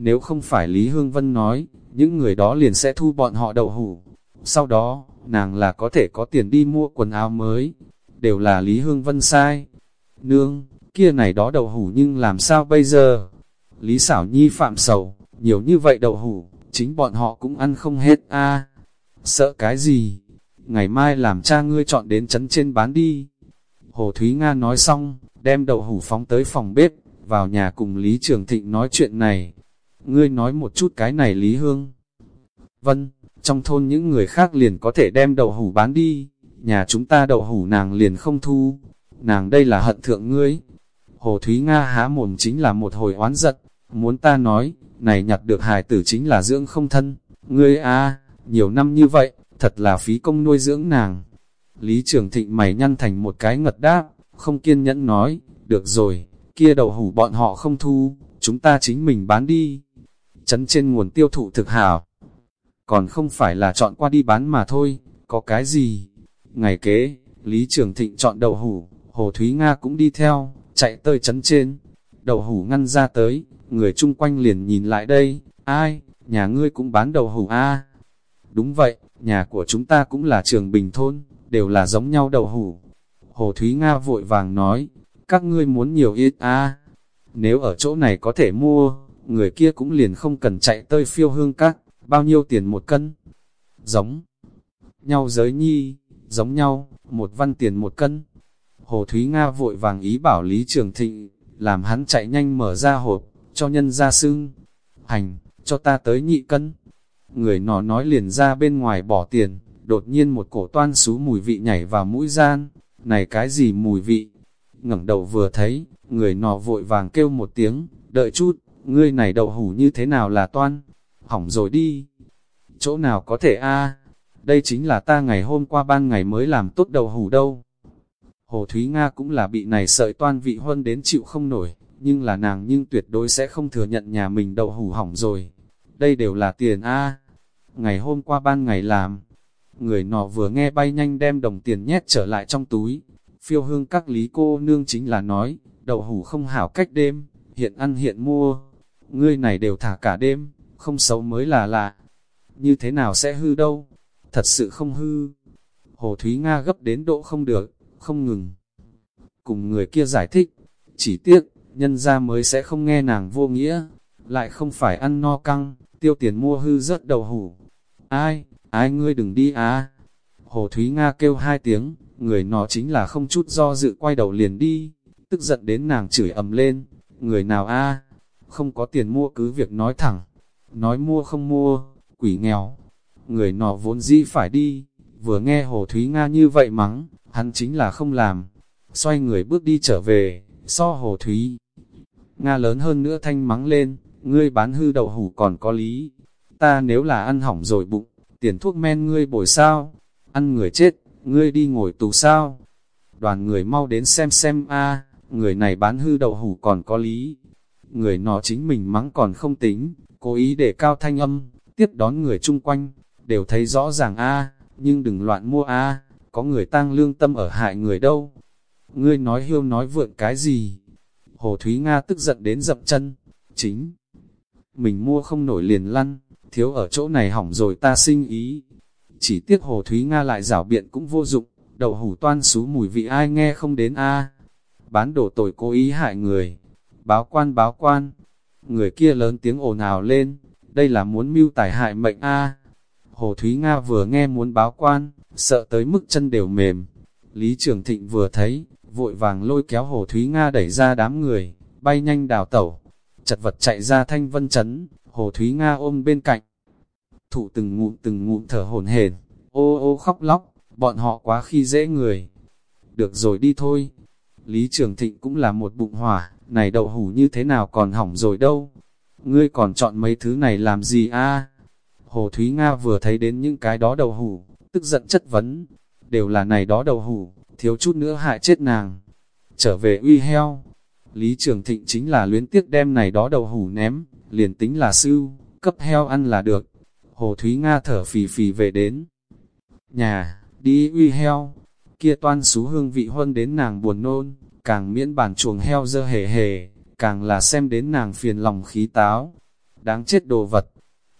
Nếu không phải Lý Hương Vân nói, những người đó liền sẽ thu bọn họ đậu hủ. Sau đó, nàng là có thể có tiền đi mua quần áo mới. Đều là Lý Hương Vân sai. Nương, kia này đó đậu hủ nhưng làm sao bây giờ? Lý xảo nhi phạm sầu, nhiều như vậy đậu hủ, chính bọn họ cũng ăn không hết a Sợ cái gì? Ngày mai làm cha ngươi chọn đến chấn trên bán đi. Hồ Thúy Nga nói xong, đem đậu hủ phóng tới phòng bếp, vào nhà cùng Lý Trường Thịnh nói chuyện này. Ngươi nói một chút cái này Lý Hương. Vân, trong thôn những người khác liền có thể đem đậu hủ bán đi, nhà chúng ta đậu hủ nàng liền không thu. Nàng đây là hận thượng ngươi. Hồ Thúy Nga há mồm chính là một hồi oán giật muốn ta nói, này nhặt được hài tử chính là dưỡng không thân. Ngươi a nhiều năm như vậy, thật là phí công nuôi dưỡng nàng. Lý Trường Thịnh mày nhăn thành một cái ngật đáp, không kiên nhẫn nói, được rồi, kia đậu hủ bọn họ không thu, chúng ta chính mình bán đi. Chấn trên nguồn tiêu thụ thực hảo, còn không phải là chọn qua đi bán mà thôi, có cái gì? Ngày kế, Lý Trường Thịnh chọn đậu hủ, Hồ Thúy Nga cũng đi theo, chạy tới chấn trên. Đậu hủ ngăn ra tới, người chung quanh liền nhìn lại đây, ai, nhà ngươi cũng bán đậu hủ a Đúng vậy, nhà của chúng ta cũng là trường bình thôn, đều là giống nhau đậu hủ. Hồ Thúy Nga vội vàng nói, các ngươi muốn nhiều ít a Nếu ở chỗ này có thể mua, người kia cũng liền không cần chạy tơi phiêu hương các, bao nhiêu tiền một cân. Giống nhau giới nhi, giống nhau, một văn tiền một cân. Hồ Thúy Nga vội vàng ý bảo Lý Trường Thịnh, làm hắn chạy nhanh mở ra hộp, cho nhân ra xưng. Hành, cho ta tới nhị cân. Người nọ nói liền ra bên ngoài bỏ tiền, đột nhiên một cổ toan xú mùi vị nhảy vào mũi gian. Này cái gì mùi vị? ngẩng đầu vừa thấy, người nọ vội vàng kêu một tiếng, đợi chút, ngươi này đậu hủ như thế nào là toan? Hỏng rồi đi. Chỗ nào có thể a Đây chính là ta ngày hôm qua ban ngày mới làm tốt đậu hủ đâu. Hồ Thúy Nga cũng là bị này sợi toan vị huân đến chịu không nổi, nhưng là nàng nhưng tuyệt đối sẽ không thừa nhận nhà mình đậu hủ hỏng rồi. Đây đều là tiền a Ngày hôm qua ban ngày làm, người nọ vừa nghe bay nhanh đem đồng tiền nhét trở lại trong túi, Phiêu hương các lý cô nương chính là nói, đậu hủ không hảo cách đêm, hiện ăn hiện mua. Ngươi này đều thả cả đêm, không xấu mới là lạ. Như thế nào sẽ hư đâu? Thật sự không hư. Hồ Thúy Nga gấp đến độ không được, không ngừng. Cùng người kia giải thích, chỉ tiếc, nhân ra mới sẽ không nghe nàng vô nghĩa, lại không phải ăn no căng, tiêu tiền mua hư rớt đầu hủ. Ai, ai ngươi đừng đi á? Hồ Thúy Nga kêu hai tiếng, người nó chính là không chút do dự quay đầu liền đi, tức giận đến nàng chửi ầm lên, người nào a không có tiền mua cứ việc nói thẳng, nói mua không mua, quỷ nghèo, người nọ vốn dĩ phải đi, vừa nghe Hồ Thúy Nga như vậy mắng, hắn chính là không làm, xoay người bước đi trở về, so Hồ Thúy. Nga lớn hơn nữa thanh mắng lên, ngươi bán hư đậu hủ còn có lý, ta nếu là ăn hỏng rồi bụng, tiền thuốc men ngươi bồi sao, ăn người chết, ngươi đi ngồi tù sao? Đoàn người mau đến xem xem a người này bán hư đậu hủ còn có lý. Người nó chính mình mắng còn không tính, cố ý để cao thanh âm, tiếp đón người chung quanh, đều thấy rõ ràng a nhưng đừng loạn mua a có người tăng lương tâm ở hại người đâu. Ngươi nói hiêu nói vượn cái gì? Hồ Thúy Nga tức giận đến dậm chân, chính. Mình mua không nổi liền lăn, thiếu ở chỗ này hỏng rồi ta sinh ý, chỉ tiếc Hồ Thúy Nga lại rảo biện cũng vô dụng, đậu hủ toan xú mùi vị ai nghe không đến a Bán đồ tội cố ý hại người. Báo quan báo quan. Người kia lớn tiếng ồn ào lên, đây là muốn mưu tài hại mệnh a Hồ Thúy Nga vừa nghe muốn báo quan, sợ tới mức chân đều mềm. Lý Trường Thịnh vừa thấy, vội vàng lôi kéo Hồ Thúy Nga đẩy ra đám người, bay nhanh đào tẩu. Chật vật chạy ra thanh vân chấn, Hồ Thúy Nga ôm bên cạnh, thụ từng ngụm từng ngụm thở hổn hển, ô ô khóc lóc, bọn họ quá khi dễ người. Được rồi đi thôi. Lý Trường Thịnh cũng là một bụng hỏa, này đậu hủ như thế nào còn hỏng rồi đâu. Ngươi còn chọn mấy thứ này làm gì a? Hồ Thúy Nga vừa thấy đến những cái đó đậu hủ, tức giận chất vấn. Đều là này đó đậu hủ, thiếu chút nữa hại chết nàng. Trở về uy heo. Lý Trường Thịnh chính là luyến tiếc đem này đó đậu hủ ném, liền tính là sưu, cấp heo ăn là được. Hồ Thúy Nga thở phì phì về đến. Nhà, đi uy heo, kia toan xú hương vị huân đến nàng buồn nôn, càng miễn bản chuồng heo dơ hề hề, càng là xem đến nàng phiền lòng khí táo. đáng chết đồ vật.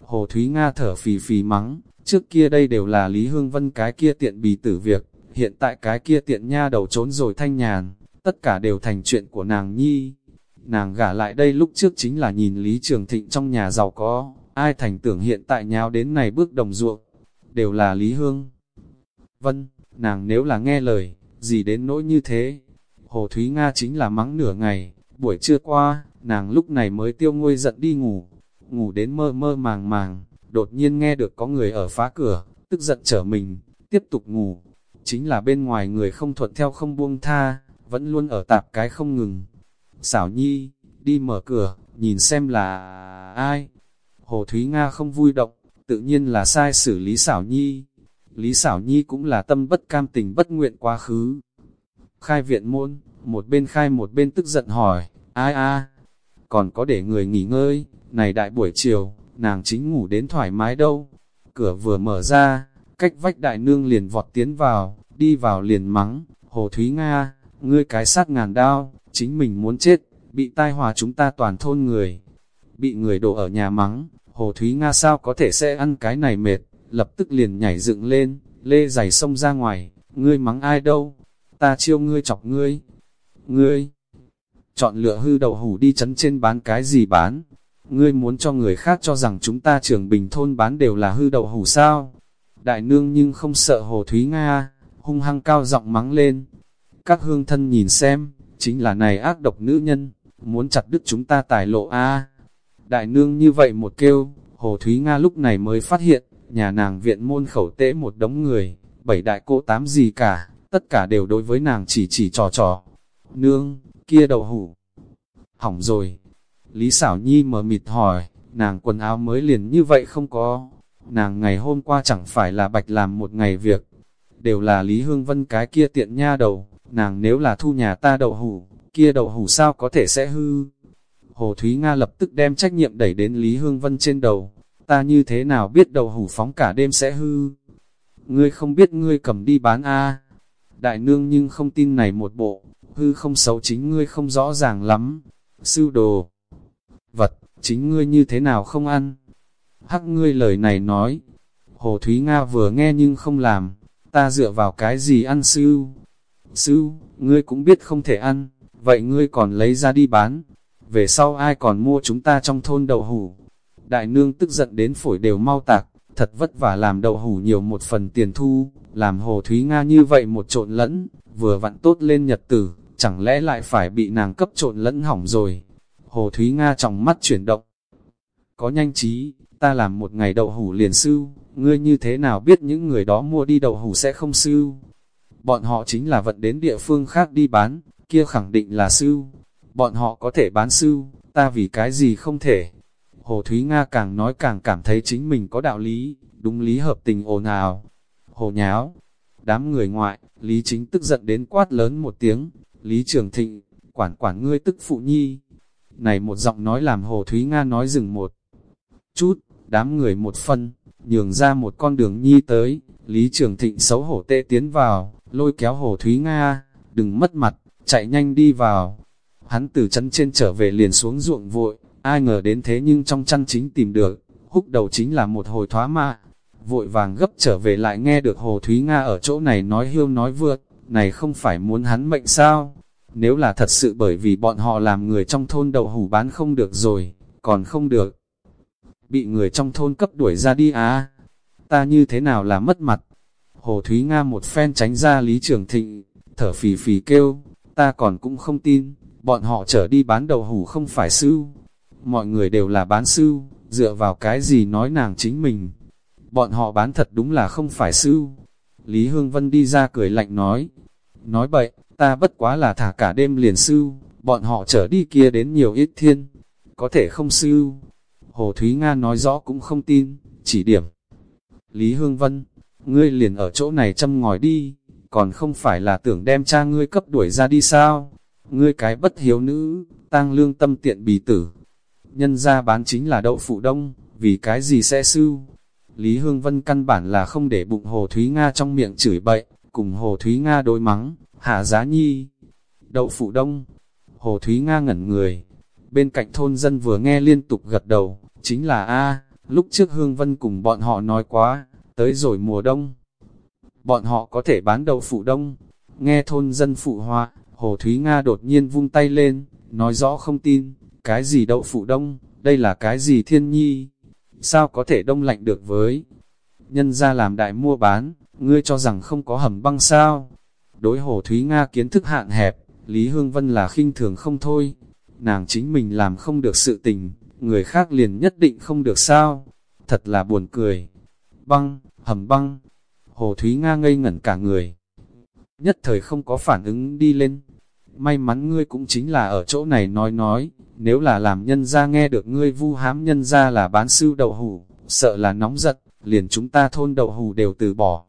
Hồ Thúy Nga thở phì phì mắng, trước kia đây đều là Lý Hương Vân cái kia tiện bì tử việc, hiện tại cái kia tiện nha đầu trốn rồi thanh nhàn, tất cả đều thành chuyện của nàng nhi. Nàng gả lại đây lúc trước chính là nhìn Lý Trường Thịnh trong nhà giàu có, ai thành tưởng hiện tại nháo đến này bước đồng ruộng, đều là Lý Hương. Vân, nàng nếu là nghe lời, gì đến nỗi như thế? Hồ Thúy Nga chính là mắng nửa ngày, buổi trưa qua, nàng lúc này mới tiêu nguôi giận đi ngủ, ngủ đến mơ mơ màng màng, đột nhiên nghe được có người ở phá cửa, tức giận trở mình, tiếp tục ngủ. Chính là bên ngoài người không thuận theo không buông tha, vẫn luôn ở tạp cái không ngừng. Xảo Nhi, đi mở cửa, nhìn xem là ai. Hồ Thúy Nga không vui động, tự nhiên là sai xử Lý Xảo Nhi. Lý Xảo Nhi cũng là tâm bất cam tình bất nguyện quá khứ. Khai viện môn, một bên khai một bên tức giận hỏi, ai a còn có để người nghỉ ngơi, này đại buổi chiều, nàng chính ngủ đến thoải mái đâu. Cửa vừa mở ra, cách vách đại nương liền vọt tiến vào, đi vào liền mắng, Hồ Thúy Nga, ngươi cái sát ngàn đao, chính mình muốn chết, bị tai hòa chúng ta toàn thôn người. Bị người đổ ở nhà mắng, Hồ Thúy Nga sao có thể sẽ ăn cái này mệt, lập tức liền nhảy dựng lên, lê giày sông ra ngoài, ngươi mắng ai đâu, ta chiêu ngươi chọc ngươi, ngươi, chọn lựa hư đậu hủ đi chấn trên bán cái gì bán, ngươi muốn cho người khác cho rằng chúng ta trường bình thôn bán đều là hư đậu hủ sao, đại nương nhưng không sợ Hồ Thúy Nga, hung hăng cao giọng mắng lên, các hương thân nhìn xem, chính là này ác độc nữ nhân, muốn chặt đứt chúng ta tài lộ a. Đại nương như vậy một kêu, Hồ Thúy Nga lúc này mới phát hiện, nhà nàng viện môn khẩu tễ một đống người, bảy đại cô tám gì cả, tất cả đều đối với nàng chỉ chỉ trò trò. Nương, kia đậu hủ. Hỏng rồi. Lý xảo nhi mở mịt hỏi, nàng quần áo mới liền như vậy không có. Nàng ngày hôm qua chẳng phải là bạch làm một ngày việc. Đều là Lý Hương Vân cái kia tiện nha đầu, nàng nếu là thu nhà ta đậu hủ, kia đậu hủ sao có thể sẽ hư. Hồ Thúy Nga lập tức đem trách nhiệm đẩy đến Lý Hương Vân trên đầu, ta như thế nào biết đậu hủ phóng cả đêm sẽ hư. Ngươi không biết ngươi cầm đi bán a Đại nương nhưng không tin này một bộ, hư không xấu chính ngươi không rõ ràng lắm. Sư đồ, vật, chính ngươi như thế nào không ăn. Hắc ngươi lời này nói, Hồ Thúy Nga vừa nghe nhưng không làm, ta dựa vào cái gì ăn sư. Sư, ngươi cũng biết không thể ăn, vậy ngươi còn lấy ra đi bán. Về sau ai còn mua chúng ta trong thôn đậu hủ, Đại nương tức giận đến phổi đều mau tạc, thật vất vả làm đậu hủ nhiều một phần tiền thu, làm hồ Thúy Nga như vậy một trộn lẫn, vừa vặn tốt lên nhật tử, chẳng lẽ lại phải bị nàng cấp trộn lẫn hỏng rồi. Hồ Thúy Nga trong mắt chuyển động. Có nhanh trí, ta làm một ngày đậu hủ liền sư, ngươi như thế nào biết những người đó mua đi đậu hủ sẽ không sư? Bọn họ chính là vận đến địa phương khác đi bán, kia khẳng định là sư. Bọn họ có thể bán sư, ta vì cái gì không thể? Hồ Thúy Nga càng nói càng cảm thấy chính mình có đạo lý, đúng lý hợp tình ồn ào. Hồ nháo, đám người ngoại, Lý Chính tức giận đến quát lớn một tiếng, Lý Trường Thịnh, quản quản ngươi tức phụ nhi. Này một giọng nói làm Hồ Thúy Nga nói dừng một chút, đám người một phân, nhường ra một con đường nhi tới, Lý Trường Thịnh xấu hổ tệ tiến vào, lôi kéo Hồ Thúy Nga, đừng mất mặt, chạy nhanh đi vào. Hắn từ chân trên trở về liền xuống ruộng vội, Ai ngờ đến thế nhưng trong chăn chính tìm được, húc đầu chính là một hồi thoá mạ. Vội vàng gấp trở về lại nghe được Hồ Thúy Nga ở chỗ này nói hiêu nói vượt, này không phải muốn hắn mệnh sao? Nếu là thật sự bởi vì bọn họ làm người trong thôn đậu hủ bán không được rồi, còn không được. Bị người trong thôn cấp đuổi ra đi á. Ta như thế nào là mất mặt? Hồ Thúy Nga một phen tránh ra Lý Trường Thịnh, thở phì phì kêu, ta còn cũng không tin, bọn họ trở đi bán đậu hủ không phải sư, mọi người đều là bán sư, dựa vào cái gì nói nàng chính mình. Bọn họ bán thật đúng là không phải sư. Lý Hương Vân đi ra cười lạnh nói, nói bậy, ta bất quá là thả cả đêm liền sư, bọn họ trở đi kia đến nhiều ít thiên, có thể không sư. Hồ Thúy Nga nói rõ cũng không tin, chỉ điểm. Lý Hương Vân, ngươi liền ở chỗ này châm ngòi đi, còn không phải là tưởng đem cha ngươi cấp đuổi ra đi sao? Ngươi cái bất hiếu nữ, tăng lương tâm tiện bì tử, nhân ra bán chính là đậu phụ đông, vì cái gì sẽ sư. Lý Hương Vân căn bản là không để bụng Hồ Thúy Nga trong miệng chửi bậy, cùng Hồ Thúy Nga đối mắng, hạ giá nhi. Đậu phụ đông, Hồ Thúy Nga ngẩn người. Bên cạnh thôn dân vừa nghe liên tục gật đầu, Chính là A, lúc trước Hương Vân cùng bọn họ nói quá, tới rồi mùa đông. Bọn họ có thể bán đậu phụ đông. Nghe thôn dân phụ họa, Hồ Thúy Nga đột nhiên vung tay lên, nói rõ không tin, cái gì đậu phụ đông, đây là cái gì thiên nhi, sao có thể đông lạnh được với. Nhân ra làm đại mua bán, ngươi cho rằng không có hầm băng sao. Đối Hồ Thúy Nga kiến thức hạn hẹp, Lý Hương Vân là khinh thường không thôi. Nàng chính mình làm không được sự tình, người khác liền nhất định không được sao. Thật là buồn cười. Băng, hầm băng. Hồ Thúy Nga ngây ngẩn cả người. Nhất thời không có phản ứng đi lên. May mắn ngươi cũng chính là ở chỗ này nói nói, nếu là làm nhân ra nghe được ngươi vu hám nhân ra là bán sư đậu hủ, sợ là nóng giật, liền chúng ta thôn đậu hủ đều từ bỏ.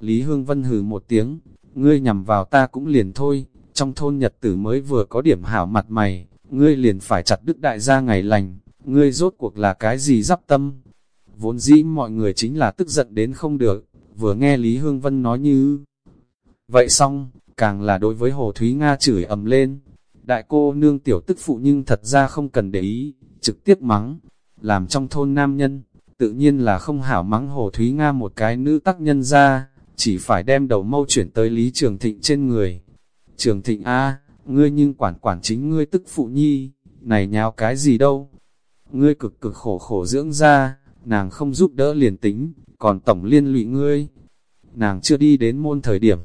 Lý Hương Vân hừ một tiếng, ngươi nhằm vào ta cũng liền thôi, trong thôn nhật tử mới vừa có điểm hảo mặt mày, ngươi liền phải chặt đức đại gia ngày lành, ngươi rốt cuộc là cái gì dắp tâm. Vốn dĩ mọi người chính là tức giận đến không được, vừa nghe Lý Hương Vân nói như... Vậy xong, càng là đối với Hồ Thúy Nga chửi ầm lên. Đại cô nương tiểu tức phụ nhưng thật ra không cần để ý, trực tiếp mắng, làm trong thôn nam nhân, tự nhiên là không hảo mắng Hồ Thúy Nga một cái nữ tác nhân ra, chỉ phải đem đầu mâu chuyển tới Lý Trường Thịnh trên người. Trường Thịnh A, ngươi nhưng quản quản chính ngươi tức phụ nhi, này nhào cái gì đâu. Ngươi cực cực khổ khổ dưỡng ra, nàng không giúp đỡ liền tính, còn tổng liên lụy ngươi. Nàng chưa đi đến môn thời điểm.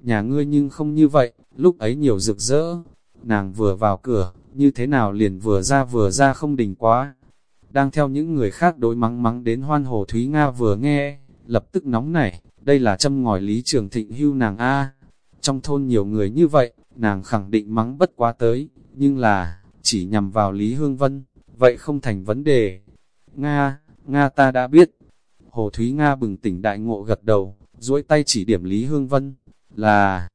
Nhà ngươi nhưng không như vậy, lúc ấy nhiều rực rỡ. Nàng vừa vào cửa, như thế nào liền vừa ra vừa ra không đình quá. Đang theo những người khác đối mắng mắng đến hoan hồ Thúy Nga vừa nghe, lập tức nóng nảy, đây là châm ngòi lý trường thịnh hưu nàng A. Trong thôn nhiều người như vậy, nàng khẳng định mắng bất quá tới, nhưng là, chỉ nhằm vào Lý Hương Vân, vậy không thành vấn đề. Nga, Nga ta đã biết. Hồ Thúy Nga bừng tỉnh đại ngộ gật đầu, duỗi tay chỉ điểm Lý Hương Vân, là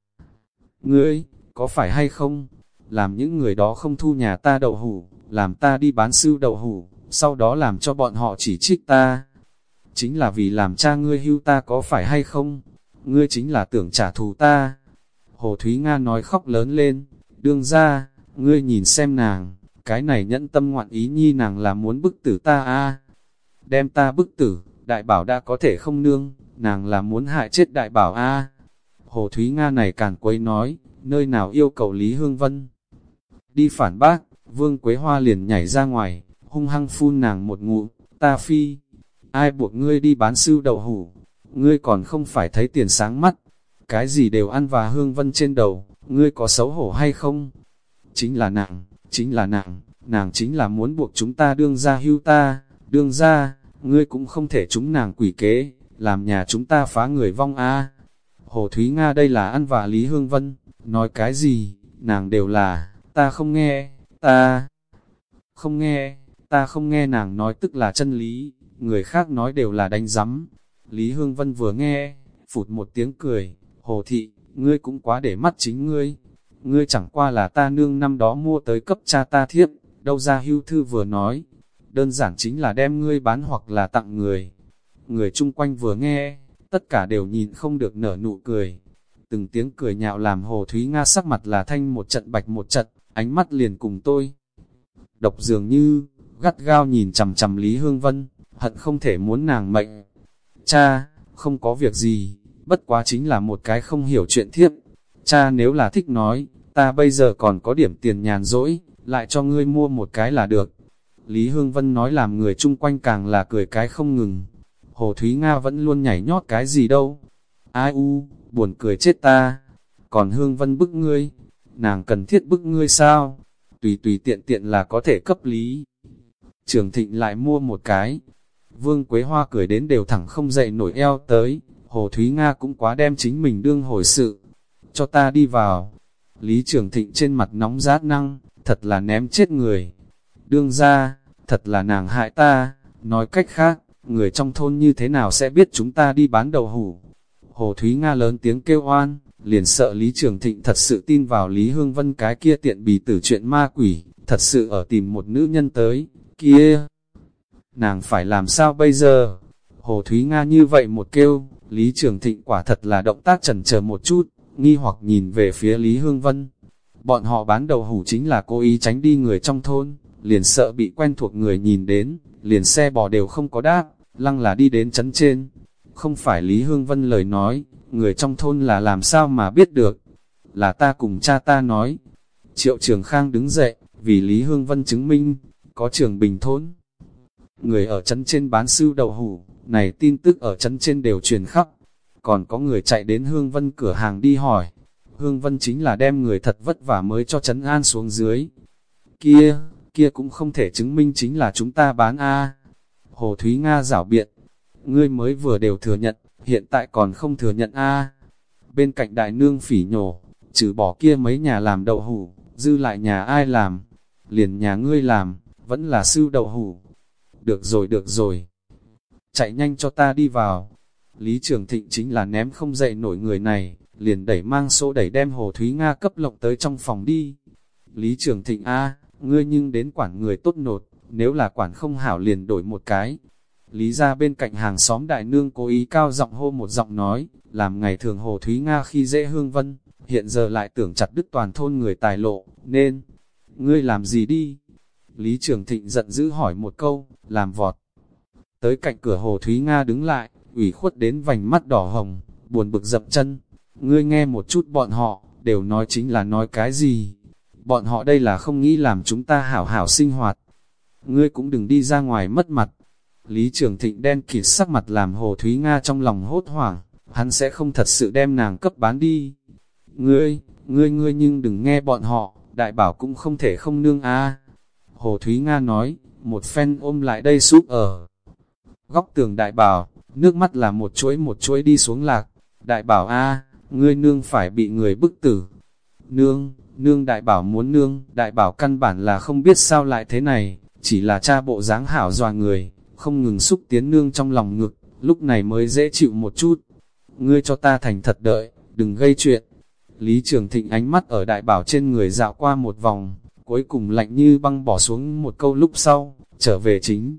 Ngươi, có phải hay không? Làm những người đó không thu nhà ta đậu hủ, làm ta đi bán sư đậu hủ, sau đó làm cho bọn họ chỉ trích ta. Chính là vì làm cha ngươi hưu ta có phải hay không? Ngươi chính là tưởng trả thù ta. Hồ Thúy Nga nói khóc lớn lên, đương ra, ngươi nhìn xem nàng, cái này nhẫn tâm ngoạn ý nhi nàng là muốn bức tử ta a Đem ta bức tử, đại bảo đã có thể không nương, nàng là muốn hại chết đại bảo a Hồ Thúy Nga này càn quấy nói, nơi nào yêu cầu Lý Hương Vân. Đi phản bác, Vương Quế Hoa liền nhảy ra ngoài, hung hăng phun nàng một ngụ, ta phi, ai buộc ngươi đi bán sư đậu hủ, ngươi còn không phải thấy tiền sáng mắt, cái gì đều ăn và Hương Vân trên đầu, ngươi có xấu hổ hay không? Chính là nàng, chính là nàng, nàng chính là muốn buộc chúng ta đương ra hưu ta, đương ra, ngươi cũng không thể chúng nàng quỷ kế, làm nhà chúng ta phá người vong a. Hồ Thúy Nga đây là ăn và Lý Hương Vân, nói cái gì, nàng đều là, ta không nghe, ta không nghe, ta không nghe. Nàng nói tức là chân lý, người khác nói đều là đánh giấm. Lý Hương Vân vừa nghe, phụt một tiếng cười, Hồ Thị, ngươi cũng quá để mắt chính ngươi, ngươi chẳng qua là ta nương năm đó mua tới cấp cha ta thiếp, đâu ra hưu thư vừa nói, đơn giản chính là đem ngươi bán hoặc là tặng người. Người chung quanh vừa nghe, tất cả đều nhìn không được nở nụ cười. Từng tiếng cười nhạo làm Hồ Thúy Nga sắc mặt là thanh một trận bạch một trận, ánh mắt liền cùng tôi. Độc dường như, gắt gao nhìn chầm chầm Lý Hương Vân, hận không thể muốn nàng mệnh. Cha, không có việc gì, bất quá chính là một cái không hiểu chuyện thiếp. Cha nếu là thích nói, ta bây giờ còn có điểm tiền nhàn rỗi, lại cho ngươi mua một cái là được. Lý Hương Vân nói làm người chung quanh càng là cười cái không ngừng. Hồ Thúy Nga vẫn luôn nhảy nhót cái gì đâu. Ai u, buồn cười chết ta. Còn Hương Vân bức ngươi, nàng cần thiết bức ngươi sao? Tùy tùy tiện tiện là có thể cấp lý. Trường Thịnh lại mua một cái. Vương Quế Hoa cười đến đều thẳng không dậy nổi eo tới. Hồ Thúy Nga cũng quá đem chính mình đương hồi sự. Cho ta đi vào. Lý Trường Thịnh trên mặt nóng rát năng, thật là ném chết người. Đương ra, thật là nàng hại ta. Nói cách khác, người trong thôn như thế nào sẽ biết chúng ta đi bán đầu hủ. Hồ Thúy Nga lớn tiếng kêu oan, liền sợ Lý Trường Thịnh thật sự tin vào Lý Hương Vân cái kia tiện bì tử chuyện ma quỷ, thật sự ở tìm một nữ nhân tới, kia. Nàng phải làm sao bây giờ? Hồ Thúy Nga như vậy một kêu, Lý Trường Thịnh quả thật là động tác chần chờ một chút, nghi hoặc nhìn về phía Lý Hương Vân. Bọn họ bán đầu hủ chính là cố ý tránh đi người trong thôn, liền sợ bị quen thuộc người nhìn đến, liền xe bò đều không có đáp, lăng là đi đến chấn trên. Không phải Lý Hương Vân lời nói, người trong thôn là làm sao mà biết được, là ta cùng cha ta nói. Triệu Trường Khang đứng dậy, vì Lý Hương Vân chứng minh, có trường bình thôn. Người ở chấn trên bán sư đậu hủ, này tin tức ở chấn trên đều truyền khắp. Còn có người chạy đến Hương Vân cửa hàng đi hỏi. Hương Vân chính là đem người thật vất vả mới cho chấn an xuống dưới. Kia, kia cũng không thể chứng minh chính là chúng ta bán A. Hồ Thúy Nga rảo biện, ngươi mới vừa đều thừa nhận, hiện tại còn không thừa nhận A. Bên cạnh đại nương phỉ nhổ, trừ bỏ kia mấy nhà làm đậu hủ, dư lại nhà ai làm, liền nhà ngươi làm, vẫn là sư đậu hủ. Được rồi được rồi, chạy nhanh cho ta đi vào. Lý Trường Thịnh chính là ném không dậy nổi người này, liền đẩy mang số đẩy đem Hồ Thúy Nga cấp lộng tới trong phòng đi. Lý Trường Thịnh A, ngươi nhưng đến quản người tốt nột, nếu là quản không hảo liền đổi một cái. Lý ra bên cạnh hàng xóm đại nương cố ý cao giọng hô một giọng nói, làm ngày thường Hồ Thúy Nga khi dễ hương vân, hiện giờ lại tưởng chặt đứt toàn thôn người tài lộ, nên, ngươi làm gì đi? Lý Trường Thịnh giận dữ hỏi một câu, làm vọt. Tới cạnh cửa Hồ Thúy Nga đứng lại, ủy khuất đến vành mắt đỏ hồng, buồn bực dậm chân. Ngươi nghe một chút bọn họ, đều nói chính là nói cái gì? Bọn họ đây là không nghĩ làm chúng ta hảo hảo sinh hoạt. Ngươi cũng đừng đi ra ngoài mất mặt. Lý Trường Thịnh đen kịt sắc mặt làm Hồ Thúy Nga trong lòng hốt hoảng, hắn sẽ không thật sự đem nàng cấp bán đi. Ngươi, ngươi ngươi nhưng đừng nghe bọn họ, đại bảo cũng không thể không nương a. Hồ Thúy Nga nói, một phen ôm lại đây súp ở góc tường đại bảo, nước mắt là một chuỗi một chuỗi đi xuống lạc. Đại bảo a, ngươi nương phải bị người bức tử. Nương, nương đại bảo muốn nương, đại bảo căn bản là không biết sao lại thế này, chỉ là cha bộ dáng hảo dòa người, không ngừng xúc tiến nương trong lòng ngực, lúc này mới dễ chịu một chút. Ngươi cho ta thành thật đợi, đừng gây chuyện. Lý Trường Thịnh ánh mắt ở đại bảo trên người dạo qua một vòng, cuối cùng lạnh như băng bỏ xuống một câu lúc sau, trở về chính.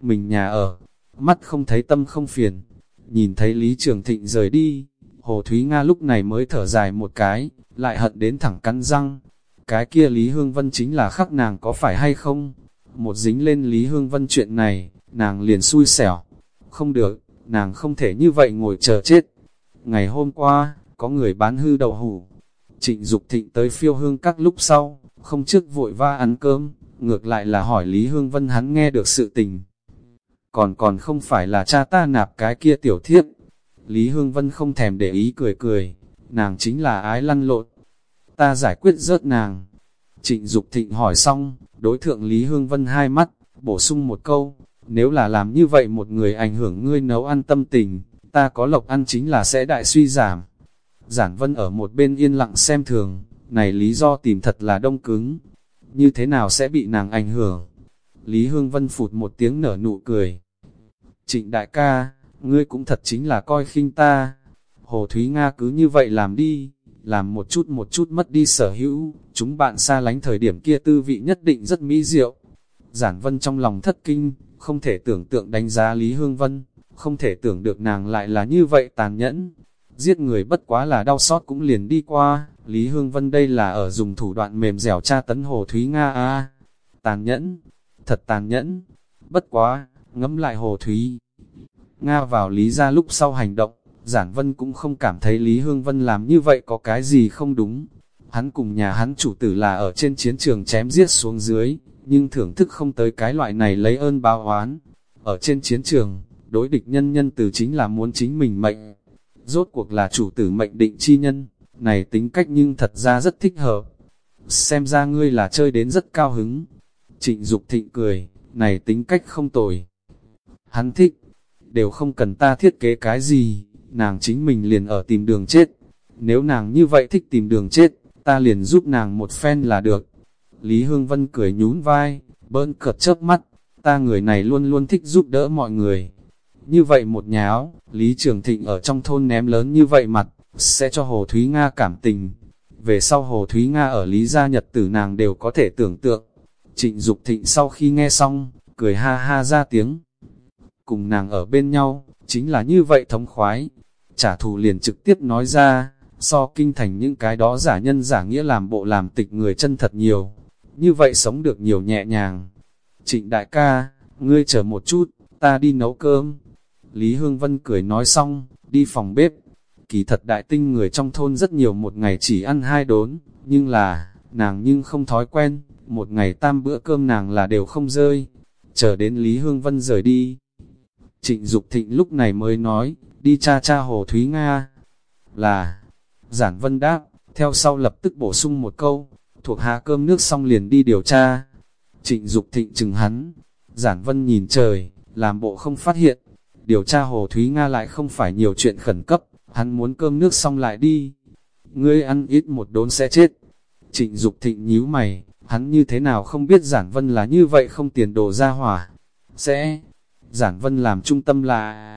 Mình nhà ở, mắt không thấy tâm không phiền, nhìn thấy Lý Trường Thịnh rời đi, Hồ Thúy Nga lúc này mới thở dài một cái, lại hận đến thẳng cắn răng. Cái kia Lý Hương Vân chính là khắc nàng có phải hay không? Một dính lên Lý Hương Vân chuyện này, nàng liền xui xẻo. Không được, nàng không thể như vậy ngồi chờ chết. Ngày hôm qua, có người bán hư đậu hủ. Trịnh Dục Thịnh tới phiêu hương các lúc sau, không trước vội va ăn cơm, ngược lại là hỏi Lý Hương Vân hắn nghe được sự tình. Còn còn không phải là cha ta nạp cái kia tiểu thiếp. Lý Hương Vân không thèm để ý cười cười, nàng chính là ái lăn lộn. Ta giải quyết rớt nàng. Trịnh Dục Thịnh hỏi xong, đối thượng Lý Hương Vân hai mắt, bổ sung một câu, nếu là làm như vậy một người ảnh hưởng ngươi nấu ăn tâm tình, ta có lộc ăn chính là sẽ đại suy giảm. Giản Vân ở một bên yên lặng xem thường, này lý do tìm thật là đông cứng. Như thế nào sẽ bị nàng ảnh hưởng? Lý Hương Vân phụt một tiếng nở nụ cười. Trịnh đại ca, ngươi cũng thật chính là coi khinh ta. Hồ Thúy Nga cứ như vậy làm đi, làm một chút một chút mất đi sở hữu, chúng bạn xa lánh thời điểm kia tư vị nhất định rất mỹ diệu. Giản Vân trong lòng thất kinh, không thể tưởng tượng đánh giá Lý Hương Vân, không thể tưởng được nàng lại là như vậy tàn nhẫn. Giết người bất quá là đau xót cũng liền đi qua, Lý Hương Vân đây là ở dùng thủ đoạn mềm dẻo tra tấn Hồ Thúy Nga a Tàn nhẫn, thật tàn nhẫn, bất quá, ngẫm lại Hồ Thúy. Nga vào Lý ra lúc sau hành động, Giản Vân cũng không cảm thấy Lý Hương Vân làm như vậy có cái gì không đúng. Hắn cùng nhà hắn chủ tử là ở trên chiến trường chém giết xuống dưới, nhưng thưởng thức không tới cái loại này lấy ơn báo oán. Ở trên chiến trường, đối địch nhân nhân từ chính là muốn chính mình mệnh. Rốt cuộc là chủ tử mệnh định chi nhân, này tính cách nhưng thật ra rất thích hợp. Xem ra ngươi là chơi đến rất cao hứng. Trịnh Dục thịnh cười, này tính cách không tồi. Hắn thích, đều không cần ta thiết kế cái gì, nàng chính mình liền ở tìm đường chết. Nếu nàng như vậy thích tìm đường chết, ta liền giúp nàng một phen là được. Lý Hương Vân cười nhún vai, bỡn cợt chớp mắt, ta người này luôn luôn thích giúp đỡ mọi người. Như vậy một nháo Lý Trường Thịnh ở trong thôn ném lớn như vậy mặt, sẽ cho Hồ Thúy Nga cảm tình. Về sau Hồ Thúy Nga ở Lý Gia Nhật tử nàng đều có thể tưởng tượng. Trịnh Dục Thịnh sau khi nghe xong, cười ha ha ra tiếng. Cùng nàng ở bên nhau, chính là như vậy thống khoái. Trả thù liền trực tiếp nói ra, so kinh thành những cái đó giả nhân giả nghĩa làm bộ làm tịch người chân thật nhiều. như vậy sống được nhiều nhẹ nhàng. Trịnh đại ca, ngươi chờ một chút, ta đi nấu cơm. Lý Hương Vân cười nói xong, đi phòng bếp. Kỳ thật đại tinh người trong thôn rất nhiều một ngày chỉ ăn hai đốn, nhưng là, nàng nhưng không thói quen, một ngày tam bữa cơm nàng là đều không rơi. Chờ đến Lý Hương Vân rời đi. Trịnh Dục Thịnh lúc này mới nói, đi cha cha Hồ Thúy Nga. Là, Giản Vân đáp, theo sau lập tức bổ sung một câu, thuộc hạ cơm nước xong liền đi điều tra. Trịnh Dục Thịnh chừng hắn, Giản Vân nhìn trời, làm bộ không phát hiện. Điều tra Hồ Thúy Nga lại không phải nhiều chuyện khẩn cấp, hắn muốn cơm nước xong lại đi. Ngươi ăn ít một đốn sẽ chết. Trịnh Dục Thịnh nhíu mày, hắn như thế nào không biết Giản Vân là như vậy không tiền đồ ra hỏa. Sẽ, Giản Vân làm trung tâm là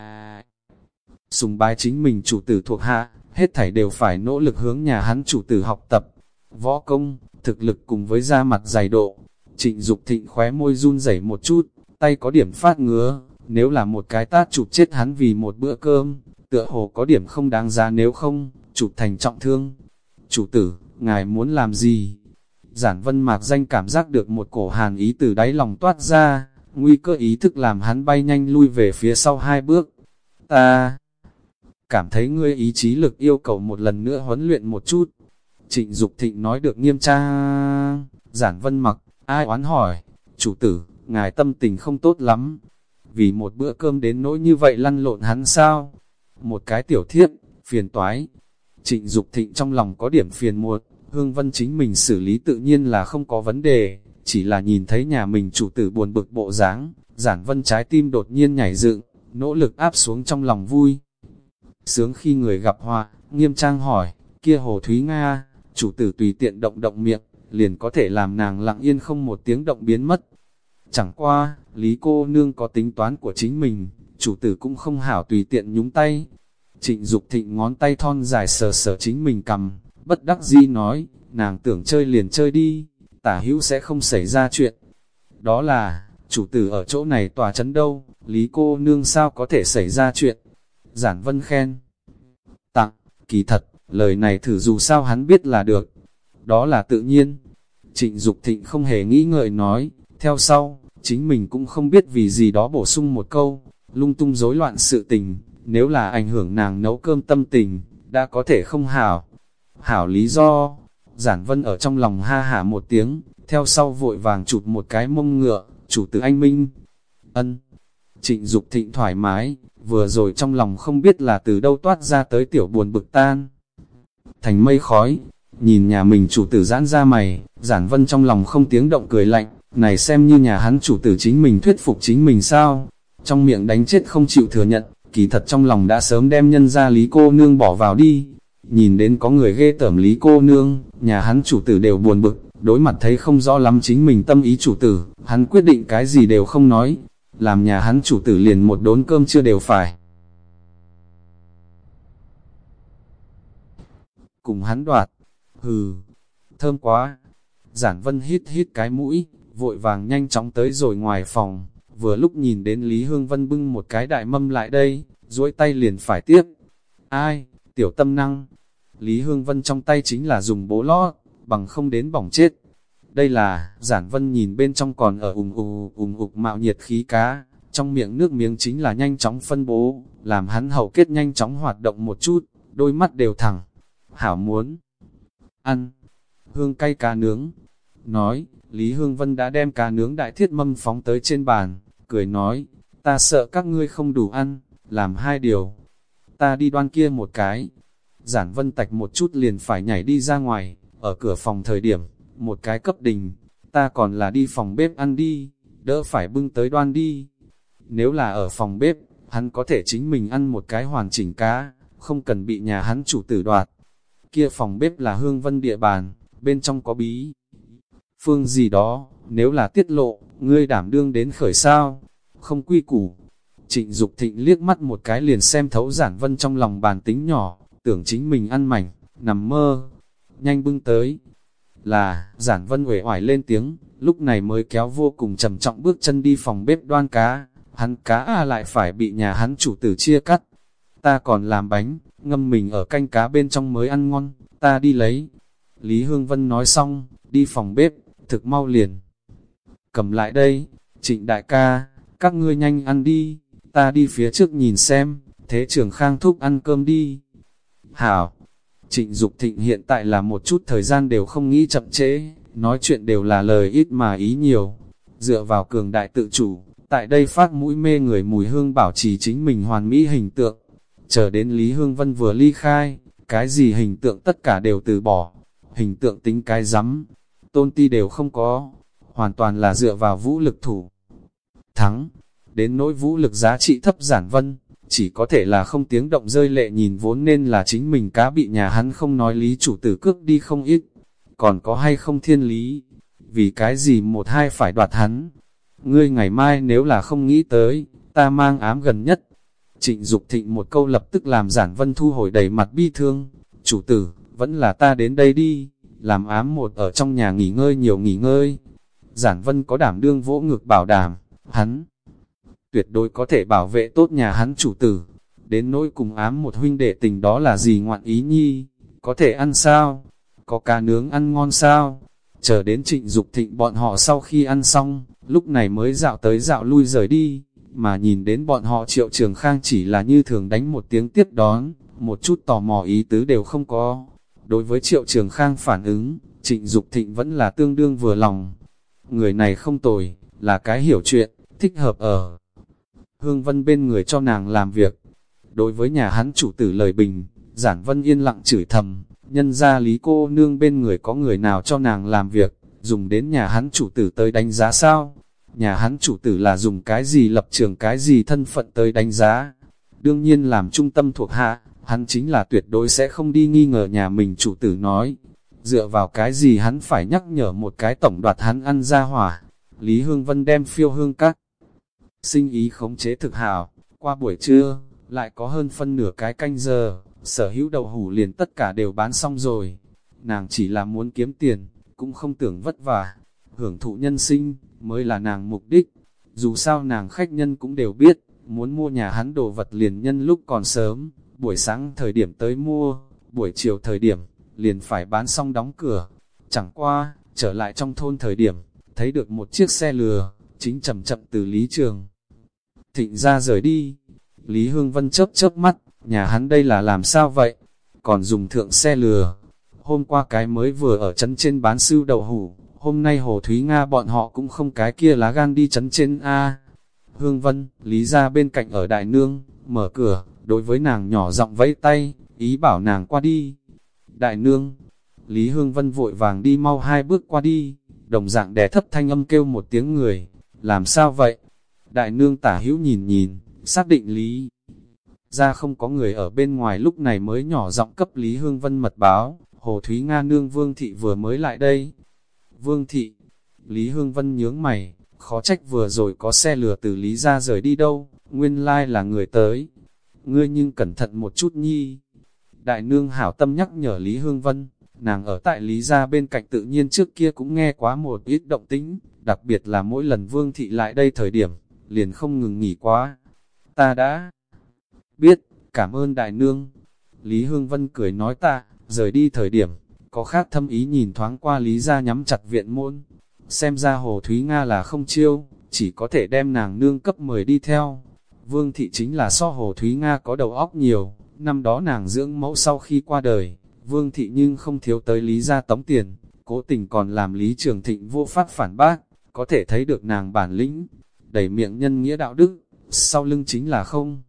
sùng bái chính mình chủ tử thuộc hạ, hết thảy đều phải nỗ lực hướng nhà hắn chủ tử học tập. Võ công, thực lực cùng với da mặt dày độ. Trịnh Dục Thịnh khóe môi run rẩy một chút, tay có điểm phát ngứa, nếu là một cái tát chụp chết hắn vì một bữa cơm, tựa hồ có điểm không đáng giá nếu không, chụp thành trọng thương. Chủ tử, ngài muốn làm gì? Giản vân mạc danh cảm giác được một cổ hàn ý từ đáy lòng toát ra, nguy cơ ý thức làm hắn bay nhanh lui về phía sau hai bước. Ta cảm thấy ngươi ý chí lực yêu cầu một lần nữa huấn luyện một chút. Trịnh Dục Thịnh nói được nghiêm trang, giản vân mặc, ai oán hỏi, chủ tử, ngài tâm tình không tốt lắm, vì một bữa cơm đến nỗi như vậy lăn lộn hắn sao? Một cái tiểu thiết phiền toái. Trịnh Dục Thịnh trong lòng có điểm phiền muộn, Hương Vân chính mình xử lý tự nhiên là không có vấn đề, chỉ là nhìn thấy nhà mình chủ tử buồn bực bộ dáng, giản vân trái tim đột nhiên nhảy dựng, nỗ lực áp xuống trong lòng vui. Sướng khi người gặp họa, nghiêm trang hỏi, kia Hồ Thúy Nga, chủ tử tùy tiện động động miệng, liền có thể làm nàng lặng yên không một tiếng động biến mất. Chẳng qua, Lý cô nương có tính toán của chính mình, chủ tử cũng không hảo tùy tiện nhúng tay. Trịnh Dục thịnh ngón tay thon dài sờ sờ chính mình cầm, bất đắc di nói, nàng tưởng chơi liền chơi đi, tả hữu sẽ không xảy ra chuyện. Đó là, chủ tử ở chỗ này tòa chấn đâu, Lý cô nương sao có thể xảy ra chuyện. Giản Vân khen. Tặng, kỳ thật, lời này thử dù sao hắn biết là được. Đó là tự nhiên. Trịnh Dục thịnh không hề nghĩ ngợi nói, theo sau, chính mình cũng không biết vì gì đó bổ sung một câu, lung tung rối loạn sự tình, nếu là ảnh hưởng nàng nấu cơm tâm tình, đã có thể không hảo. Hảo lý do, giản vân ở trong lòng ha hả một tiếng, theo sau vội vàng chụp một cái mông ngựa, chủ tử anh Minh. Ân, trịnh Dục thịnh thoải mái, vừa rồi trong lòng không biết là từ đâu toát ra tới tiểu buồn bực tan. Thành mây khói, nhìn nhà mình chủ tử giãn ra mày, giản vân trong lòng không tiếng động cười lạnh, này xem như nhà hắn chủ tử chính mình thuyết phục chính mình sao, trong miệng đánh chết không chịu thừa nhận, kỳ thật trong lòng đã sớm đem nhân ra lý cô nương bỏ vào đi. Nhìn đến có người ghê tởm lý cô nương, nhà hắn chủ tử đều buồn bực, đối mặt thấy không rõ lắm chính mình tâm ý chủ tử, hắn quyết định cái gì đều không nói, làm nhà hắn chủ tử liền một đốn cơm chưa đều phải. Cùng hắn đoạt, hừ, thơm quá, giản vân hít hít cái mũi, vội vàng nhanh chóng tới rồi ngoài phòng, vừa lúc nhìn đến Lý Hương Vân bưng một cái đại mâm lại đây, duỗi tay liền phải tiếp. Ai, tiểu tâm năng, Lý Hương Vân trong tay chính là dùng bố lót, bằng không đến bỏng chết. Đây là, giản vân nhìn bên trong còn ở ủng ủ, ủng ục mạo nhiệt khí cá, trong miệng nước miếng chính là nhanh chóng phân bố, làm hắn hậu kết nhanh chóng hoạt động một chút, đôi mắt đều thẳng. Hảo muốn ăn hương cay cá nướng. Nói, Lý Hương Vân đã đem cá nướng đại thiết mâm phóng tới trên bàn, cười nói, ta sợ các ngươi không đủ ăn, làm hai điều. Ta đi đoan kia một cái. Giản Vân tạch một chút liền phải nhảy đi ra ngoài, ở cửa phòng thời điểm, một cái cấp đình, ta còn là đi phòng bếp ăn đi, đỡ phải bưng tới đoan đi. Nếu là ở phòng bếp, hắn có thể chính mình ăn một cái hoàn chỉnh cá, không cần bị nhà hắn chủ tử đoạt. Kia phòng bếp là hương vân địa bàn, bên trong có bí. Phương gì đó, nếu là tiết lộ, ngươi đảm đương đến khởi sao, không quy củ. Trịnh Dục thịnh liếc mắt một cái liền xem thấu giản vân trong lòng bàn tính nhỏ, tưởng chính mình ăn mảnh, nằm mơ. Nhanh bưng tới, là, giản vân uể oải lên tiếng, lúc này mới kéo vô cùng trầm trọng bước chân đi phòng bếp đoan cá, hắn cá à lại phải bị nhà hắn chủ tử chia cắt. Ta còn làm bánh, ngâm mình ở canh cá bên trong mới ăn ngon, ta đi lấy. Lý Hương Vân nói xong, đi phòng bếp, thực mau liền. Cầm lại đây, trịnh đại ca, các ngươi nhanh ăn đi, ta đi phía trước nhìn xem, thế trưởng khang thúc ăn cơm đi. Hảo, trịnh Dục thịnh hiện tại là một chút thời gian đều không nghĩ chậm trễ, nói chuyện đều là lời ít mà ý nhiều. Dựa vào cường đại tự chủ, tại đây phát mũi mê người mùi hương bảo trì chính mình hoàn mỹ hình tượng. Chờ đến Lý Hương Vân vừa ly khai, cái gì hình tượng tất cả đều từ bỏ. Hình tượng tính cái rắm tôn ti đều không có, hoàn toàn là dựa vào vũ lực thủ. Thắng, đến nỗi vũ lực giá trị thấp giản vân, chỉ có thể là không tiếng động rơi lệ nhìn vốn nên là chính mình cá bị nhà hắn không nói lý chủ tử cước đi không ít, còn có hay không thiên lý, vì cái gì một hai phải đoạt hắn. Ngươi ngày mai nếu là không nghĩ tới, ta mang ám gần nhất. Trịnh Dục thịnh một câu lập tức làm giản vân thu hồi đầy mặt bi thương, chủ tử, vẫn là ta đến đây đi, làm ám một ở trong nhà nghỉ ngơi nhiều nghỉ ngơi. Giản vân có đảm đương vỗ ngực bảo đảm, hắn tuyệt đối có thể bảo vệ tốt nhà hắn chủ tử. Đến nỗi cùng ám một huynh đệ tình đó là gì ngoạn ý nhi, có thể ăn sao? Có cá nướng ăn ngon sao? Chờ đến trịnh Dục thịnh bọn họ sau khi ăn xong, lúc này mới dạo tới dạo lui rời đi, mà nhìn đến bọn họ triệu trường khang chỉ là như thường đánh một tiếng tiếp đón, một chút tò mò ý tứ đều không có. Đối với triệu trường khang phản ứng, trịnh Dục thịnh vẫn là tương đương vừa lòng. Người này không tồi, là cái hiểu chuyện, thích hợp ở. Hương Vân bên người cho nàng làm việc. Đối với nhà hắn chủ tử lời bình, giản vân yên lặng chửi thầm, nhân ra lý cô nương bên người có người nào cho nàng làm việc, dùng đến nhà hắn chủ tử tới đánh giá sao? Nhà hắn chủ tử là dùng cái gì lập trường cái gì thân phận tới đánh giá? Đương nhiên làm trung tâm thuộc hạ, hắn chính là tuyệt đối sẽ không đi nghi ngờ nhà mình chủ tử nói. Dựa vào cái gì hắn phải nhắc nhở một cái tổng đoạt hắn ăn ra hỏa. Lý Hương Vân đem phiêu hương các sinh ý khống chế thực hảo, qua buổi trưa, lại có hơn phân nửa cái canh giờ, sở hữu đậu hủ liền tất cả đều bán xong rồi. Nàng chỉ là muốn kiếm tiền, cũng không tưởng vất vả, hưởng thụ nhân sinh, mới là nàng mục đích. Dù sao nàng khách nhân cũng đều biết, muốn mua nhà hắn đồ vật liền nhân lúc còn sớm, buổi sáng thời điểm tới mua, buổi chiều thời điểm, liền phải bán xong đóng cửa. Chẳng qua, trở lại trong thôn thời điểm, thấy được một chiếc xe lừa, chính chậm chậm từ lý trường. Thịnh ra rời đi, Lý Hương Vân chớp chớp mắt, nhà hắn đây là làm sao vậy? Còn dùng thượng xe lừa. Hôm qua cái mới vừa ở chấn trên bán sưu đậu hủ, hôm nay Hồ Thúy Nga bọn họ cũng không cái kia lá gan đi chấn trên A. Hương Vân, Lý ra bên cạnh ở Đại Nương, mở cửa, đối với nàng nhỏ giọng vẫy tay, ý bảo nàng qua đi. Đại Nương, Lý Hương Vân vội vàng đi mau hai bước qua đi, đồng dạng đè thấp thanh âm kêu một tiếng người, làm sao vậy? Đại Nương tả hữu nhìn nhìn, xác định Lý ra không có người ở bên ngoài lúc này mới nhỏ giọng cấp Lý Hương Vân mật báo, Hồ Thúy Nga nương Vương Thị vừa mới lại đây. Vương Thị, Lý Hương Vân nhướng mày, khó trách vừa rồi có xe lừa từ Lý ra rời đi đâu, nguyên lai là người tới. Ngươi nhưng cẩn thận một chút nhi. Đại nương hảo tâm nhắc nhở Lý Hương Vân, nàng ở tại Lý gia bên cạnh tự nhiên trước kia cũng nghe quá một ít động tính, đặc biệt là mỗi lần Vương Thị lại đây thời điểm, liền không ngừng nghỉ quá. Ta đã biết, cảm ơn đại nương. Lý Hương Vân cười nói ta, rời đi thời điểm, có khác thâm ý nhìn thoáng qua Lý ra nhắm chặt viện môn. Xem ra Hồ Thúy Nga là không chiêu, chỉ có thể đem nàng nương cấp 10 đi theo. Vương thị chính là so Hồ Thúy Nga có đầu óc nhiều, năm đó nàng dưỡng mẫu sau khi qua đời, Vương thị nhưng không thiếu tới Lý ra tống tiền, cố tình còn làm Lý Trường Thịnh vô pháp phản bác, có thể thấy được nàng bản lĩnh, đầy miệng nhân nghĩa đạo đức, sau lưng chính là không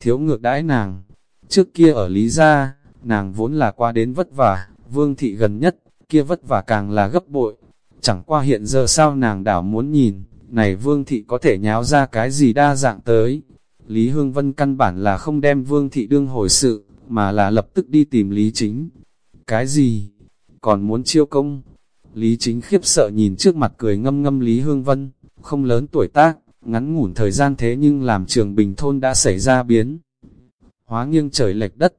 thiếu ngược đãi nàng. Trước kia ở Lý Gia, nàng vốn là qua đến vất vả, vương thị gần nhất, kia vất vả càng là gấp bội. Chẳng qua hiện giờ sao nàng đảo muốn nhìn, này vương thị có thể nháo ra cái gì đa dạng tới. Lý Hương Vân căn bản là không đem vương thị đương hồi sự, mà là lập tức đi tìm Lý Chính. Cái gì? Còn muốn chiêu công? Lý Chính khiếp sợ nhìn trước mặt cười ngâm ngâm Lý Hương Vân, không lớn tuổi tác, ngắn ngủn thời gian thế nhưng làm trường bình thôn đã xảy ra biến. Hóa nghiêng trời lệch đất,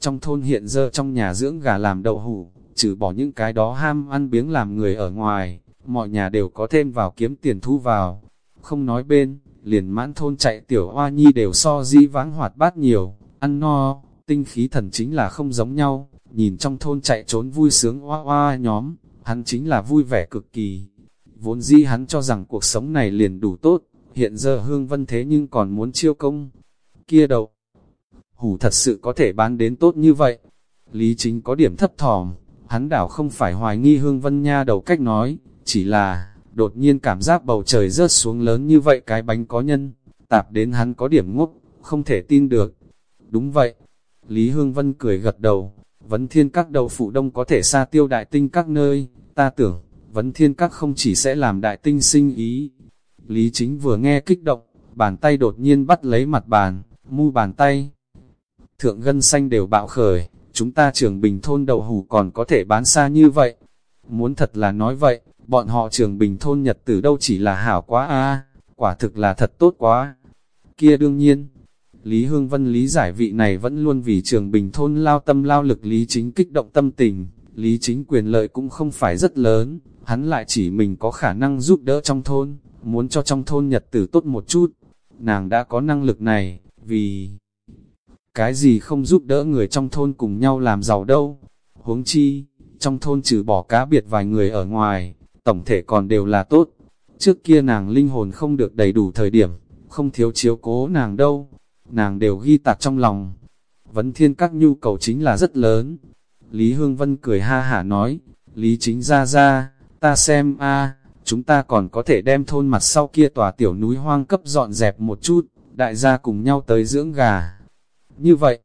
trong thôn hiện giờ trong nhà dưỡng gà làm đậu hủ, trừ bỏ những cái đó ham ăn biếng làm người ở ngoài, mọi nhà đều có thêm vào kiếm tiền thu vào. Không nói bên, liền mãn thôn chạy tiểu hoa nhi đều so di vãng hoạt bát nhiều, ăn no, tinh khí thần chính là không giống nhau, nhìn trong thôn chạy trốn vui sướng hoa hoa nhóm, hắn chính là vui vẻ cực kỳ. Vốn dĩ hắn cho rằng cuộc sống này liền đủ tốt, hiện giờ hương vân thế nhưng còn muốn chiêu công. Kia đầu, hủ thật sự có thể bán đến tốt như vậy. Lý chính có điểm thấp thỏm, hắn đảo không phải hoài nghi hương vân nha đầu cách nói, chỉ là, đột nhiên cảm giác bầu trời rớt xuống lớn như vậy cái bánh có nhân, tạp đến hắn có điểm ngốc, không thể tin được. Đúng vậy, Lý Hương Vân cười gật đầu, vấn thiên các đầu phụ đông có thể xa tiêu đại tinh các nơi, ta tưởng, vấn thiên các không chỉ sẽ làm đại tinh sinh ý. Lý chính vừa nghe kích động, bàn tay đột nhiên bắt lấy mặt bàn, mu bàn tay. Thượng gân xanh đều bạo khởi, chúng ta trường bình thôn đậu hủ còn có thể bán xa như vậy. Muốn thật là nói vậy, bọn họ trường bình thôn nhật từ đâu chỉ là hảo quá a quả thực là thật tốt quá. Kia đương nhiên, Lý Hương Vân lý giải vị này vẫn luôn vì trường bình thôn lao tâm lao lực lý chính kích động tâm tình, lý chính quyền lợi cũng không phải rất lớn, hắn lại chỉ mình có khả năng giúp đỡ trong thôn, muốn cho trong thôn nhật tử tốt một chút. Nàng đã có năng lực này, vì cái gì không giúp đỡ người trong thôn cùng nhau làm giàu đâu. Huống chi, trong thôn trừ bỏ cá biệt vài người ở ngoài, tổng thể còn đều là tốt. Trước kia nàng linh hồn không được đầy đủ thời điểm, không thiếu chiếu cố nàng đâu, nàng đều ghi tạc trong lòng. Vấn thiên các nhu cầu chính là rất lớn. Lý Hương Vân cười ha hả nói, Lý chính ra ra, ta xem a chúng ta còn có thể đem thôn mặt sau kia tòa tiểu núi hoang cấp dọn dẹp một chút, đại gia cùng nhau tới dưỡng gà. Như vậy,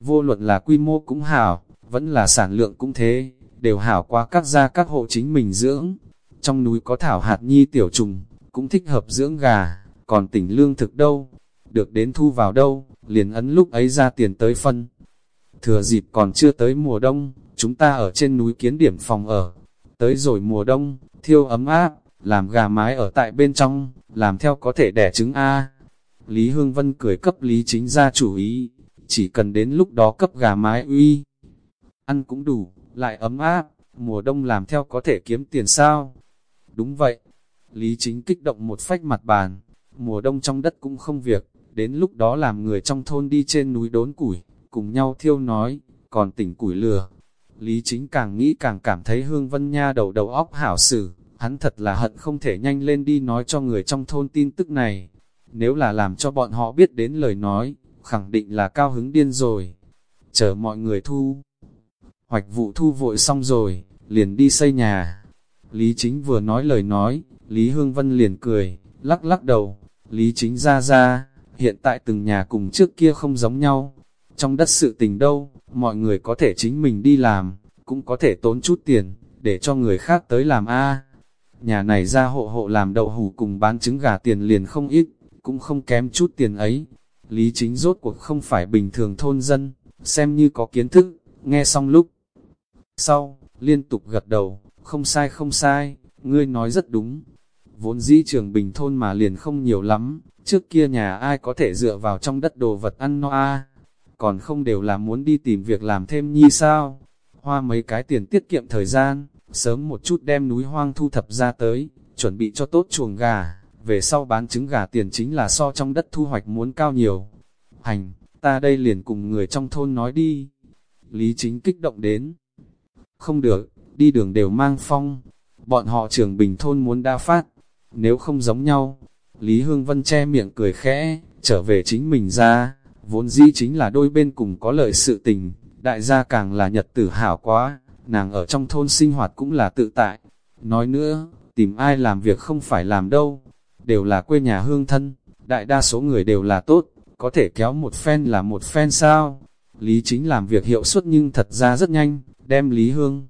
vô luận là quy mô cũng hảo, vẫn là sản lượng cũng thế, đều hảo qua các gia các hộ chính mình dưỡng. Trong núi có thảo hạt nhi tiểu trùng, cũng thích hợp dưỡng gà, còn tỉnh lương thực đâu, được đến thu vào đâu, liền ấn lúc ấy ra tiền tới phân. Thừa dịp còn chưa tới mùa đông, chúng ta ở trên núi kiến điểm phòng ở. Tới rồi mùa đông, thiêu ấm áp, làm gà mái ở tại bên trong, làm theo có thể đẻ trứng A. Lý Hương Vân cười cấp Lý Chính ra chủ ý, chỉ cần đến lúc đó cấp gà mái uy. Ăn cũng đủ, lại ấm áp, mùa đông làm theo có thể kiếm tiền sao? Đúng vậy, Lý Chính kích động một phách mặt bàn, mùa đông trong đất cũng không việc, đến lúc đó làm người trong thôn đi trên núi đốn củi, cùng nhau thiêu nói, còn tỉnh củi lừa. Lý Chính càng nghĩ càng cảm thấy Hương Vân Nha đầu đầu óc hảo xử, hắn thật là hận không thể nhanh lên đi nói cho người trong thôn tin tức này. Nếu là làm cho bọn họ biết đến lời nói, khẳng định là cao hứng điên rồi. Chờ mọi người thu. Hoạch vụ thu vội xong rồi, liền đi xây nhà. Lý Chính vừa nói lời nói, Lý Hương Vân liền cười, lắc lắc đầu. Lý Chính ra ra, hiện tại từng nhà cùng trước kia không giống nhau. Trong đất sự tình đâu, mọi người có thể chính mình đi làm, cũng có thể tốn chút tiền, để cho người khác tới làm A. Nhà này ra hộ hộ làm đậu hủ cùng bán trứng gà tiền liền không ít, cũng không kém chút tiền ấy. Lý chính rốt cuộc không phải bình thường thôn dân, xem như có kiến thức, nghe xong lúc. Sau, liên tục gật đầu, không sai không sai, ngươi nói rất đúng. Vốn dĩ trường bình thôn mà liền không nhiều lắm, trước kia nhà ai có thể dựa vào trong đất đồ vật ăn no a còn không đều là muốn đi tìm việc làm thêm nhi sao. Hoa mấy cái tiền tiết kiệm thời gian, sớm một chút đem núi hoang thu thập ra tới, chuẩn bị cho tốt chuồng gà, về sau bán trứng gà tiền chính là so trong đất thu hoạch muốn cao nhiều. Hành, ta đây liền cùng người trong thôn nói đi. Lý chính kích động đến. Không được, đi đường đều mang phong. Bọn họ trường bình thôn muốn đa phát. Nếu không giống nhau, Lý Hương Vân che miệng cười khẽ, trở về chính mình ra vốn dĩ chính là đôi bên cùng có lợi sự tình, đại gia càng là nhật tử hảo quá, nàng ở trong thôn sinh hoạt cũng là tự tại. Nói nữa, tìm ai làm việc không phải làm đâu, đều là quê nhà hương thân, đại đa số người đều là tốt, có thể kéo một phen là một phen sao. Lý chính làm việc hiệu suất nhưng thật ra rất nhanh, đem Lý Hương.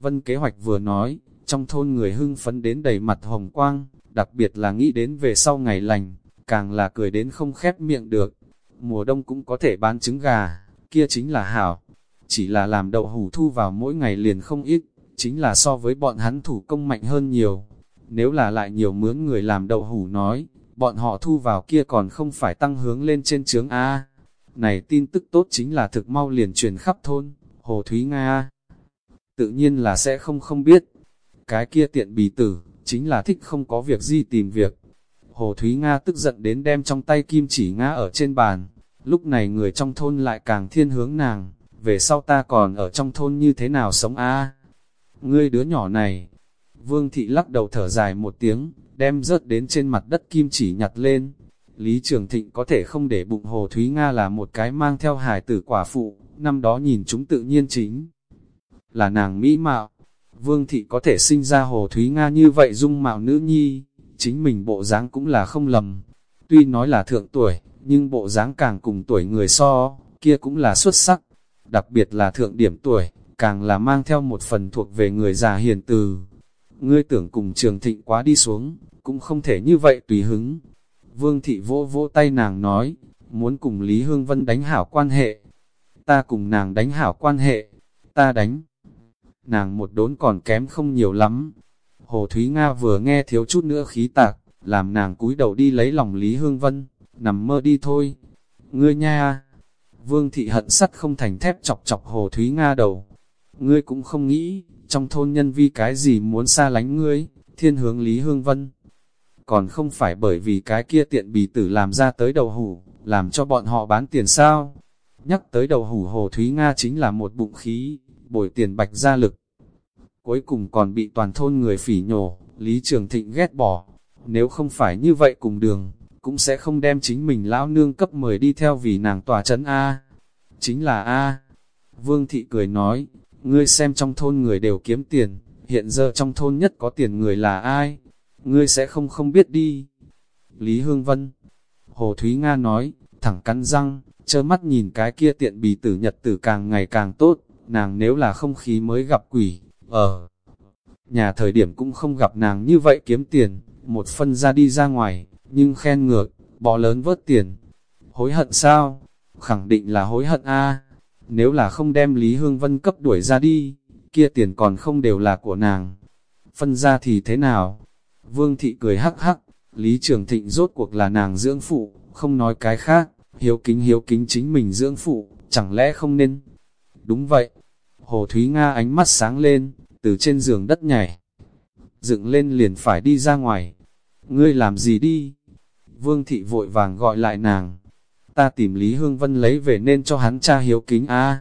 Vân kế hoạch vừa nói, trong thôn người hưng phấn đến đầy mặt hồng quang, đặc biệt là nghĩ đến về sau ngày lành, càng là cười đến không khép miệng được mùa đông cũng có thể bán trứng gà, kia chính là hảo. Chỉ là làm đậu hủ thu vào mỗi ngày liền không ít, chính là so với bọn hắn thủ công mạnh hơn nhiều. Nếu là lại nhiều mướn người làm đậu hủ nói, bọn họ thu vào kia còn không phải tăng hướng lên trên trướng A. Này tin tức tốt chính là thực mau liền truyền khắp thôn, Hồ Thúy Nga. Tự nhiên là sẽ không không biết. Cái kia tiện bì tử, chính là thích không có việc gì tìm việc. Hồ Thúy Nga tức giận đến đem trong tay kim chỉ Nga ở trên bàn, Lúc này người trong thôn lại càng thiên hướng nàng, về sau ta còn ở trong thôn như thế nào sống a ngươi đứa nhỏ này. Vương thị lắc đầu thở dài một tiếng, đem rớt đến trên mặt đất kim chỉ nhặt lên. Lý Trường Thịnh có thể không để bụng Hồ Thúy Nga là một cái mang theo hài tử quả phụ, năm đó nhìn chúng tự nhiên chính. Là nàng mỹ mạo, Vương thị có thể sinh ra Hồ Thúy Nga như vậy dung mạo nữ nhi, chính mình bộ dáng cũng là không lầm. Tuy nói là thượng tuổi, nhưng bộ dáng càng cùng tuổi người so, kia cũng là xuất sắc. Đặc biệt là thượng điểm tuổi, càng là mang theo một phần thuộc về người già hiền từ. Ngươi tưởng cùng trường thịnh quá đi xuống, cũng không thể như vậy tùy hứng. Vương thị vỗ vỗ tay nàng nói, muốn cùng Lý Hương Vân đánh hảo quan hệ. Ta cùng nàng đánh hảo quan hệ, ta đánh. Nàng một đốn còn kém không nhiều lắm. Hồ Thúy Nga vừa nghe thiếu chút nữa khí tạc, làm nàng cúi đầu đi lấy lòng Lý Hương Vân, nằm mơ đi thôi. Ngươi nha! Vương thị hận sắt không thành thép chọc chọc Hồ Thúy Nga đầu. Ngươi cũng không nghĩ, trong thôn nhân vi cái gì muốn xa lánh ngươi, thiên hướng Lý Hương Vân. Còn không phải bởi vì cái kia tiện bì tử làm ra tới đầu hủ, làm cho bọn họ bán tiền sao. Nhắc tới đầu hủ Hồ Thúy Nga chính là một bụng khí, bồi tiền bạch gia lực. Cuối cùng còn bị toàn thôn người phỉ nhổ, Lý Trường Thịnh ghét bỏ. Nếu không phải như vậy cùng đường, cũng sẽ không đem chính mình lão nương cấp mời đi theo vì nàng tòa chấn A. Chính là A. Vương Thị cười nói, ngươi xem trong thôn người đều kiếm tiền, hiện giờ trong thôn nhất có tiền người là ai? Ngươi sẽ không không biết đi. Lý Hương Vân Hồ Thúy Nga nói, thẳng cắn răng, chơ mắt nhìn cái kia tiện bì tử nhật tử càng ngày càng tốt, nàng nếu là không khí mới gặp quỷ, ở nhà thời điểm cũng không gặp nàng như vậy kiếm tiền, một phân ra đi ra ngoài, nhưng khen ngược, bỏ lớn vớt tiền. Hối hận sao? Khẳng định là hối hận a. Nếu là không đem Lý Hương Vân cấp đuổi ra đi, kia tiền còn không đều là của nàng. Phân ra thì thế nào? Vương thị cười hắc hắc, Lý Trường Thịnh rốt cuộc là nàng dưỡng phụ, không nói cái khác, hiếu kính hiếu kính chính mình dưỡng phụ, chẳng lẽ không nên? Đúng vậy. Hồ Thúy Nga ánh mắt sáng lên, từ trên giường đất nhảy. Dựng lên liền phải đi ra ngoài. Ngươi làm gì đi? Vương thị vội vàng gọi lại nàng. Ta tìm Lý Hương Vân lấy về nên cho hắn cha hiếu kính a.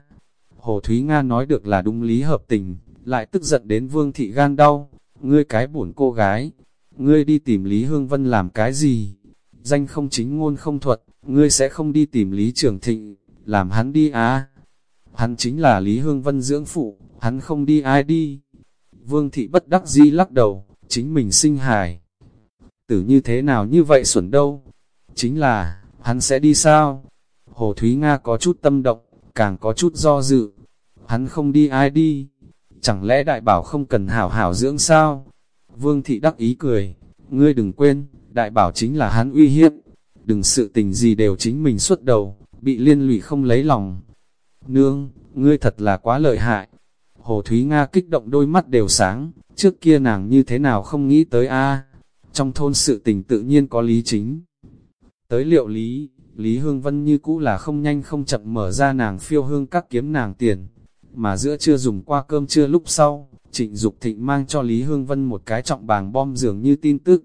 Hồ Thúy Nga nói được là đúng lý hợp tình, lại tức giận đến Vương thị gan đau. Ngươi cái buồn cô gái, ngươi đi tìm Lý Hương Vân làm cái gì? Danh không chính ngôn không thuật, ngươi sẽ không đi tìm Lý Trường Thịnh, làm hắn đi á. Hắn chính là Lý Hương Vân dưỡng phụ, hắn không đi ai đi. Vương thị bất đắc Di lắc đầu, chính mình sinh hài. Tử như thế nào như vậy xuẩn đâu? Chính là, hắn sẽ đi sao? Hồ Thúy Nga có chút tâm động, càng có chút do dự. Hắn không đi ai đi? Chẳng lẽ đại bảo không cần hảo hảo dưỡng sao? Vương thị đắc ý cười, ngươi đừng quên, đại bảo chính là hắn uy hiếp. Đừng sự tình gì đều chính mình xuất đầu, bị liên lụy không lấy lòng. Nương, ngươi thật là quá lợi hại. Hồ Thúy Nga kích động đôi mắt đều sáng, trước kia nàng như thế nào không nghĩ tới a Trong thôn sự tình tự nhiên có lý chính. Tới liệu lý, Lý Hương Vân như cũ là không nhanh không chậm mở ra nàng phiêu hương các kiếm nàng tiền. Mà giữa chưa dùng qua cơm trưa lúc sau, trịnh Dục thịnh mang cho Lý Hương Vân một cái trọng bàng bom dường như tin tức.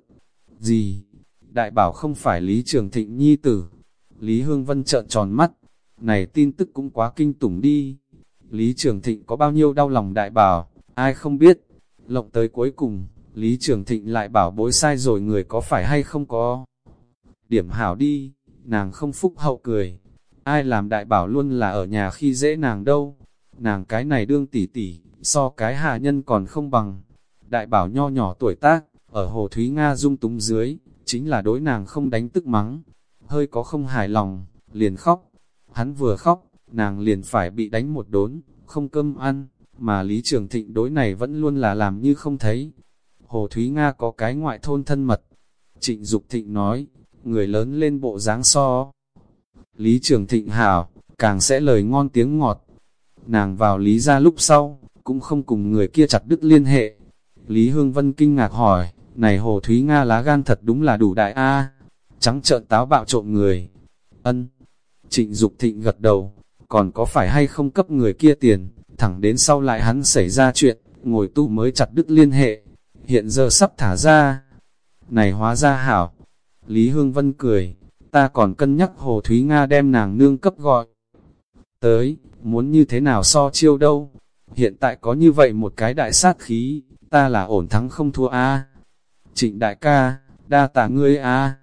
Gì? Đại bảo không phải Lý Trường Thịnh nhi tử. Lý Hương Vân trợn tròn mắt. Này tin tức cũng quá kinh tủng đi. Lý Trường Thịnh có bao nhiêu đau lòng đại bảo, ai không biết. Lộng tới cuối cùng, Lý Trường Thịnh lại bảo bối sai rồi người có phải hay không có. Điểm hảo đi, nàng không phúc hậu cười. Ai làm đại bảo luôn là ở nhà khi dễ nàng đâu. Nàng cái này đương tỉ tỉ, so cái hạ nhân còn không bằng. Đại bảo nho nhỏ tuổi tác, ở Hồ Thúy Nga dung túng dưới, chính là đối nàng không đánh tức mắng. Hơi có không hài lòng, liền khóc. Hắn vừa khóc, nàng liền phải bị đánh một đốn, không cơm ăn, mà Lý Trường Thịnh đối này vẫn luôn là làm như không thấy. Hồ Thúy Nga có cái ngoại thôn thân mật. Trịnh Dục Thịnh nói, người lớn lên bộ dáng so. Lý Trường Thịnh hảo, càng sẽ lời ngon tiếng ngọt. Nàng vào Lý ra lúc sau, cũng không cùng người kia chặt đứt liên hệ. Lý Hương Vân kinh ngạc hỏi, này Hồ Thúy Nga lá gan thật đúng là đủ đại A, trắng trợn táo bạo trộm người. Ân, trịnh Dục thịnh gật đầu, còn có phải hay không cấp người kia tiền, thẳng đến sau lại hắn xảy ra chuyện, ngồi tu mới chặt đứt liên hệ, hiện giờ sắp thả ra. Này hóa ra hảo, Lý Hương Vân cười, ta còn cân nhắc Hồ Thúy Nga đem nàng nương cấp gọi. Tới, muốn như thế nào so chiêu đâu, hiện tại có như vậy một cái đại sát khí, ta là ổn thắng không thua a. Trịnh đại ca, đa tạ ngươi a.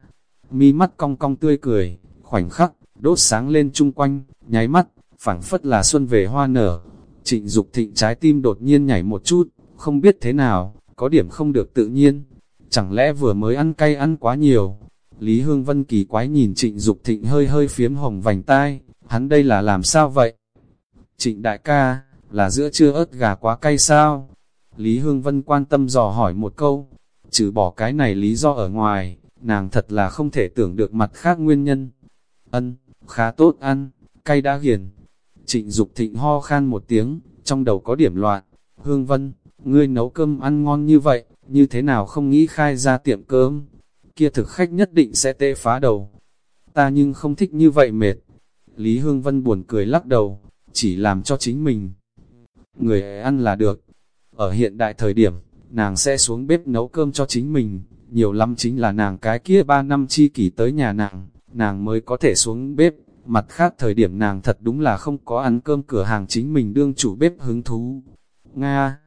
Mi mắt cong cong tươi cười, khoảnh khắc, đốt sáng lên chung quanh, nháy mắt, phảng phất là xuân về hoa nở. Trịnh Dục thịnh trái tim đột nhiên nhảy một chút, không biết thế nào, có điểm không được tự nhiên. Chẳng lẽ vừa mới ăn cay ăn quá nhiều? Lý Hương Vân kỳ quái nhìn trịnh Dục thịnh hơi hơi phiếm hồng vành tai, hắn đây là làm sao vậy? Trịnh đại ca, là giữa trưa ớt gà quá cay sao? Lý Hương Vân quan tâm dò hỏi một câu, trừ bỏ cái này lý do ở ngoài, nàng thật là không thể tưởng được mặt khác nguyên nhân. Ân, khá tốt ăn, cay đã hiền. Trịnh Dục thịnh ho khan một tiếng, trong đầu có điểm loạn. Hương Vân, ngươi nấu cơm ăn ngon như vậy, như thế nào không nghĩ khai ra tiệm cơm? Kia thực khách nhất định sẽ tê phá đầu. Ta nhưng không thích như vậy mệt. Lý Hương Vân buồn cười lắc đầu, chỉ làm cho chính mình. Người ăn là được. Ở hiện đại thời điểm, nàng sẽ xuống bếp nấu cơm cho chính mình, nhiều lắm chính là nàng cái kia ba năm chi kỷ tới nhà nàng, nàng mới có thể xuống bếp. Mặt khác thời điểm nàng thật đúng là không có ăn cơm cửa hàng chính mình đương chủ bếp hứng thú. Nga!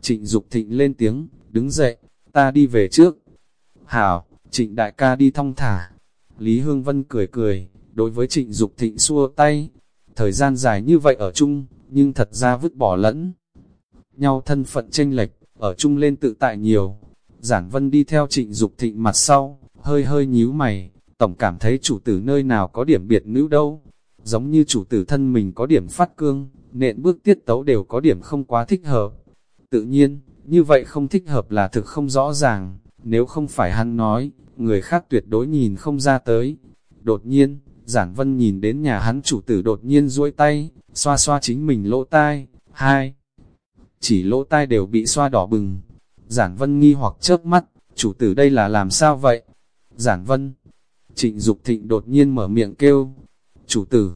Trịnh Dục thịnh lên tiếng, đứng dậy, ta đi về trước. Hảo, trịnh đại ca đi thong thả. Lý Hương Vân cười cười, đối với trịnh Dục thịnh xua tay. Thời gian dài như vậy ở chung, nhưng thật ra vứt bỏ lẫn. Nhau thân phận tranh lệch, ở chung lên tự tại nhiều. Giản Vân đi theo trịnh Dục thịnh mặt sau, hơi hơi nhíu mày, tổng cảm thấy chủ tử nơi nào có điểm biệt nữ đâu. Giống như chủ tử thân mình có điểm phát cương, nện bước tiết tấu đều có điểm không quá thích hợp. Tự nhiên, như vậy không thích hợp là thực không rõ ràng, nếu không phải hắn nói, người khác tuyệt đối nhìn không ra tới. Đột nhiên, Giản Vân nhìn đến nhà hắn chủ tử đột nhiên duỗi tay, xoa xoa chính mình lỗ tai, hai. Chỉ lỗ tai đều bị xoa đỏ bừng. Giản Vân nghi hoặc chớp mắt, chủ tử đây là làm sao vậy? Giản Vân, Trịnh Dục Thịnh đột nhiên mở miệng kêu, chủ tử,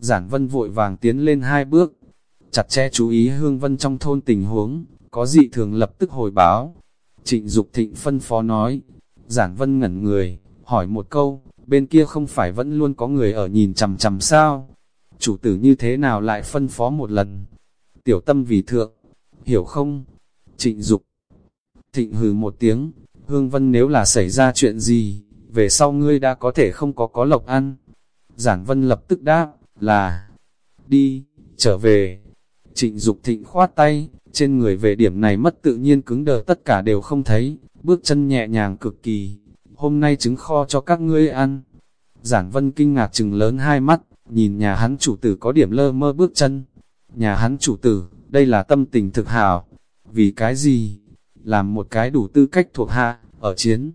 giản vân vội vàng tiến lên hai bước, chặt chẽ chú ý hương vân trong thôn tình huống, có dị thường lập tức hồi báo. Trịnh Dục Thịnh phân phó nói, giản vân ngẩn người, hỏi một câu, bên kia không phải vẫn luôn có người ở nhìn chằm chằm sao? Chủ tử như thế nào lại phân phó một lần? Tiểu tâm vì thượng, hiểu không? Trịnh Dục Thịnh hừ một tiếng, Hương Vân nếu là xảy ra chuyện gì, về sau ngươi đã có thể không có có lộc ăn. Giản Vân lập tức đáp, là, đi, trở về. Trịnh Dục thịnh khoát tay, trên người về điểm này mất tự nhiên cứng đờ tất cả đều không thấy, bước chân nhẹ nhàng cực kỳ. Hôm nay trứng kho cho các ngươi ăn. Giản Vân kinh ngạc chừng lớn hai mắt, nhìn nhà hắn chủ tử có điểm lơ mơ bước chân. Nhà hắn chủ tử, đây là tâm tình thực hào. Vì cái gì? Làm một cái đủ tư cách thuộc hạ, ở chiến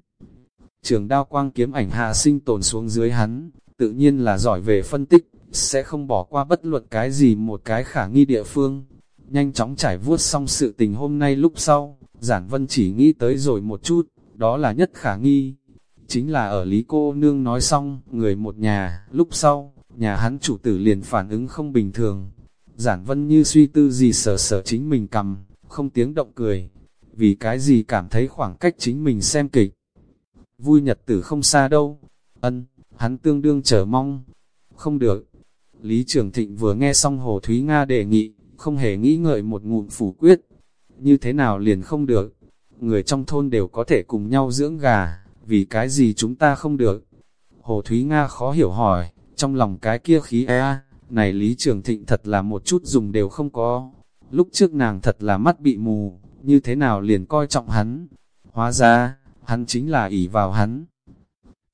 trường đao quang kiếm ảnh hạ sinh tồn xuống dưới hắn, tự nhiên là giỏi về phân tích, sẽ không bỏ qua bất luận cái gì một cái khả nghi địa phương. Nhanh chóng trải vuốt xong sự tình hôm nay lúc sau, giản vân chỉ nghĩ tới rồi một chút, đó là nhất khả nghi. Chính là ở Lý Cô Nương nói xong, người một nhà, lúc sau, nhà hắn chủ tử liền phản ứng không bình thường. Giản vân như suy tư gì sờ sờ chính mình cầm, không tiếng động cười. Vì cái gì cảm thấy khoảng cách chính mình xem kịch, vui nhật tử không xa đâu. Ân, hắn tương đương chờ mong. Không được. Lý Trường Thịnh vừa nghe xong Hồ Thúy Nga đề nghị, không hề nghĩ ngợi một ngụm phủ quyết. Như thế nào liền không được. Người trong thôn đều có thể cùng nhau dưỡng gà, vì cái gì chúng ta không được. Hồ Thúy Nga khó hiểu hỏi, trong lòng cái kia khí e, này Lý Trường Thịnh thật là một chút dùng đều không có. Lúc trước nàng thật là mắt bị mù, như thế nào liền coi trọng hắn. Hóa ra, hắn chính là ỷ vào hắn.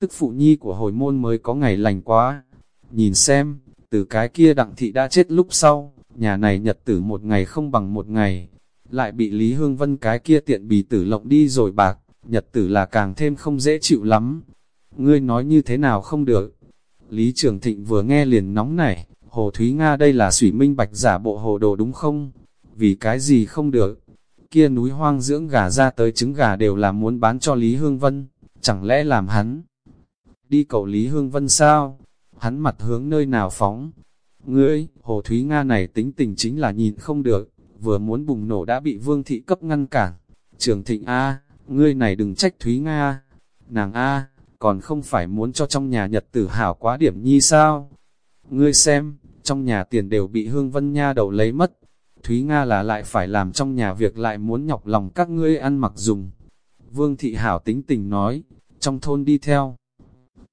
Tức phụ nhi của hồi môn mới có ngày lành quá. Nhìn xem, từ cái kia đặng thị đã chết lúc sau, nhà này nhật tử một ngày không bằng một ngày, lại bị Lý Hương Vân cái kia tiện bì tử lộng đi rồi bạc, nhật tử là càng thêm không dễ chịu lắm. Ngươi nói như thế nào không được? Lý Trường Thịnh vừa nghe liền nóng nảy, Hồ Thúy Nga đây là sủy minh bạch giả bộ hồ đồ đúng không? Vì cái gì không được? Kia núi hoang dưỡng gà ra tới trứng gà đều là muốn bán cho Lý Hương Vân, chẳng lẽ làm hắn đi cầu Lý Hương Vân sao? Hắn mặt hướng nơi nào phóng? Ngươi, Hồ Thúy Nga này tính tình chính là nhìn không được, vừa muốn bùng nổ đã bị Vương Thị cấp ngăn cản. Trường Thịnh A, ngươi này đừng trách Thúy Nga. Nàng A, còn không phải muốn cho trong nhà nhật tử hảo quá điểm nhi sao? Ngươi xem, trong nhà tiền đều bị Hương Vân Nha đầu lấy mất, Thúy Nga là lại phải làm trong nhà việc lại muốn nhọc lòng các ngươi ăn mặc dùng. Vương Thị Hảo tính tình nói, trong thôn đi theo.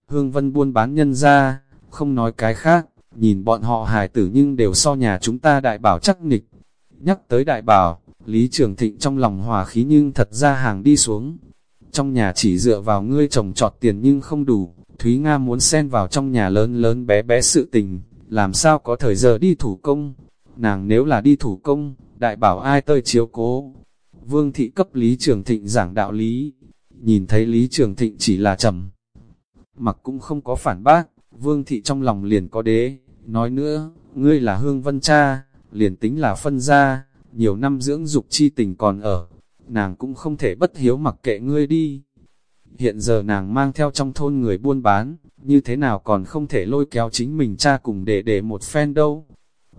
Hương Vân buôn bán nhân ra, không nói cái khác, nhìn bọn họ hài tử nhưng đều so nhà chúng ta đại bảo chắc nịch. Nhắc tới đại bảo, Lý Trường Thịnh trong lòng hòa khí nhưng thật ra hàng đi xuống. Trong nhà chỉ dựa vào ngươi trồng trọt tiền nhưng không đủ, Thúy Nga muốn xen vào trong nhà lớn lớn bé bé sự tình, làm sao có thời giờ đi thủ công. Nàng nếu là đi thủ công, đại bảo ai tơi chiếu cố. Vương thị cấp Lý Trường Thịnh giảng đạo lý, nhìn thấy Lý Trường Thịnh chỉ là trầm. Mặc cũng không có phản bác, Vương thị trong lòng liền có đế, nói nữa, ngươi là hương vân cha, liền tính là phân gia nhiều năm dưỡng dục chi tình còn ở, nàng cũng không thể bất hiếu mặc kệ ngươi đi. Hiện giờ nàng mang theo trong thôn người buôn bán, như thế nào còn không thể lôi kéo chính mình cha cùng để để một phen đâu.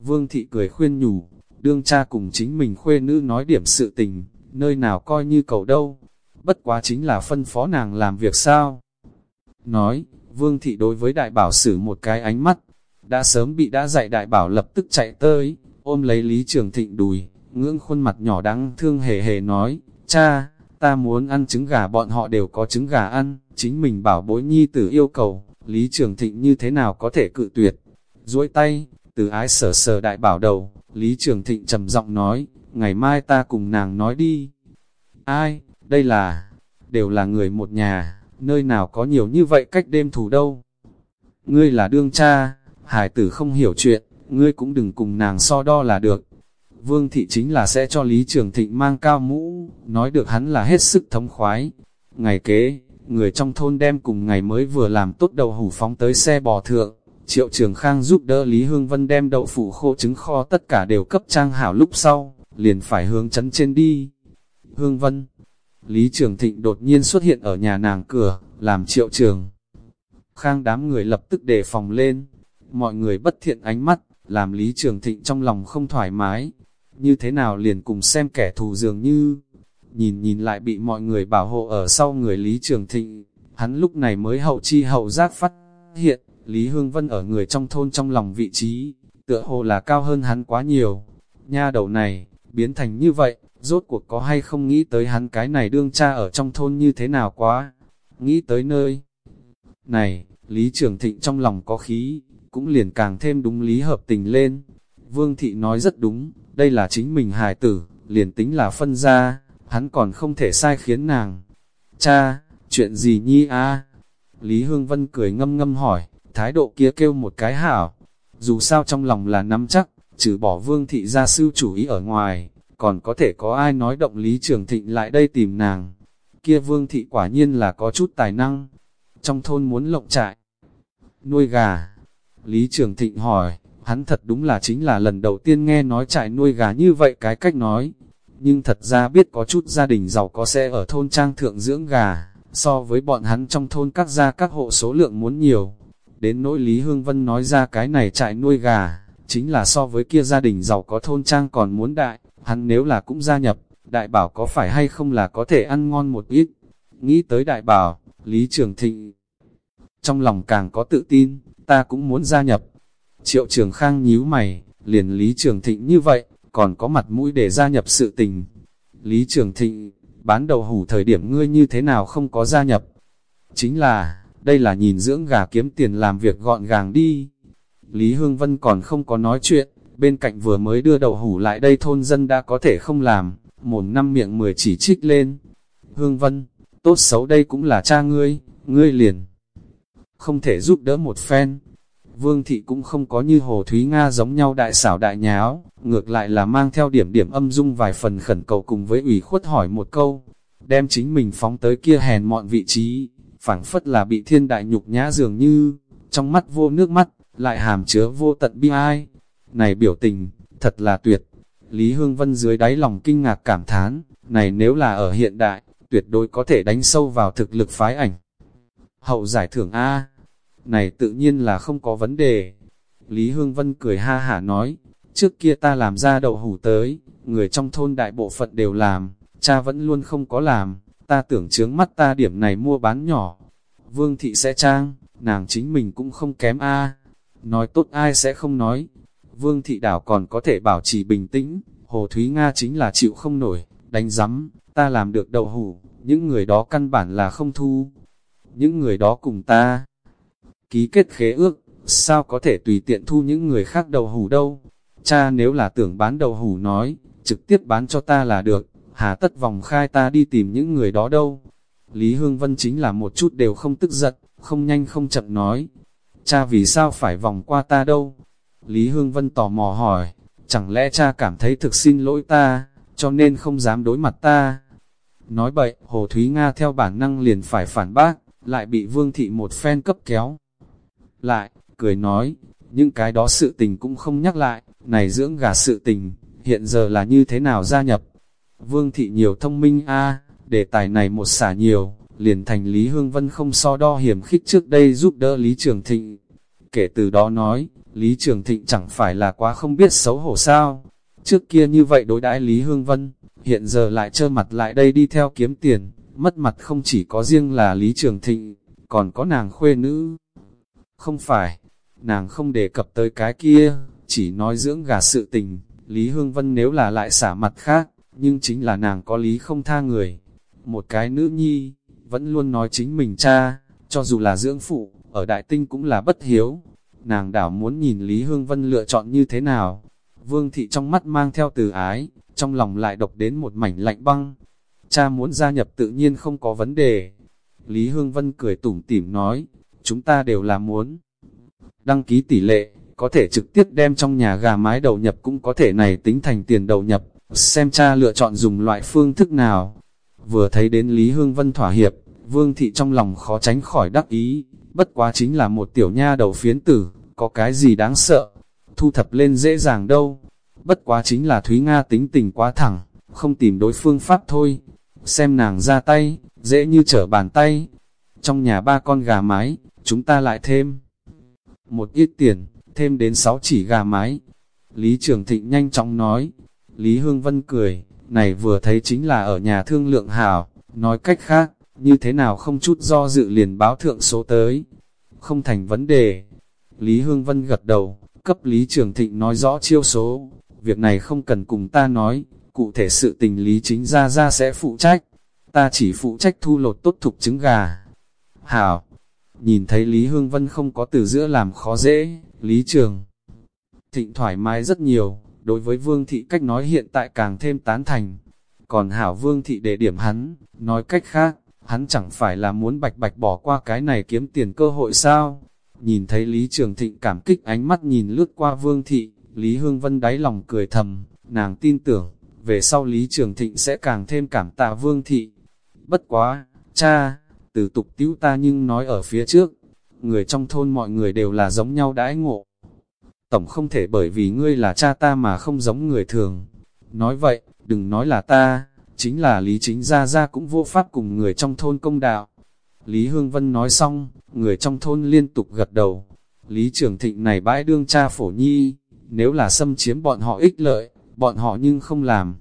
Vương thị cười khuyên nhủ, đương cha cùng chính mình khuê nữ nói điểm sự tình, nơi nào coi như cầu đâu. Bất quá chính là phân phó nàng làm việc sao. Nói, vương thị đối với đại bảo sử một cái ánh mắt, đã sớm bị đã dạy đại bảo lập tức chạy tới, ôm lấy Lý Trường Thịnh đùi, ngưỡng khuôn mặt nhỏ đáng thương hề hề nói, cha, ta muốn ăn trứng gà bọn họ đều có trứng gà ăn, chính mình bảo bối nhi tử yêu cầu, Lý Trường Thịnh như thế nào có thể cự tuyệt. duỗi tay, từ ái sờ sờ đại bảo đầu, Lý Trường Thịnh trầm giọng nói, ngày mai ta cùng nàng nói đi. Ai, đây là, đều là người một nhà, nơi nào có nhiều như vậy cách đêm thủ đâu. Ngươi là đương cha, hải tử không hiểu chuyện, ngươi cũng đừng cùng nàng so đo là được. Vương thị chính là sẽ cho Lý Trường Thịnh mang cao mũ, nói được hắn là hết sức thống khoái. Ngày kế, người trong thôn đem cùng ngày mới vừa làm tốt đầu hủ phóng tới xe bò thượng. Triệu Trường Khang giúp đỡ Lý Hương Vân đem đậu phụ khô trứng kho tất cả đều cấp trang hảo lúc sau, liền phải hướng chấn trên đi. Hương Vân Lý Trường Thịnh đột nhiên xuất hiện ở nhà nàng cửa, làm Triệu Trường. Khang đám người lập tức đề phòng lên, mọi người bất thiện ánh mắt, làm Lý Trường Thịnh trong lòng không thoải mái, như thế nào liền cùng xem kẻ thù dường như, nhìn nhìn lại bị mọi người bảo hộ ở sau người Lý Trường Thịnh, hắn lúc này mới hậu chi hậu giác phát hiện, Lý Hương Vân ở người trong thôn trong lòng vị trí, tựa hồ là cao hơn hắn quá nhiều, nha đầu này, biến thành như vậy, rốt cuộc có hay không nghĩ tới hắn cái này đương cha ở trong thôn như thế nào quá, nghĩ tới nơi. Này, Lý Trường Thịnh trong lòng có khí, cũng liền càng thêm đúng lý hợp tình lên. Vương Thị nói rất đúng, đây là chính mình hài tử, liền tính là phân ra, hắn còn không thể sai khiến nàng. Cha, chuyện gì nhi a? Lý Hương Vân cười ngâm ngâm hỏi, thái độ kia kêu một cái hảo. Dù sao trong lòng là nắm chắc, trừ bỏ Vương Thị ra sư chủ ý ở ngoài, còn có thể có ai nói động Lý Trường Thịnh lại đây tìm nàng. Kia Vương Thị quả nhiên là có chút tài năng. Trong thôn muốn lộng trại, nuôi gà. Lý Trường Thịnh hỏi, hắn thật đúng là chính là lần đầu tiên nghe nói trại nuôi gà như vậy cái cách nói. Nhưng thật ra biết có chút gia đình giàu có xe ở thôn trang thượng dưỡng gà, so với bọn hắn trong thôn các gia các hộ số lượng muốn nhiều. Đến nỗi Lý Hương Vân nói ra cái này trại nuôi gà, chính là so với kia gia đình giàu có thôn trang còn muốn đại, hắn nếu là cũng gia nhập, đại bảo có phải hay không là có thể ăn ngon một ít. Nghĩ tới đại bảo, Lý Trường Thịnh trong lòng càng có tự tin, ta cũng muốn gia nhập. Triệu Trường Khang nhíu mày, liền Lý Trường Thịnh như vậy, còn có mặt mũi để gia nhập sự tình. Lý Trường Thịnh, bán đầu hủ thời điểm ngươi như thế nào không có gia nhập? Chính là, đây là nhìn dưỡng gà kiếm tiền làm việc gọn gàng đi. Lý Hương Vân còn không có nói chuyện, bên cạnh vừa mới đưa đầu hủ lại đây thôn dân đã có thể không làm, một năm miệng mười chỉ trích lên. Hương Vân, tốt xấu đây cũng là cha ngươi, ngươi liền. Không thể giúp đỡ một phen. Vương thị cũng không có như Hồ Thúy Nga giống nhau đại xảo đại nháo, ngược lại là mang theo điểm điểm âm dung vài phần khẩn cầu cùng với ủy khuất hỏi một câu, đem chính mình phóng tới kia hèn mọn vị trí, phảng phất là bị thiên đại nhục nhã dường như, trong mắt vô nước mắt, lại hàm chứa vô tận bi ai. Này biểu tình, thật là tuyệt. Lý Hương Vân dưới đáy lòng kinh ngạc cảm thán, này nếu là ở hiện đại, tuyệt đối có thể đánh sâu vào thực lực phái ảnh. Hậu giải thưởng A, này tự nhiên là không có vấn đề. Lý Hương Vân cười ha hả nói, trước kia ta làm ra đậu hủ tới, người trong thôn đại bộ phận đều làm, cha vẫn luôn không có làm, ta tưởng chướng mắt ta điểm này mua bán nhỏ. Vương thị sẽ trang, nàng chính mình cũng không kém a Nói tốt ai sẽ không nói. Vương thị đảo còn có thể bảo trì bình tĩnh, Hồ Thúy Nga chính là chịu không nổi, đánh rắm, ta làm được đậu hủ, những người đó căn bản là không thu. Những người đó cùng ta ký kết khế ước, sao có thể tùy tiện thu những người khác đậu hủ đâu. Cha nếu là tưởng bán đậu hủ nói, trực tiếp bán cho ta là được, hà tất vòng khai ta đi tìm những người đó đâu. Lý Hương Vân chính là một chút đều không tức giận, không nhanh không chậm nói. Cha vì sao phải vòng qua ta đâu? Lý Hương Vân tò mò hỏi, chẳng lẽ cha cảm thấy thực xin lỗi ta, cho nên không dám đối mặt ta? Nói bậy, Hồ Thúy Nga theo bản năng liền phải phản bác, lại bị Vương Thị một phen cấp kéo. Lại, cười nói, những cái đó sự tình cũng không nhắc lại, này dưỡng gà sự tình, hiện giờ là như thế nào gia nhập? Vương Thị nhiều thông minh a đề tài này một xả nhiều, liền thành Lý Hương Vân không so đo hiểm khích trước đây giúp đỡ Lý Trường Thịnh. Kể từ đó nói, Lý Trường Thịnh chẳng phải là quá không biết xấu hổ sao. Trước kia như vậy đối đãi Lý Hương Vân, hiện giờ lại trơ mặt lại đây đi theo kiếm tiền, mất mặt không chỉ có riêng là Lý Trường Thịnh, còn có nàng khuê nữ. Không phải, nàng không đề cập tới cái kia, chỉ nói dưỡng gà sự tình, Lý Hương Vân nếu là lại xả mặt khác, nhưng chính là nàng có lý không tha người. Một cái nữ nhi, vẫn luôn nói chính mình cha, cho dù là dưỡng phụ, ở đại tinh cũng là bất hiếu. Nàng đảo muốn nhìn Lý Hương Vân lựa chọn như thế nào. Vương thị trong mắt mang theo từ ái, trong lòng lại độc đến một mảnh lạnh băng. Cha muốn gia nhập tự nhiên không có vấn đề. Lý Hương Vân cười tủm tỉm nói, chúng ta đều là muốn. Đăng ký tỷ lệ, có thể trực tiếp đem trong nhà gà mái đầu nhập cũng có thể này tính thành tiền đầu nhập, xem cha lựa chọn dùng loại phương thức nào. Vừa thấy đến Lý Hương Vân thỏa hiệp, Vương thị trong lòng khó tránh khỏi đắc ý, bất quá chính là một tiểu nha đầu phiến tử, có cái gì đáng sợ, thu thập lên dễ dàng đâu. Bất quá chính là Thúy Nga tính tình quá thẳng, không tìm đối phương pháp thôi. Xem nàng ra tay, dễ như trở bàn tay. Trong nhà ba con gà mái, chúng ta lại thêm một ít tiền, thêm đến sáu chỉ gà mái. Lý Trường Thịnh nhanh chóng nói, Lý Hương Vân cười, này vừa thấy chính là ở nhà thương lượng hảo, nói cách khác, như thế nào không chút do dự liền báo thượng số tới. Không thành vấn đề. Lý Hương Vân gật đầu, cấp Lý Trường Thịnh nói rõ chiêu số, việc này không cần cùng ta nói, cụ thể sự tình Lý chính Gia Gia sẽ phụ trách, ta chỉ phụ trách thu lột tốt thục trứng gà. Hảo, nhìn thấy Lý Hương Vân không có từ giữa làm khó dễ, Lý Trường Thịnh thoải mái rất nhiều, đối với Vương Thị cách nói hiện tại càng thêm tán thành. Còn Hảo Vương Thị để điểm hắn, nói cách khác, hắn chẳng phải là muốn bạch bạch bỏ qua cái này kiếm tiền cơ hội sao? Nhìn thấy Lý Trường Thịnh cảm kích ánh mắt nhìn lướt qua Vương Thị, Lý Hương Vân đáy lòng cười thầm, nàng tin tưởng, về sau Lý Trường Thịnh sẽ càng thêm cảm tạ Vương Thị. Bất quá, cha, từ tục tiếu ta nhưng nói ở phía trước, người trong thôn mọi người đều là giống nhau đãi ngộ. Tổng không thể bởi vì ngươi là cha ta mà không giống người thường. Nói vậy, đừng nói là ta, chính là Lý Chính Gia Gia cũng vô pháp cùng người trong thôn công đạo. Lý Hương Vân nói xong, người trong thôn liên tục gật đầu. Lý Trường Thịnh này bãi đương cha phổ nhi, nếu là xâm chiếm bọn họ ích lợi, bọn họ nhưng không làm.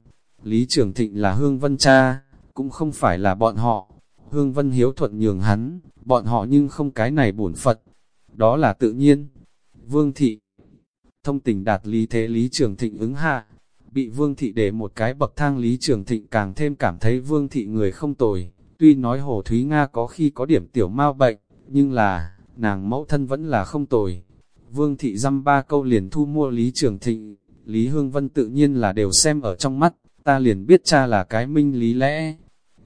Lý Trường Thịnh là Hương Vân cha, cũng không phải là bọn họ. Hương Vân hiếu thuận nhường hắn, bọn họ nhưng không cái này bổn Phật. Đó là tự nhiên. Vương Thị Thông tình đạt lý thế Lý Trường Thịnh ứng hạ, bị Vương Thị để một cái bậc thang Lý Trường Thịnh càng thêm cảm thấy Vương Thị người không tồi. Tuy nói Hồ Thúy Nga có khi có điểm tiểu mau bệnh, nhưng là, nàng mẫu thân vẫn là không tồi. Vương Thị dăm ba câu liền thu mua Lý Trường Thịnh, Lý Hương Vân tự nhiên là đều xem ở trong mắt, ta liền biết cha là cái minh lý lẽ.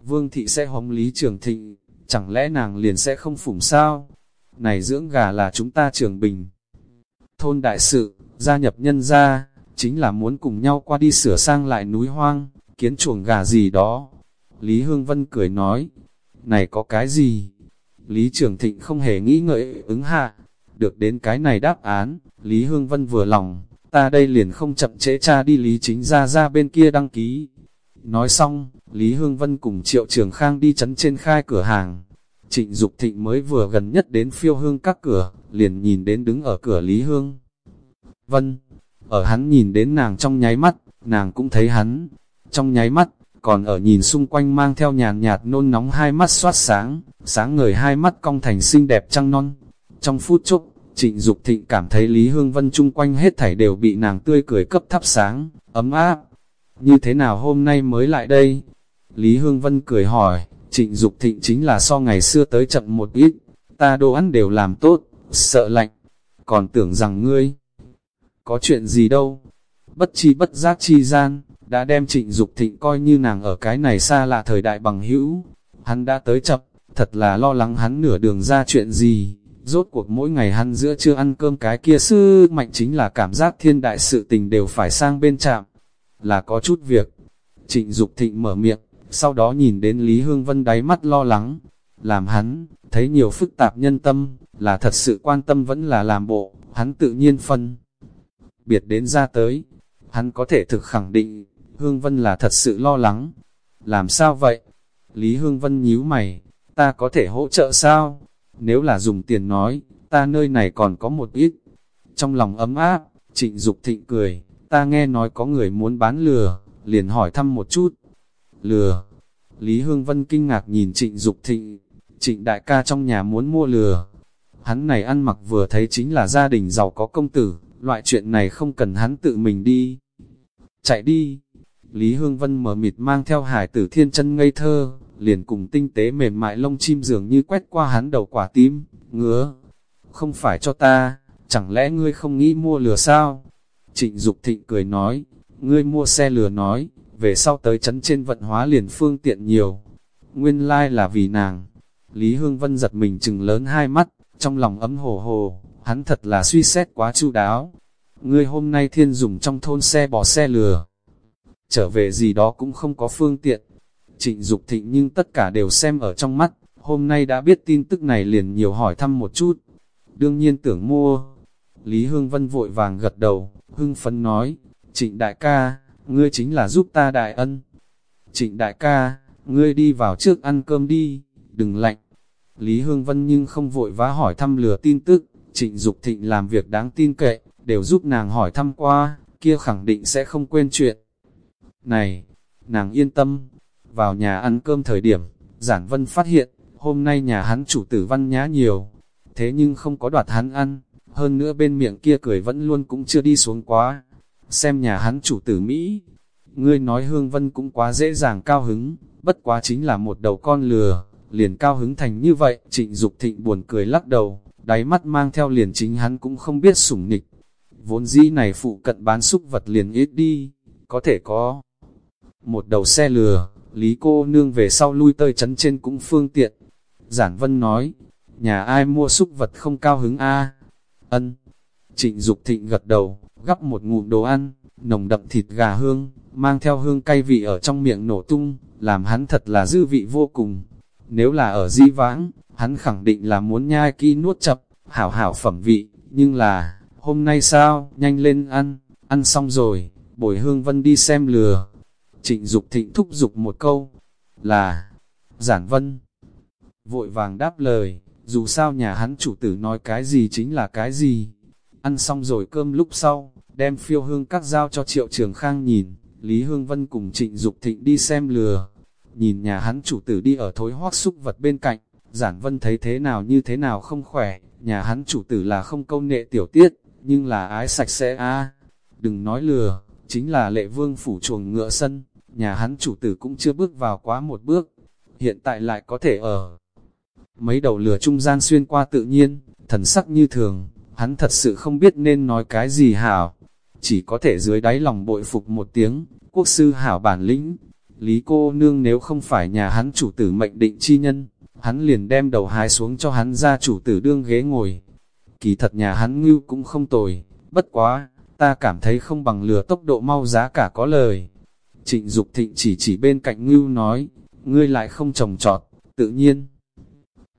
Vương Thị sẽ hống Lý Trường Thịnh, chẳng lẽ nàng liền sẽ không phủng sao? Này dưỡng gà là chúng ta trường bình. Thôn đại sự, gia nhập nhân gia, chính là muốn cùng nhau qua đi sửa sang lại núi hoang, kiến chuồng gà gì đó. Lý Hương Vân cười nói, này có cái gì? Lý Trường Thịnh không hề nghĩ ngợi ứng hạ, được đến cái này đáp án, Lý Hương Vân vừa lòng, ta đây liền không chậm trễ cha đi Lý Chính ra ra bên kia đăng ký. Nói xong, Lý Hương Vân cùng Triệu Trường Khang đi chấn trên khai cửa hàng. Trịnh Dục Thịnh mới vừa gần nhất đến phiêu hương các cửa, liền nhìn đến đứng ở cửa Lý Hương. Vân, ở hắn nhìn đến nàng trong nháy mắt, nàng cũng thấy hắn. Trong nháy mắt, còn ở nhìn xung quanh mang theo nhàn nhạt nôn nóng hai mắt xoát sáng, sáng ngời hai mắt cong thành xinh đẹp trăng non. Trong phút chốc, trịnh Dục thịnh cảm thấy Lý Hương Vân chung quanh hết thảy đều bị nàng tươi cười cấp thắp sáng, ấm áp. như thế nào hôm nay mới lại đây? Lý Hương Vân cười hỏi, trịnh Dục thịnh chính là so ngày xưa tới chậm một ít, ta đồ ăn đều làm tốt, sợ lạnh, còn tưởng rằng ngươi có chuyện gì đâu. Bất chi bất giác chi gian, đã đem trịnh Dục thịnh coi như nàng ở cái này xa lạ thời đại bằng hữu. Hắn đã tới chậm, thật là lo lắng hắn nửa đường ra chuyện gì. Rốt cuộc mỗi ngày hắn giữa chưa ăn cơm cái kia sư mạnh chính là cảm giác thiên đại sự tình đều phải sang bên chạm. Là có chút việc. Trịnh Dục thịnh mở miệng, sau đó nhìn đến Lý Hương Vân đáy mắt lo lắng. Làm hắn, thấy nhiều phức tạp nhân tâm, là thật sự quan tâm vẫn là làm bộ, hắn tự nhiên phân. Biệt đến ra tới, hắn có thể thực khẳng định, Hương Vân là thật sự lo lắng. Làm sao vậy? Lý Hương Vân nhíu mày, ta có thể hỗ trợ sao? Nếu là dùng tiền nói, ta nơi này còn có một ít. Trong lòng ấm áp, trịnh Dục thịnh cười, ta nghe nói có người muốn bán lừa, liền hỏi thăm một chút. Lừa. Lý Hương Vân kinh ngạc nhìn trịnh Dục thịnh, trịnh đại ca trong nhà muốn mua lừa. Hắn này ăn mặc vừa thấy chính là gia đình giàu có công tử, loại chuyện này không cần hắn tự mình đi. Chạy đi. Lý Hương Vân mở mịt mang theo hải tử thiên chân ngây thơ, liền cùng tinh tế mềm mại lông chim dường như quét qua hắn đầu quả tím, ngứa. Không phải cho ta, chẳng lẽ ngươi không nghĩ mua lừa sao? Trịnh Dục Thịnh cười nói, ngươi mua xe lừa nói, về sau tới chấn trên vận hóa liền phương tiện nhiều. Nguyên lai like là vì nàng. Lý Hương Vân giật mình chừng lớn hai mắt, trong lòng ấm hồ hồ, hắn thật là suy xét quá chu đáo. Ngươi hôm nay thiên dùng trong thôn xe bò xe lừa. Trở về gì đó cũng không có phương tiện, Trịnh Dục Thịnh nhưng tất cả đều xem ở trong mắt, hôm nay đã biết tin tức này liền nhiều hỏi thăm một chút. Đương nhiên tưởng mua. Lý Hương Vân vội vàng gật đầu, hưng phấn nói, Trịnh đại ca, ngươi chính là giúp ta đại ân. Trịnh đại ca, ngươi đi vào trước ăn cơm đi, đừng lạnh. Lý Hương Vân nhưng không vội vã hỏi thăm lừa tin tức, trịnh Dục thịnh làm việc đáng tin cậy, đều giúp nàng hỏi thăm qua, kia khẳng định sẽ không quên chuyện. Này, nàng yên tâm, vào nhà ăn cơm thời điểm, Giản Vân phát hiện, hôm nay nhà hắn chủ tử văn nhá nhiều, thế nhưng không có đoạt hắn ăn, hơn nữa bên miệng kia cười vẫn luôn cũng chưa đi xuống quá. Xem nhà hắn chủ tử Mỹ, ngươi nói Hương Vân cũng quá dễ dàng cao hứng, bất quá chính là một đầu con lừa, liền cao hứng thành như vậy. Trịnh Dục thịnh buồn cười lắc đầu, đáy mắt mang theo liền chính hắn cũng không biết sủng nịch. Vốn dĩ này phụ cận bán súc vật liền ít đi, có thể có một đầu xe lừa, Lý cô nương về sau lui tơi chấn trên cũng phương tiện. Giản Vân nói, nhà ai mua súc vật không cao hứng a Ân. Trịnh Dục thịnh gật đầu, gắp một ngụm đồ ăn, nồng đậm thịt gà hương, mang theo hương cay vị ở trong miệng nổ tung, làm hắn thật là dư vị vô cùng. Nếu là ở di vãng, hắn khẳng định là muốn nhai kỹ nuốt chập, hảo hảo phẩm vị, nhưng là, hôm nay sao, nhanh lên ăn, ăn xong rồi, bồi hương vân đi xem lừa, Trịnh Dục thịnh thúc giục một câu, là, giản vân. Vội vàng đáp lời, dù sao nhà hắn chủ tử nói cái gì chính là cái gì. Ăn xong rồi cơm lúc sau, đem phiêu hương các dao cho triệu trường khang nhìn, Lý Hương Vân cùng trịnh Dục thịnh đi xem lừa. Nhìn nhà hắn chủ tử đi ở thối hoác xúc vật bên cạnh, giản vân thấy thế nào như thế nào không khỏe, nhà hắn chủ tử là không câu nệ tiểu tiết, nhưng là ái sạch sẽ a Đừng nói lừa, chính là lệ vương phủ chuồng ngựa sân, nhà hắn chủ tử cũng chưa bước vào quá một bước, hiện tại lại có thể ở. Mấy đầu lửa trung gian xuyên qua tự nhiên, thần sắc như thường, hắn thật sự không biết nên nói cái gì hảo, chỉ có thể dưới đáy lòng bội phục một tiếng, quốc sư hảo bản lĩnh. Lý cô nương nếu không phải nhà hắn chủ tử mệnh định chi nhân, hắn liền đem đầu hái xuống cho hắn ra chủ tử đương ghế ngồi. Kỳ thật nhà hắn ngưu cũng không tồi, bất quá, ta cảm thấy không bằng lừa tốc độ mau giá cả có lời. Trịnh Dục Thịnh chỉ chỉ bên cạnh ngưu nói, ngươi lại không trồng trọt, tự nhiên.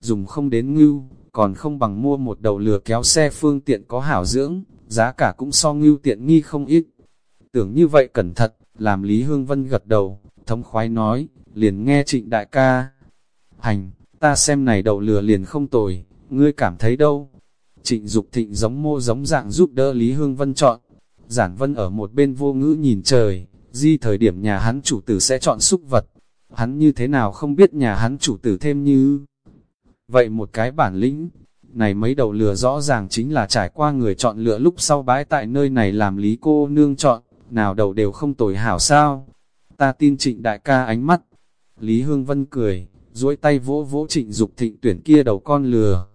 Dùng không đến ngưu, còn không bằng mua một đầu lừa kéo xe phương tiện có hảo dưỡng, giá cả cũng so ngưu tiện nghi không ít. Tưởng như vậy cẩn thận, làm Lý Hương Vân gật đầu, thống khoái nói, liền nghe trịnh đại ca. Hành, ta xem này đầu lừa liền không tồi, ngươi cảm thấy đâu? Trịnh Dục Thịnh giống mô giống dạng giúp đỡ Lý Hương Vân chọn. Giản Vân ở một bên vô ngữ nhìn trời, di thời điểm nhà hắn chủ tử sẽ chọn súc vật. Hắn như thế nào không biết nhà hắn chủ tử thêm như... Vậy một cái bản lĩnh, này mấy đầu lừa rõ ràng chính là trải qua người chọn lựa lúc sau bãi tại nơi này làm lý cô nương chọn, nào đầu đều không tồi hảo sao. Ta tin trịnh đại ca ánh mắt. Lý Hương Vân cười, duỗi tay vỗ vỗ trịnh Dục thịnh tuyển kia đầu con lừa.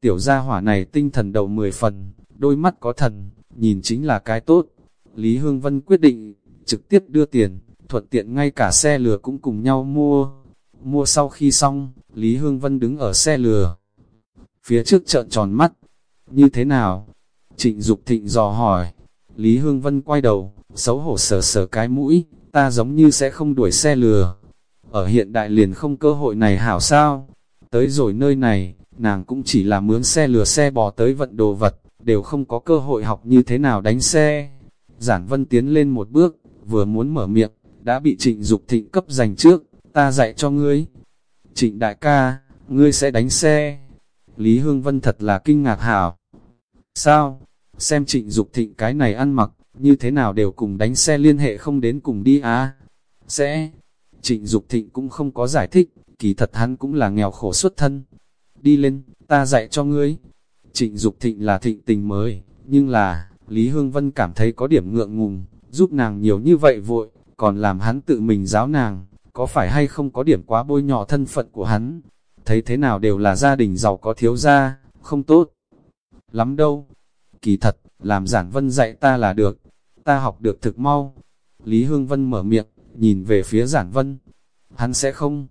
Tiểu gia hỏa này tinh thần đầu mười phần, đôi mắt có thần, nhìn chính là cái tốt. Lý Hương Vân quyết định, trực tiếp đưa tiền, thuận tiện ngay cả xe lừa cũng cùng nhau mua. Mua sau khi xong, Lý Hương Vân đứng ở xe lừa. Phía trước trợn tròn mắt, như thế nào? Trịnh Dục thịnh dò hỏi. Lý Hương Vân quay đầu, xấu hổ sờ sờ cái mũi, ta giống như sẽ không đuổi xe lừa. Ở hiện đại liền không cơ hội này hảo sao? Tới rồi nơi này, nàng cũng chỉ là mướn xe lừa xe bò tới vận đồ vật, đều không có cơ hội học như thế nào đánh xe. Giản Vân tiến lên một bước, vừa muốn mở miệng, đã bị trịnh Dục thịnh cấp giành trước, ta dạy cho ngươi. Trịnh đại ca, ngươi sẽ đánh xe. Lý Hương Vân thật là kinh ngạc hảo. Sao? Xem trịnh Dục thịnh cái này ăn mặc, như thế nào đều cùng đánh xe liên hệ không đến cùng đi á. Sẽ, trịnh Dục thịnh cũng không có giải thích, kỳ thật hắn cũng là nghèo khổ xuất thân. Đi lên, ta dạy cho ngươi. Trịnh Dục thịnh là thịnh tình mới, nhưng là, Lý Hương Vân cảm thấy có điểm ngượng ngùng, giúp nàng nhiều như vậy vội, còn làm hắn tự mình giáo nàng, có phải hay không có điểm quá bôi nhỏ thân phận của hắn. Thấy thế nào đều là gia đình giàu có thiếu gia, không tốt. Lắm đâu. Kỳ thật, làm giản vân dạy ta là được, ta học được thực mau. Lý Hương Vân mở miệng, nhìn về phía giản vân. Hắn sẽ không.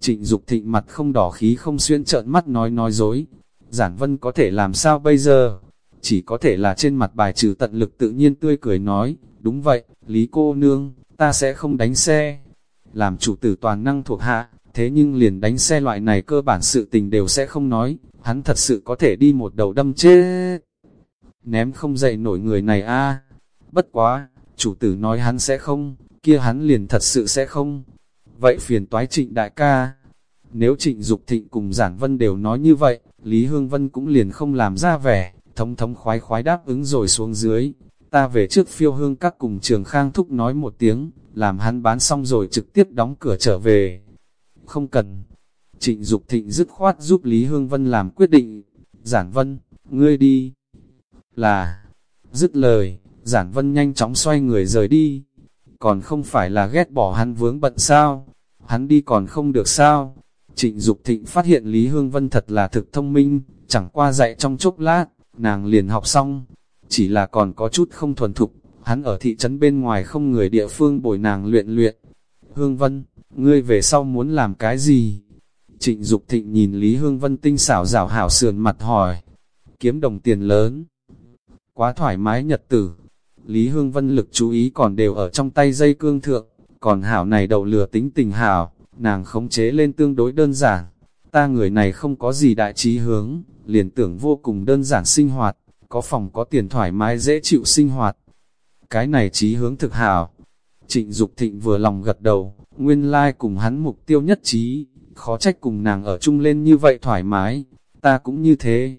Trịnh Dục thịnh mặt không đỏ khí không xuyên trợn mắt nói nói dối. Giản vân có thể làm sao bây giờ? Chỉ có thể là trên mặt bài trừ tận lực tự nhiên tươi cười nói, đúng vậy, Lý cô nương, ta sẽ không đánh xe. Làm chủ tử toàn năng thuộc hạ, thế nhưng liền đánh xe loại này cơ bản sự tình đều sẽ không nói, hắn thật sự có thể đi một đầu đâm chết. Ném không dậy nổi người này a Bất quá, chủ tử nói hắn sẽ không, kia hắn liền thật sự sẽ không. Vậy phiền toái trịnh đại ca. Nếu trịnh Dục thịnh cùng giản vân đều nói như vậy, Lý Hương Vân cũng liền không làm ra vẻ, thống thống khoái khoái đáp ứng rồi xuống dưới. Ta về trước phiêu hương các cùng trường khang thúc nói một tiếng, làm hắn bán xong rồi trực tiếp đóng cửa trở về. Không cần. Trịnh Dục thịnh dứt khoát giúp Lý Hương Vân làm quyết định. Giản Vân, ngươi đi. Là, dứt lời, Giản Vân nhanh chóng xoay người rời đi. Còn không phải là ghét bỏ hắn vướng bận sao? Hắn đi còn không được sao? Trịnh Dục Thịnh phát hiện Lý Hương Vân thật là thực thông minh, chẳng qua dạy trong chốc lát, nàng liền học xong. Chỉ là còn có chút không thuần thục, hắn ở thị trấn bên ngoài không người địa phương bồi nàng luyện luyện. Hương Vân, ngươi về sau muốn làm cái gì? Trịnh Dục Thịnh nhìn Lý Hương Vân tinh xảo rảo hảo sườn mặt hỏi. Kiếm đồng tiền lớn. Quá thoải mái nhật tử, Lý Hương Vân lực chú ý còn đều ở trong tay dây cương thượng, còn hảo này đầu lừa tính tình hảo, nàng khống chế lên tương đối đơn giản. Ta người này không có gì đại trí hướng, liền tưởng vô cùng đơn giản sinh hoạt, có phòng có tiền thoải mái dễ chịu sinh hoạt. Cái này trí hướng thực hảo. Trịnh Dục Thịnh vừa lòng gật đầu, nguyên lai like cùng hắn mục tiêu nhất trí, khó trách cùng nàng ở chung lên như vậy thoải mái, ta cũng như thế.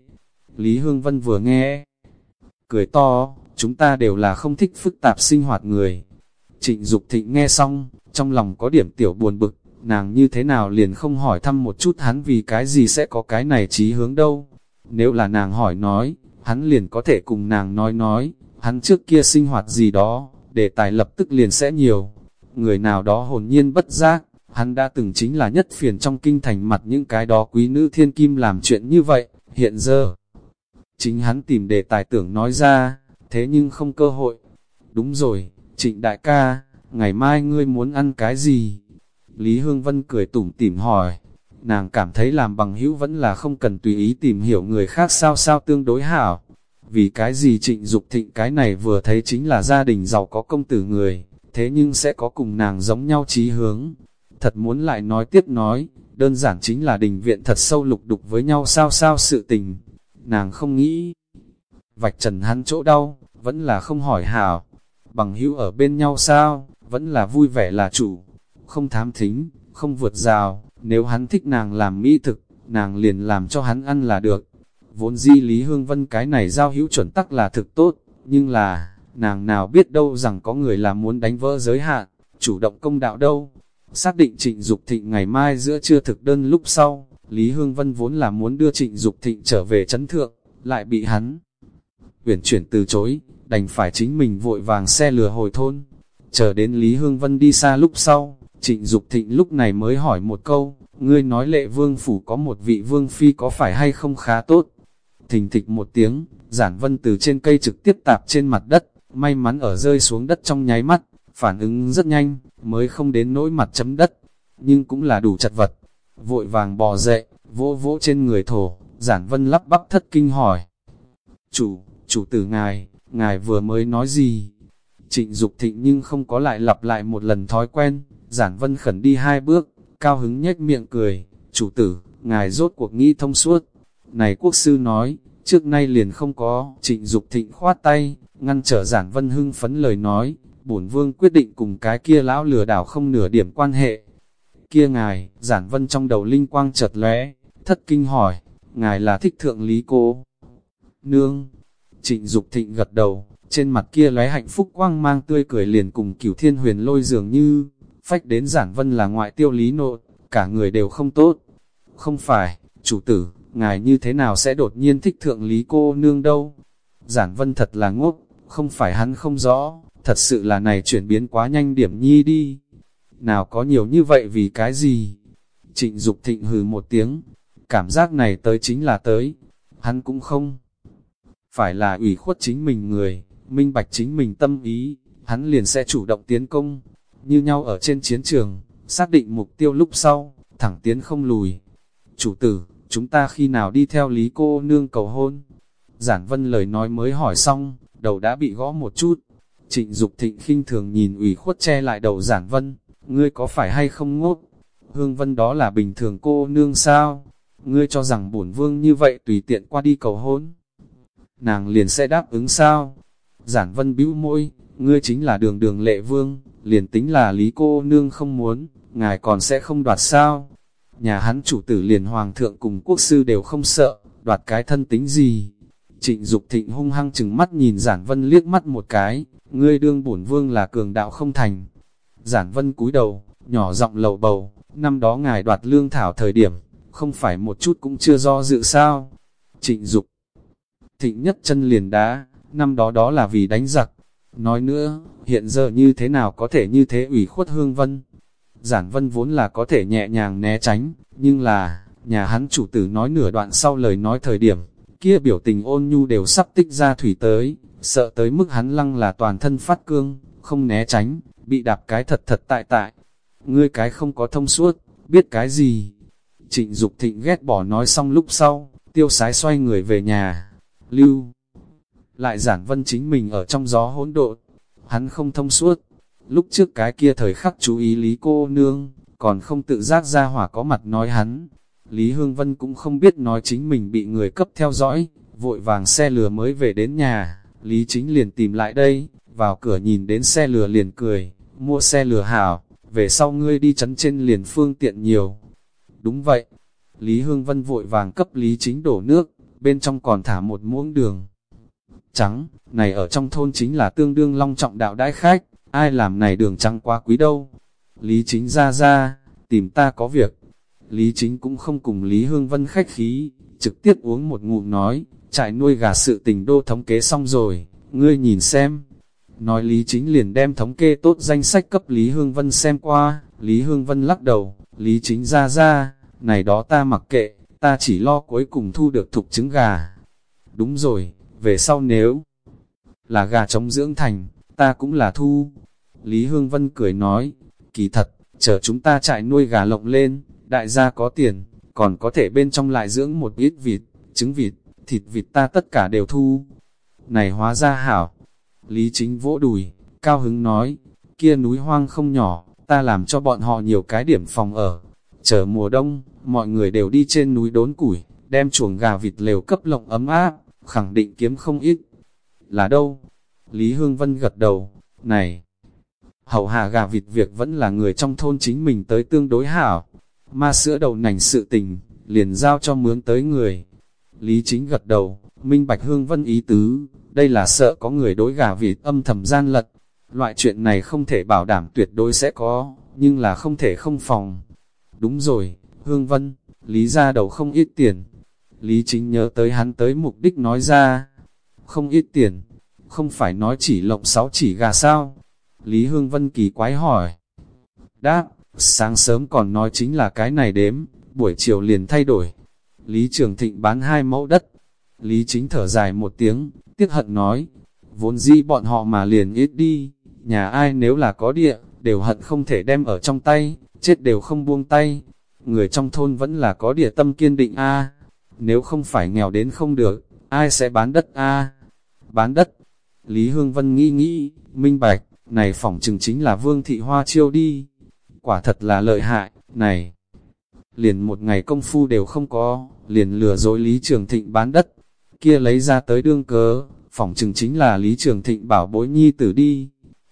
Lý Hương Vân vừa nghe, cười to, chúng ta đều là không thích phức tạp sinh hoạt người. Trịnh Dục Thịnh nghe xong, trong lòng có điểm tiểu buồn bực, nàng như thế nào liền không hỏi thăm một chút hắn vì cái gì sẽ có cái này trí hướng đâu. Nếu là nàng hỏi nói, hắn liền có thể cùng nàng nói nói, hắn trước kia sinh hoạt gì đó, đề tài lập tức liền sẽ nhiều. Người nào đó hồn nhiên bất giác, hắn đã từng chính là nhất phiền trong kinh thành mặt những cái đó quý nữ thiên kim làm chuyện như vậy, hiện giờ. Chính hắn tìm đề tài tưởng nói ra, thế nhưng không cơ hội. Đúng rồi, trịnh đại ca, ngày mai ngươi muốn ăn cái gì? Lý Hương Vân cười tủm tỉm hỏi, nàng cảm thấy làm bằng hữu vẫn là không cần tùy ý tìm hiểu người khác sao sao tương đối hảo. Vì cái gì trịnh Dục thịnh cái này vừa thấy chính là gia đình giàu có công tử người, thế nhưng sẽ có cùng nàng giống nhau trí hướng. Thật muốn lại nói tiếp nói, đơn giản chính là đình viện thật sâu lục đục với nhau sao sao sự tình. Nàng không nghĩ, vạch trần hắn chỗ đau, vẫn là không hỏi hảo, bằng hữu ở bên nhau sao, vẫn là vui vẻ là chủ, không thám thính, không vượt rào, nếu hắn thích nàng làm mỹ thực, nàng liền làm cho hắn ăn là được. Vốn di Lý Hương Vân cái này giao hữu chuẩn tắc là thực tốt, nhưng là, nàng nào biết đâu rằng có người là muốn đánh vỡ giới hạn, chủ động công đạo đâu. Xác định trịnh Dục thịnh ngày mai giữa trưa thực đơn lúc sau, Lý Hương Vân vốn là muốn đưa trịnh Dục thịnh trở về chấn thượng, lại bị hắn uyển chuyển từ chối, đành phải chính mình vội vàng xe lừa hồi thôn. Chờ đến Lý Hương Vân đi xa lúc sau, trịnh Dục thịnh lúc này mới hỏi một câu, ngươi nói lệ vương phủ có một vị vương phi có phải hay không khá tốt. Thình thịch một tiếng, giản vân từ trên cây trực tiếp tạp trên mặt đất, may mắn ở rơi xuống đất trong nháy mắt, phản ứng rất nhanh, mới không đến nỗi mặt chấm đất, nhưng cũng là đủ chật vật. Vội vàng bò dậy, vỗ vỗ trên người thổ, giản vân lắp bắp thất kinh hỏi. Chủ, chủ tử ngài, ngài vừa mới nói gì? Trịnh Dục thịnh nhưng không có lại lặp lại một lần thói quen, giản vân khẩn đi hai bước, cao hứng nhếch miệng cười, chủ tử, ngài rốt cuộc nghĩ thông suốt. Này quốc sư nói, trước nay liền không có, trịnh Dục thịnh khoát tay, ngăn trở giản vân hưng phấn lời nói, bổn vương quyết định cùng cái kia lão lừa đảo không nửa điểm quan hệ. Kia ngài, giản vân trong đầu linh quang chợt lóe, thất kinh hỏi, ngài là thích thượng lý cô. Nương, trịnh Dục thịnh gật đầu, trên mặt kia lóe hạnh phúc quang mang tươi cười liền cùng cửu thiên huyền lôi dường như, phách đến giản vân là ngoại tiêu lý nộ, cả người đều không tốt. Không phải, chủ tử, ngài như thế nào sẽ đột nhiên thích thượng lý cô nương đâu? Giản vân thật là ngốc, không phải hắn không rõ, thật sự là này chuyển biến quá nhanh điểm nhi đi. Nào có nhiều như vậy vì cái gì? Trịnh Dục thịnh hừ một tiếng, cảm giác này tới chính là tới, hắn cũng không. Phải là ủy khuất chính mình người, minh bạch chính mình tâm ý, hắn liền sẽ chủ động tiến công, như nhau ở trên chiến trường, xác định mục tiêu lúc sau, thẳng tiến không lùi. Chủ tử, chúng ta khi nào đi theo lý cô nương cầu hôn? Giản vân lời nói mới hỏi xong, đầu đã bị gõ một chút. Trịnh Dục thịnh khinh thường nhìn ủy khuất che lại đầu giản vân, ngươi có phải hay không ngốc? Hương vân đó là bình thường cô nương sao? Ngươi cho rằng bổn vương như vậy tùy tiện qua đi cầu hôn. Nàng liền sẽ đáp ứng sao? Giản vân bĩu môi, ngươi chính là đường đường lệ vương, liền tính là lý cô nương không muốn, ngài còn sẽ không đoạt sao. Nhà hắn chủ tử liền hoàng thượng cùng quốc sư đều không sợ, đoạt cái thân tính gì. Trịnh Dục thịnh hung hăng chừng mắt nhìn giản vân liếc mắt một cái, ngươi đương bổn vương là cường đạo không thành. Giản vân cúi đầu, nhỏ giọng lầu bầu, năm đó ngài đoạt lương thảo thời điểm, không phải một chút cũng chưa do dự sao. Trịnh Dục thịnh nhất chân liền đá, năm đó đó là vì đánh giặc. Nói nữa, hiện giờ như thế nào có thể như thế ủy khuất hương vân? Giản vân vốn là có thể nhẹ nhàng né tránh, nhưng là, nhà hắn chủ tử nói nửa đoạn sau lời nói thời điểm, kia biểu tình ôn nhu đều sắp tích ra thủy tới, sợ tới mức hắn lăng là toàn thân phát cương, không né tránh, bị đạp cái thật thật tại tại. Ngươi cái không có thông suốt, biết cái gì? Trịnh Dục thịnh ghét bỏ nói xong lúc sau, tiêu sái xoay người về nhà. Lưu lại giản vân chính mình ở trong gió hỗn độn, hắn không thông suốt. Lúc trước cái kia thời khắc chú ý Lý cô nương, còn không tự giác ra hỏa có mặt nói hắn. Lý Hương Vân cũng không biết nói chính mình bị người cấp theo dõi, vội vàng xe lừa mới về đến nhà, Lý Chính liền tìm lại đây, vào cửa nhìn đến xe lừa liền cười, mua xe lừa hảo, về sau ngươi đi chấn trên liền phương tiện nhiều. Đúng vậy, Lý Hương Vân vội vàng cấp Lý Chính đổ nước, bên trong còn thả một muỗng đường trắng, này ở trong thôn chính là tương đương long trọng đạo đãi khách, ai làm này đường trắng quá quý đâu. Lý chính ra ra, tìm ta có việc. Lý chính cũng không cùng Lý Hương Vân khách khí, trực tiếp uống một ngụm nói, trại nuôi gà sự tình đô thống kế xong rồi, ngươi nhìn xem. Nói Lý chính liền đem thống kê tốt danh sách cấp Lý Hương Vân xem qua, Lý Hương Vân lắc đầu, Lý chính ra ra, này đó ta mặc kệ, ta chỉ lo cuối cùng thu được thục trứng gà. Đúng rồi, về sau nếu là gà trống dưỡng thành, ta cũng là thu. Lý Hương Vân cười nói, kỳ thật, chờ chúng ta chạy nuôi gà lộng lên, đại gia có tiền, còn có thể bên trong lại dưỡng một ít vịt, trứng vịt, thịt vịt ta tất cả đều thu. Này hóa ra hảo. Lý Chính vỗ đùi, cao hứng nói, kia núi hoang không nhỏ, ta làm cho bọn họ nhiều cái điểm phòng ở. Chờ mùa đông, mọi người đều đi trên núi đốn củi, đem chuồng gà vịt lều cấp lộng ấm áp, khẳng định kiếm không ít. Là đâu? Lý Hương Vân gật đầu, này, hậu hạ gà vịt việc vẫn là người trong thôn chính mình tới tương đối hảo. Ma sữa đầu nành sự tình, liền giao cho mướn tới người. Lý chính gật đầu, minh bạch Hương Vân ý tứ, đây là sợ có người đối gà vịt âm thầm gian lật. Loại chuyện này không thể bảo đảm tuyệt đối sẽ có, nhưng là không thể không phòng. Đúng rồi, Hương Vân, Lý ra đầu không ít tiền, Lý chính nhớ tới hắn tới mục đích nói ra, không ít tiền, không phải nói chỉ lộng sáu chỉ gà sao? Lý Hương Vân kỳ quái hỏi. Đáp, sáng sớm còn nói chính là cái này đếm, buổi chiều liền thay đổi. Lý Trường Thịnh bán hai mẫu đất. Lý Chính thở dài một tiếng, tiếc hận nói, vốn dĩ bọn họ mà liền ít đi, nhà ai nếu là có địa, đều hận không thể đem ở trong tay, chết đều không buông tay. Người trong thôn vẫn là có địa tâm kiên định a nếu không phải nghèo đến không được, ai sẽ bán đất a Bán đất. Lý Hương Vân nghĩ nghĩ, minh bạch, này phỏng chừng chính là Vương Thị Hoa chiêu đi. Quả thật là lợi hại, này. Liền một ngày công phu đều không có, liền lừa dối Lý Trường Thịnh bán đất. Kia lấy ra tới đương cớ, phỏng chừng chính là Lý Trường Thịnh bảo bối nhi tử đi.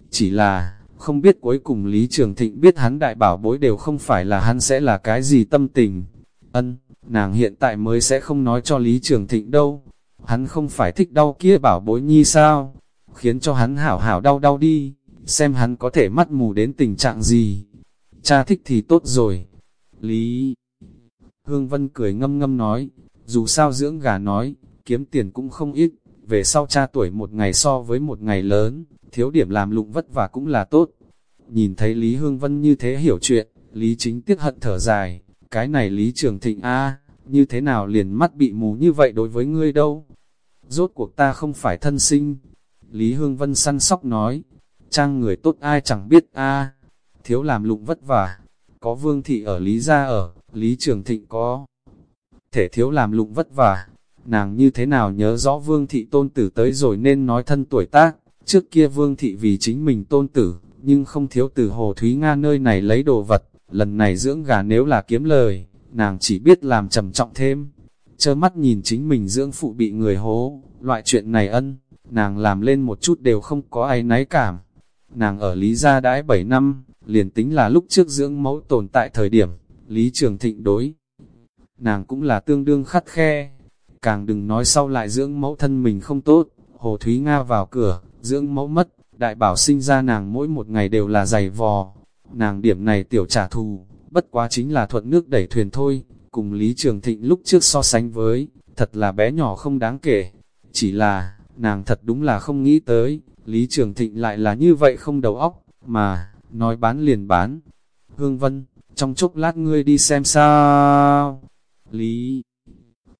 Chỉ là, không biết cuối cùng Lý Trường Thịnh biết hắn đại bảo bối đều không phải là hắn sẽ là cái gì tâm tình. Ân, nàng hiện tại mới sẽ không nói cho Lý Trường Thịnh đâu. Hắn không phải thích đau kia bảo bối nhi sao? Khiến cho hắn hảo hảo đau đau đi, xem hắn có thể mắt mù đến tình trạng gì. Cha thích thì tốt rồi. Lý Hương Vân cười ngâm ngâm nói, dù sao dưỡng gà nói, kiếm tiền cũng không ít, về sau cha tuổi một ngày so với một ngày lớn, thiếu điểm làm lụng vất vả cũng là tốt. Nhìn thấy Lý Hương Vân như thế hiểu chuyện, Lý Chính tiếc hận thở dài, cái này Lý Trường Thịnh A, như thế nào liền mắt bị mù như vậy đối với ngươi đâu. Rốt cuộc ta không phải thân sinh. Lý Hương Vân săn sóc nói, trang người tốt ai chẳng biết A, thiếu làm lụng vất vả, có vương thị ở Lý Gia ở, Lý Trường Thịnh có. Thể thiếu làm lụng vất vả, nàng như thế nào nhớ rõ vương thị tôn tử tới rồi nên nói thân tuổi tác, trước kia vương thị vì chính mình tôn tử, nhưng không thiếu từ Hồ Thúy Nga nơi này lấy đồ vật, lần này dưỡng gà nếu là kiếm lời, nàng chỉ biết làm trầm trọng thêm, chơ mắt nhìn chính mình dưỡng phụ bị người hố, loại chuyện này ân, nàng làm lên một chút đều không có ai náy cảm. Nàng ở Lý Gia đãi 7 năm, liền tính là lúc trước dưỡng mẫu tồn tại thời điểm, Lý Trường Thịnh đối. Nàng cũng là tương đương khắt khe, càng đừng nói sau lại dưỡng mẫu thân mình không tốt, Hồ Thúy Nga vào cửa, dưỡng mẫu mất, đại bảo sinh ra nàng mỗi một ngày đều là giày vò, nàng điểm này tiểu trả thù, bất quá chính là thuận nước đẩy thuyền thôi, cùng Lý Trường Thịnh lúc trước so sánh với, thật là bé nhỏ không đáng kể, chỉ là, nàng thật đúng là không nghĩ tới, Lý Trường Thịnh lại là như vậy không đầu óc, mà, nói bán liền bán. Hương Vân, trong chốc lát ngươi đi xem sao. Lý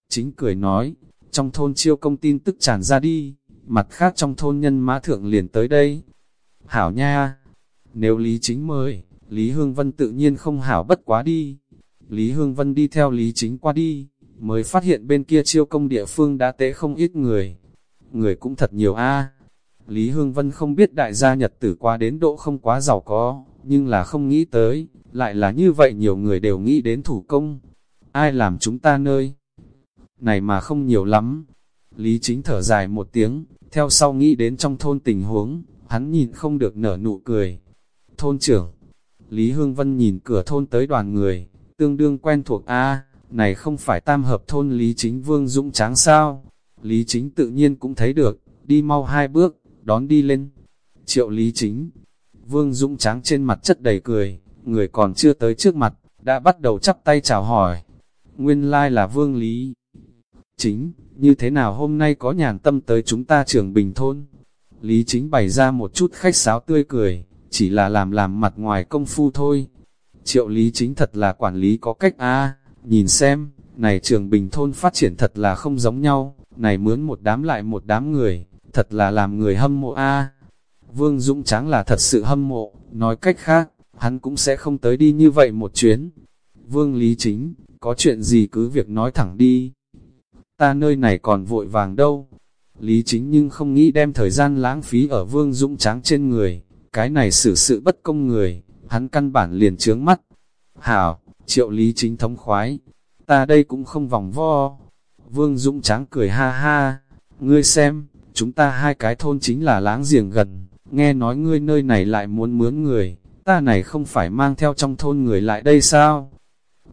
chính cười nói, trong thôn chiêu công tin tức tràn ra đi, mặt khác trong thôn nhân mã thượng liền tới đây. Hảo nha, nếu Lý chính mời, Lý Hương Vân tự nhiên không hảo bất quá đi. Lý Hương Vân đi theo Lý chính qua đi, mới phát hiện bên kia chiêu công địa phương đã tế không ít người. Người cũng thật nhiều a Lý Hương Vân không biết đại gia nhật tử qua đến độ không quá giàu có, nhưng là không nghĩ tới, lại là như vậy nhiều người đều nghĩ đến thủ công. Ai làm chúng ta nơi? Này mà không nhiều lắm. Lý chính thở dài một tiếng, theo sau nghĩ đến trong thôn tình huống, hắn nhìn không được nở nụ cười. Thôn trưởng, Lý Hương Vân nhìn cửa thôn tới đoàn người, tương đương quen thuộc A, này không phải tam hợp thôn Lý Chính Vương Dũng Tráng sao? Lý Chính tự nhiên cũng thấy được, đi mau hai bước, đón đi lên. Triệu Lý Chính, Vương Dũng Tráng trên mặt chất đầy cười, người còn chưa tới trước mặt, đã bắt đầu chắp tay chào hỏi. Nguyên lai là Vương Lý Chính, như thế nào hôm nay có nhàn tâm tới chúng ta trường bình thôn? Lý Chính bày ra một chút khách sáo tươi cười, chỉ là làm làm mặt ngoài công phu thôi. Triệu Lý Chính thật là quản lý có cách a nhìn xem, này trường bình thôn phát triển thật là không giống nhau, này mướn một đám lại một đám người, thật là làm người hâm mộ a Vương Dũng Tráng là thật sự hâm mộ, nói cách khác, hắn cũng sẽ không tới đi như vậy một chuyến. Vương Lý Chính, có chuyện gì cứ việc nói thẳng đi. Ta nơi này còn vội vàng đâu. Lý Chính nhưng không nghĩ đem thời gian lãng phí ở Vương Dũng Tráng trên người. Cái này xử sự bất công người, hắn căn bản liền trướng mắt. Hảo, triệu Lý Chính thống khoái. Ta đây cũng không vòng vo. Vương Dũng Tráng cười ha ha. Ngươi xem, chúng ta hai cái thôn chính là láng giềng gần, nghe nói ngươi nơi này lại muốn mướn người, ta này không phải mang theo trong thôn người lại đây sao?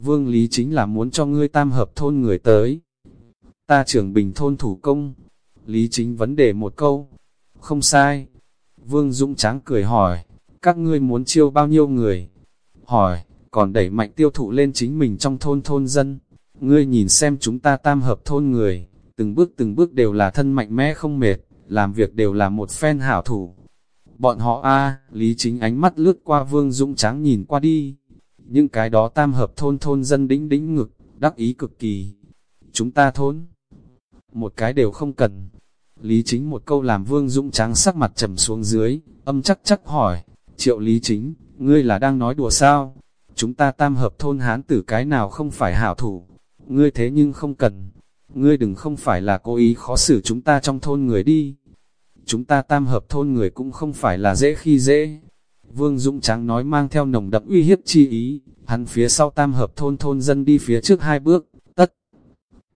Vương Lý chính là muốn cho ngươi tam hợp thôn người tới. Ta trưởng bình thôn thủ công. Lý chính vấn đề một câu. Không sai. Vương Dũng Tráng cười hỏi, các ngươi muốn chiêu bao nhiêu người? Hỏi, còn đẩy mạnh tiêu thụ lên chính mình trong thôn thôn dân. Ngươi nhìn xem chúng ta tam hợp thôn người, từng bước từng bước đều là thân mạnh mẽ không mệt, làm việc đều là một phen hảo thủ. Bọn họ a Lý Chính ánh mắt lướt qua Vương Dũng Tráng nhìn qua đi. Những cái đó tam hợp thôn thôn dân đĩnh đĩnh ngực, đắc ý cực kỳ. Chúng ta thôn, một cái đều không cần. Lý Chính một câu làm Vương Dũng Tráng sắc mặt trầm xuống dưới, âm chắc chắc hỏi, triệu Lý Chính, ngươi là đang nói đùa sao? Chúng ta tam hợp thôn hán tử cái nào không phải hảo thủ, ngươi thế nhưng không cần, ngươi đừng không phải là cố ý khó xử chúng ta trong thôn người đi. Chúng ta tam hợp thôn người cũng không phải là dễ khi dễ. Vương Dũng Tráng nói mang theo nồng đậm uy hiếp chi ý, hắn phía sau tam hợp thôn thôn dân đi phía trước hai bước.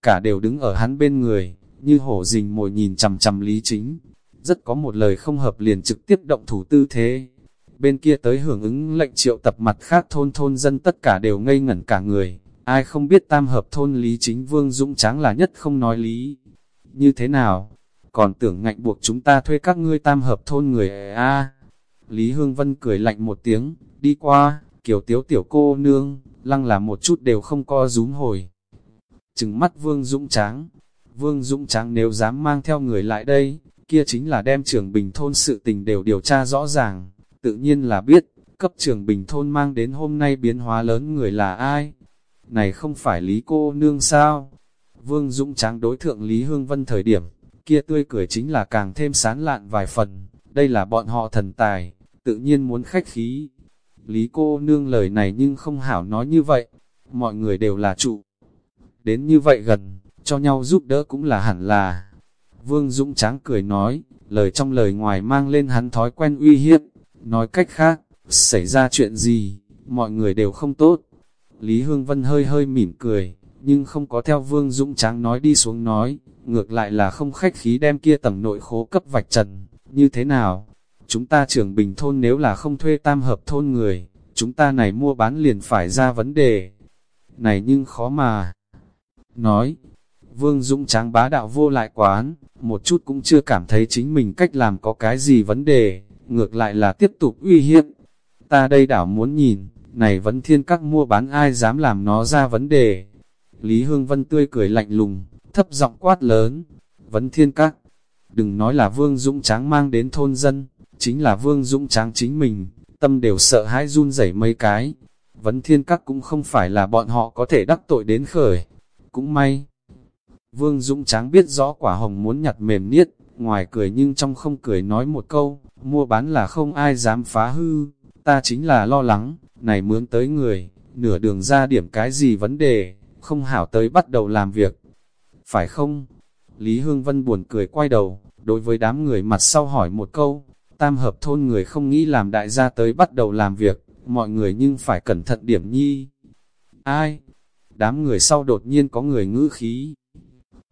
Cả đều đứng ở hắn bên người, như hổ rình mồi nhìn chằm chằm lý chính. Rất có một lời không hợp liền trực tiếp động thủ tư thế. Bên kia tới hưởng ứng lệnh triệu tập mặt khác thôn thôn dân tất cả đều ngây ngẩn cả người, Ai không biết tam hợp thôn Lý Chính Vương Dũng Tráng là nhất không nói lý. Như thế nào? Còn tưởng ngạnh buộc chúng ta thuê các ngươi tam hợp thôn người a Lý Hương Vân cười lạnh một tiếng, đi qua, kiểu tiếu tiểu cô nương, lăng là một chút đều không co rúm hồi. Trừng mắt Vương Dũng Tráng. Vương Dũng Tráng nếu dám mang theo người lại đây, kia chính là đem trường bình thôn sự tình đều điều tra rõ ràng. Tự nhiên là biết, cấp trường bình thôn mang đến hôm nay biến hóa lớn người là ai này không phải Lý cô nương sao? Vương Dũng Tráng đối thượng Lý Hương Vân thời điểm, kia tươi cười chính là càng thêm sán lạn vài phần, đây là bọn họ thần tài, tự nhiên muốn khách khí. Lý cô nương lời này nhưng không hảo nói như vậy, mọi người đều là trụ. Đến như vậy gần, cho nhau giúp đỡ cũng là hẳn là. Vương Dũng Tráng cười nói, lời trong lời ngoài mang lên hắn thói quen uy hiếp, nói cách khác, xảy ra chuyện gì, mọi người đều không tốt, Lý Hương Vân hơi hơi mỉm cười, nhưng không có theo Vương Dũng Tráng nói đi xuống nói, ngược lại là không khách khí đem kia tầng nội khố cấp vạch trần, như thế nào? Chúng ta trưởng bình thôn nếu là không thuê tam hợp thôn người, chúng ta này mua bán liền phải ra vấn đề. Này nhưng khó mà. Nói, Vương Dũng Tráng bá đạo vô lại quán, một chút cũng chưa cảm thấy chính mình cách làm có cái gì vấn đề, ngược lại là tiếp tục uy hiếp. Ta đây đảo muốn nhìn, này vẫn thiên các mua bán ai dám làm nó ra vấn đề. Lý Hương Vân tươi cười lạnh lùng, thấp giọng quát lớn, vấn thiên các. Đừng nói là Vương Dũng Tráng mang đến thôn dân, chính là Vương Dũng Tráng chính mình, tâm đều sợ hãi run rẩy mấy cái. Vấn thiên các cũng không phải là bọn họ có thể đắc tội đến khởi. Cũng may. Vương Dũng Tráng biết rõ quả hồng muốn nhặt mềm niết, ngoài cười nhưng trong không cười nói một câu, mua bán là không ai dám phá hư, ta chính là lo lắng, này mướn tới người, nửa đường ra điểm cái gì vấn đề, không hảo tới bắt đầu làm việc. Phải không? Lý Hương Vân buồn cười quay đầu, đối với đám người mặt sau hỏi một câu, tam hợp thôn người không nghĩ làm đại gia tới bắt đầu làm việc, mọi người nhưng phải cẩn thận điểm nhi. Ai? Đám người sau đột nhiên có người ngữ khí.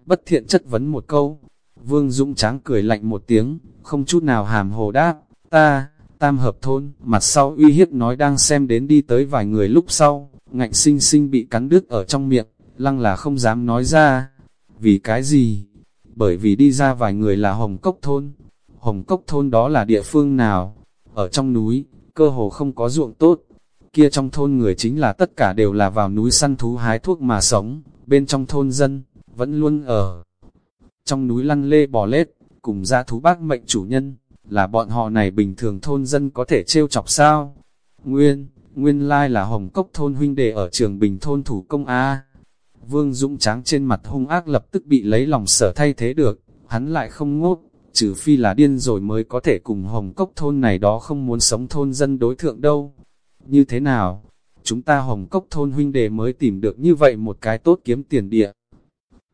Bất thiện chất vấn một câu, Vương Dũng Tráng cười lạnh một tiếng, không chút nào hàm hồ đáp, ta, tam hợp thôn, mặt sau uy hiếp nói đang xem đến đi tới vài người lúc sau, ngạnh sinh sinh bị cắn đứt ở trong miệng, lăng là không dám nói ra. Vì cái gì? Bởi vì đi ra vài người là Hồng Cốc thôn. Hồng Cốc thôn đó là địa phương nào? Ở trong núi, cơ hồ không có ruộng tốt. Kia trong thôn người chính là tất cả đều là vào núi săn thú hái thuốc mà sống, bên trong thôn dân, vẫn luôn ở. Trong núi lăn lê bò lết, cùng ra thú bác mệnh chủ nhân, là bọn họ này bình thường thôn dân có thể trêu chọc sao? Nguyên, nguyên lai là Hồng Cốc thôn huynh đệ ở trường bình thôn thủ công A. Vương Dũng Tráng trên mặt hung ác lập tức bị lấy lòng sở thay thế được, hắn lại không ngốt, trừ phi là điên rồi mới có thể cùng Hồng Cốc thôn này đó không muốn sống thôn dân đối thượng đâu. Như thế nào? Chúng ta Hồng Cốc thôn huynh đệ mới tìm được như vậy một cái tốt kiếm tiền địa.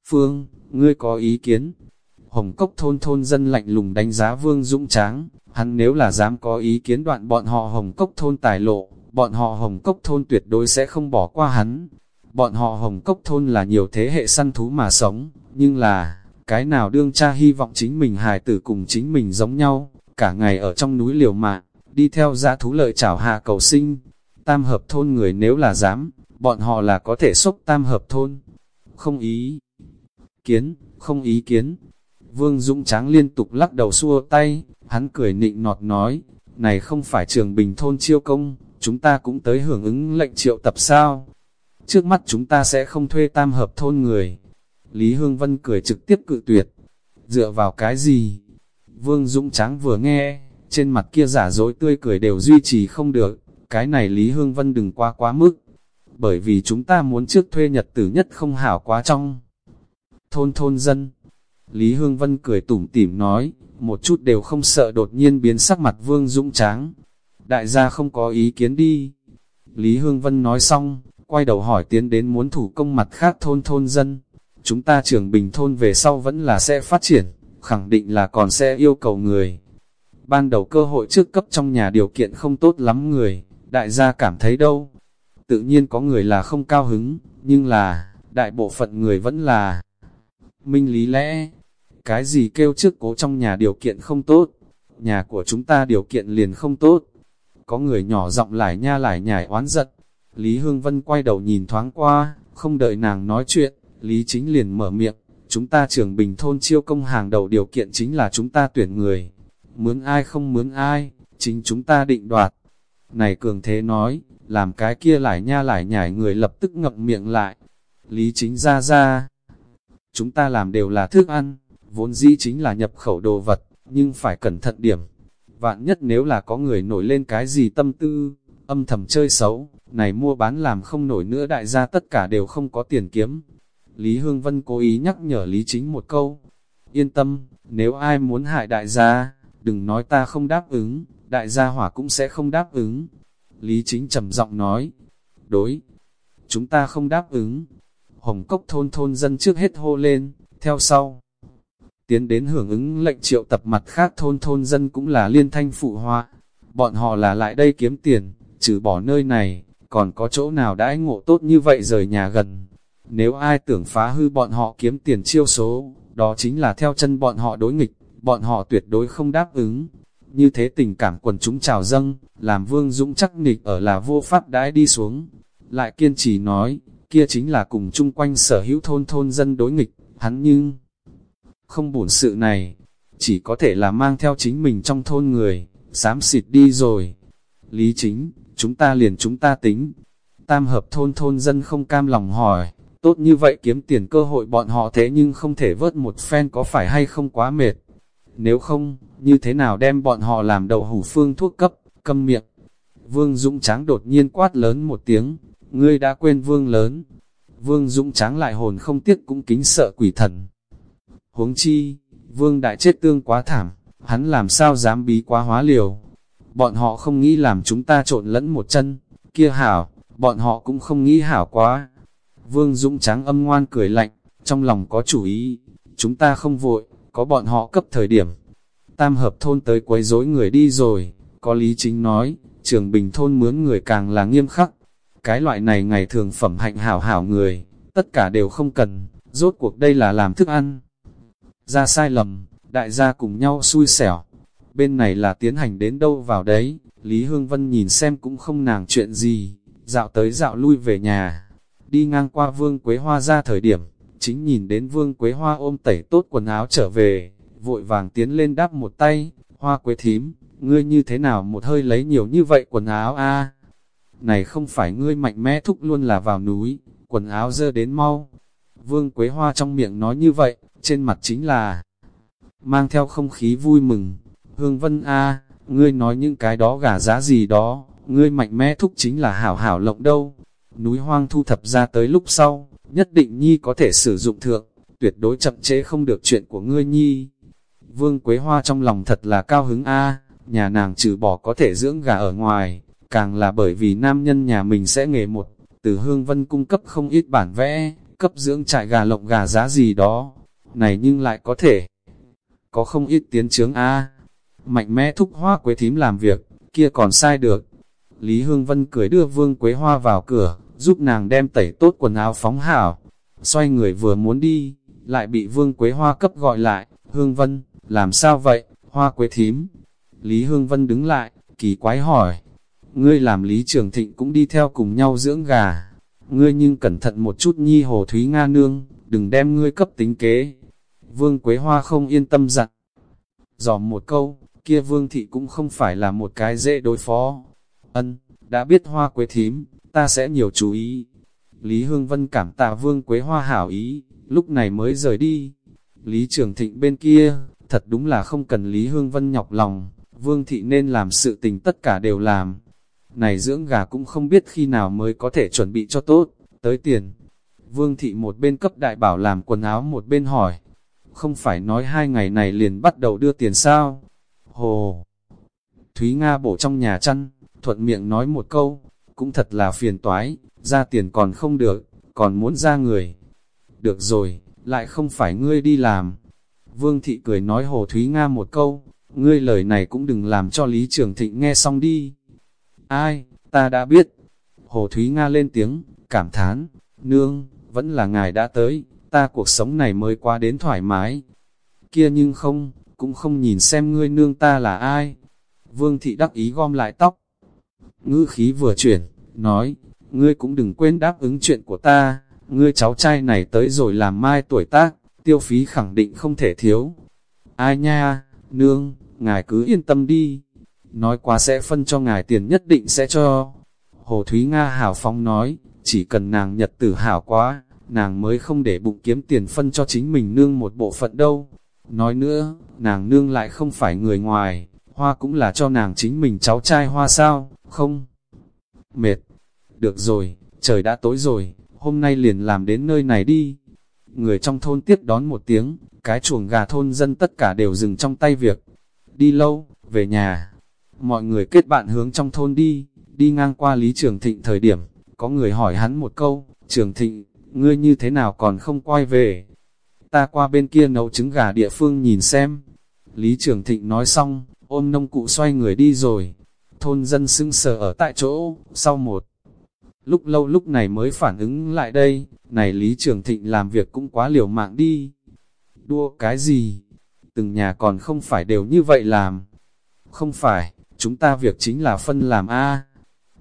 Phương, ngươi có ý kiến? Hồng Cốc thôn thôn dân lạnh lùng đánh giá Vương Dũng Tráng, hắn nếu là dám có ý kiến đoạn bọn họ Hồng Cốc thôn tài lộ, bọn họ Hồng Cốc thôn tuyệt đối sẽ không bỏ qua hắn. Bọn họ Hồng Cốc thôn là nhiều thế hệ săn thú mà sống, nhưng là, cái nào đương cha hy vọng chính mình hài tử cùng chính mình giống nhau, cả ngày ở trong núi liều mạng, đi theo giã thú lợi chảo hạ cầu sinh. Tam hợp thôn người nếu là dám, bọn họ là có thể xúc tam hợp thôn. Không ý kiến, không ý kiến, Vương Dũng Tráng liên tục lắc đầu xua tay, hắn cười nịnh nọt nói, này không phải trường bình thôn chiêu công, chúng ta cũng tới hưởng ứng lệnh triệu tập sao. Trước mắt chúng ta sẽ không thuê tam hợp thôn người. Lý Hương Vân cười trực tiếp cự tuyệt. Dựa vào cái gì? Vương Dũng Tráng vừa nghe, trên mặt kia giả dối tươi cười đều duy trì không được, cái này Lý Hương Vân đừng quá quá mức, bởi vì chúng ta muốn trước thuê nhật tử nhất không hảo quá trong. Thôn thôn dân, Lý Hương Vân cười tủm tỉm nói, một chút đều không sợ đột nhiên biến sắc mặt Vương Dũng Tráng. Đại gia không có ý kiến đi. Lý Hương Vân nói xong, quay đầu hỏi tiến đến muốn thủ công mặt khác thôn thôn dân. Chúng ta trưởng bình thôn về sau vẫn là sẽ phát triển, khẳng định là còn sẽ yêu cầu người. Ban đầu cơ hội trước cấp trong nhà điều kiện không tốt lắm người, đại gia cảm thấy đâu. Tự nhiên có người là không cao hứng, nhưng là, đại bộ phận người vẫn là minh lý lẽ. Cái gì kêu trước cố trong nhà điều kiện không tốt, nhà của chúng ta điều kiện liền không tốt. Có người nhỏ giọng lại nha lại nhảy oán giận. Lý Hương Vân quay đầu nhìn thoáng qua, không đợi nàng nói chuyện, Lý Chính liền mở miệng. Chúng ta trường bình thôn chiêu công hàng đầu điều kiện chính là chúng ta tuyển người. Mướn ai không mướn ai, chính chúng ta định đoạt. Này cường thế nói, làm cái kia lại nha lại nhảy người lập tức ngậm miệng lại. Lý chính ra ra. Chúng ta làm đều là thức ăn, vốn dĩ chính là nhập khẩu đồ vật, nhưng phải cẩn thận điểm. Vạn nhất nếu là có người nổi lên cái gì tâm tư, âm thầm chơi xấu, này mua bán làm không nổi nữa đại gia tất cả đều không có tiền kiếm. Lý Hương Vân cố ý nhắc nhở Lý Chính một câu, yên tâm, nếu ai muốn hại đại gia, đừng nói ta không đáp ứng, đại gia hỏa cũng sẽ không đáp ứng. Lý Chính trầm giọng nói, đối, chúng ta không đáp ứng. Hồng Cốc thôn thôn dân trước hết hô lên, theo sau. Tiến đến hưởng ứng lệnh triệu tập mặt khác thôn thôn dân cũng là liên thanh phụ hoa. Bọn họ là lại đây kiếm tiền, trừ bỏ nơi này, còn có chỗ nào đãi ngộ tốt như vậy rời nhà gần. Nếu ai tưởng phá hư bọn họ kiếm tiền chiêu số, đó chính là theo chân bọn họ đối nghịch, bọn họ tuyệt đối không đáp ứng. Như thế tình cảm quần chúng trào dâng, làm Vương Dũng chắc nịch ở là vô pháp đãi đi xuống. Lại kiên trì nói, kia chính là cùng chung quanh sở hữu thôn thôn dân đối nghịch, hắn nhưng không bổn sự này, chỉ có thể là mang theo chính mình trong thôn người, dám xịt đi rồi. Lý chính, chúng ta liền chúng ta tính. Tam hợp thôn thôn dân không cam lòng hỏi, tốt như vậy kiếm tiền cơ hội bọn họ thế nhưng không thể vớt một phen có phải hay không quá mệt. Nếu không, như thế nào đem bọn họ làm đậu hủ phương thuốc cấp, câm miệng. Vương Dũng Tráng đột nhiên quát lớn một tiếng, ngươi đã quên vương lớn. Vương Dũng Tráng lại hồn không tiếc cũng kính sợ quỷ thần. Huống chi, vương đại chết tương quá thảm, hắn làm sao dám bí quá hóa liều. Bọn họ không nghĩ làm chúng ta trộn lẫn một chân, kia hảo, bọn họ cũng không nghĩ hảo quá. Vương Dũng Tráng âm ngoan cười lạnh, trong lòng có chủ ý, chúng ta không vội, có bọn họ cấp thời điểm. Tam hợp thôn tới quấy rối người đi rồi, có lý chính nói, trường bình thôn mướn người càng là nghiêm khắc. Cái loại này ngày thường phẩm hạnh hảo hảo người, tất cả đều không cần, rốt cuộc đây là làm thức ăn. Ra sai lầm, đại gia cùng nhau xui xẻo. Bên này là tiến hành đến đâu vào đấy, Lý Hương Vân nhìn xem cũng không nàng chuyện gì, dạo tới dạo lui về nhà. Đi ngang qua vương quế hoa ra thời điểm, chính nhìn đến vương quế hoa ôm tẩy tốt quần áo trở về, vội vàng tiến lên đáp một tay, hoa quế thím, ngươi như thế nào một hơi lấy nhiều như vậy quần áo a Này không phải ngươi mạnh mẽ thúc luôn là vào núi, quần áo dơ đến mau. Vương quế hoa trong miệng nói như vậy, trên mặt chính là mang theo không khí vui mừng. Hương Vân A, ngươi nói những cái đó gả giá gì đó, ngươi mạnh mẽ thúc chính là hảo hảo lộng đâu. Núi hoang thu thập ra tới lúc sau, nhất định Nhi có thể sử dụng thượng, tuyệt đối chậm chế không được chuyện của ngươi Nhi. Vương Quế Hoa trong lòng thật là cao hứng A, nhà nàng trừ bỏ có thể dưỡng gà ở ngoài, càng là bởi vì nam nhân nhà mình sẽ nghề một, từ Hương Vân cung cấp không ít bản vẽ, cấp dưỡng trại gà lộng gà giá gì đó, này nhưng lại có thể có không ít tiến trướng A. Mạnh mẽ thúc hoa quế thím làm việc, kia còn sai được. Lý Hương Vân cười đưa Vương Quế Hoa vào cửa, giúp nàng đem tẩy tốt quần áo phóng hảo. Xoay người vừa muốn đi, lại bị Vương Quế Hoa cấp gọi lại, Hương Vân, làm sao vậy, Hoa Quế thím. Lý Hương Vân đứng lại, kỳ quái hỏi, ngươi làm Lý Trường Thịnh cũng đi theo cùng nhau dưỡng gà. Ngươi nhưng cẩn thận một chút nhi hồ Thúy Nga Nương, đừng đem ngươi cấp tính kế. Vương Quế Hoa không yên tâm dặn. Dòm một câu, kia Vương Thị cũng không phải là một cái dễ đối phó. Ân, đã biết Hoa Quế Thím, ta sẽ nhiều chú ý. Lý Hương Vân cảm tạ Vương Quế Hoa hảo ý, lúc này mới rời đi. Lý Trường Thịnh bên kia, thật đúng là không cần Lý Hương Vân nhọc lòng, Vương Thị nên làm sự tình tất cả đều làm. Này dưỡng gà cũng không biết khi nào mới có thể chuẩn bị cho tốt, tới tiền. Vương Thị một bên cấp đại bảo làm quần áo một bên hỏi, không phải nói hai ngày này liền bắt đầu đưa tiền sao? Hồ! Thúy Nga bổ trong nhà chăn, thuận miệng nói một câu, cũng thật là phiền toái, ra tiền còn không được, còn muốn ra người. Được rồi, lại không phải ngươi đi làm. Vương Thị cười nói Hồ Thúy Nga một câu, ngươi lời này cũng đừng làm cho Lý Trường Thịnh nghe xong đi. Ai, ta đã biết. Hồ Thúy Nga lên tiếng, cảm thán, nương, vẫn là ngài đã tới, ta cuộc sống này mới qua đến thoải mái. Kia nhưng không, cũng không nhìn xem ngươi nương ta là ai. Vương thị đắc ý gom lại tóc. Ngữ khí vừa chuyển, nói, ngươi cũng đừng quên đáp ứng chuyện của ta, ngươi cháu trai này tới rồi làm mai tuổi tác, tiêu phí khẳng định không thể thiếu. Ai nha, nương, ngài cứ yên tâm đi, nói quá sẽ phân cho ngài tiền nhất định sẽ cho. Hồ Thúy Nga hào phong nói, chỉ cần nàng nhật tử hảo quá, nàng mới không để bụng kiếm tiền phân cho chính mình nương một bộ phận đâu. Nói nữa, nàng nương lại không phải người ngoài, hoa cũng là cho nàng chính mình cháu trai hoa sao, không? Mệt. Được rồi, trời đã tối rồi, hôm nay liền làm đến nơi này đi. Người trong thôn tiếp đón một tiếng, cái chuồng gà thôn dân tất cả đều dừng trong tay việc. Đi lâu, về nhà. Mọi người kết bạn hướng trong thôn đi, đi ngang qua Lý Trường Thịnh thời điểm, có người hỏi hắn một câu, Trường Thịnh, ngươi như thế nào còn không quay về? Ta qua bên kia nấu trứng gà địa phương nhìn xem. Lý Trường Thịnh nói xong, ôm nông cụ xoay người đi rồi. Thôn dân sưng sờ ở tại chỗ, sau một lúc lâu lúc này mới phản ứng lại đây, này Lý Trường Thịnh làm việc cũng quá liều mạng đi. Đua cái gì? Từng nhà còn không phải đều như vậy làm. Không phải, chúng ta việc chính là phân làm A.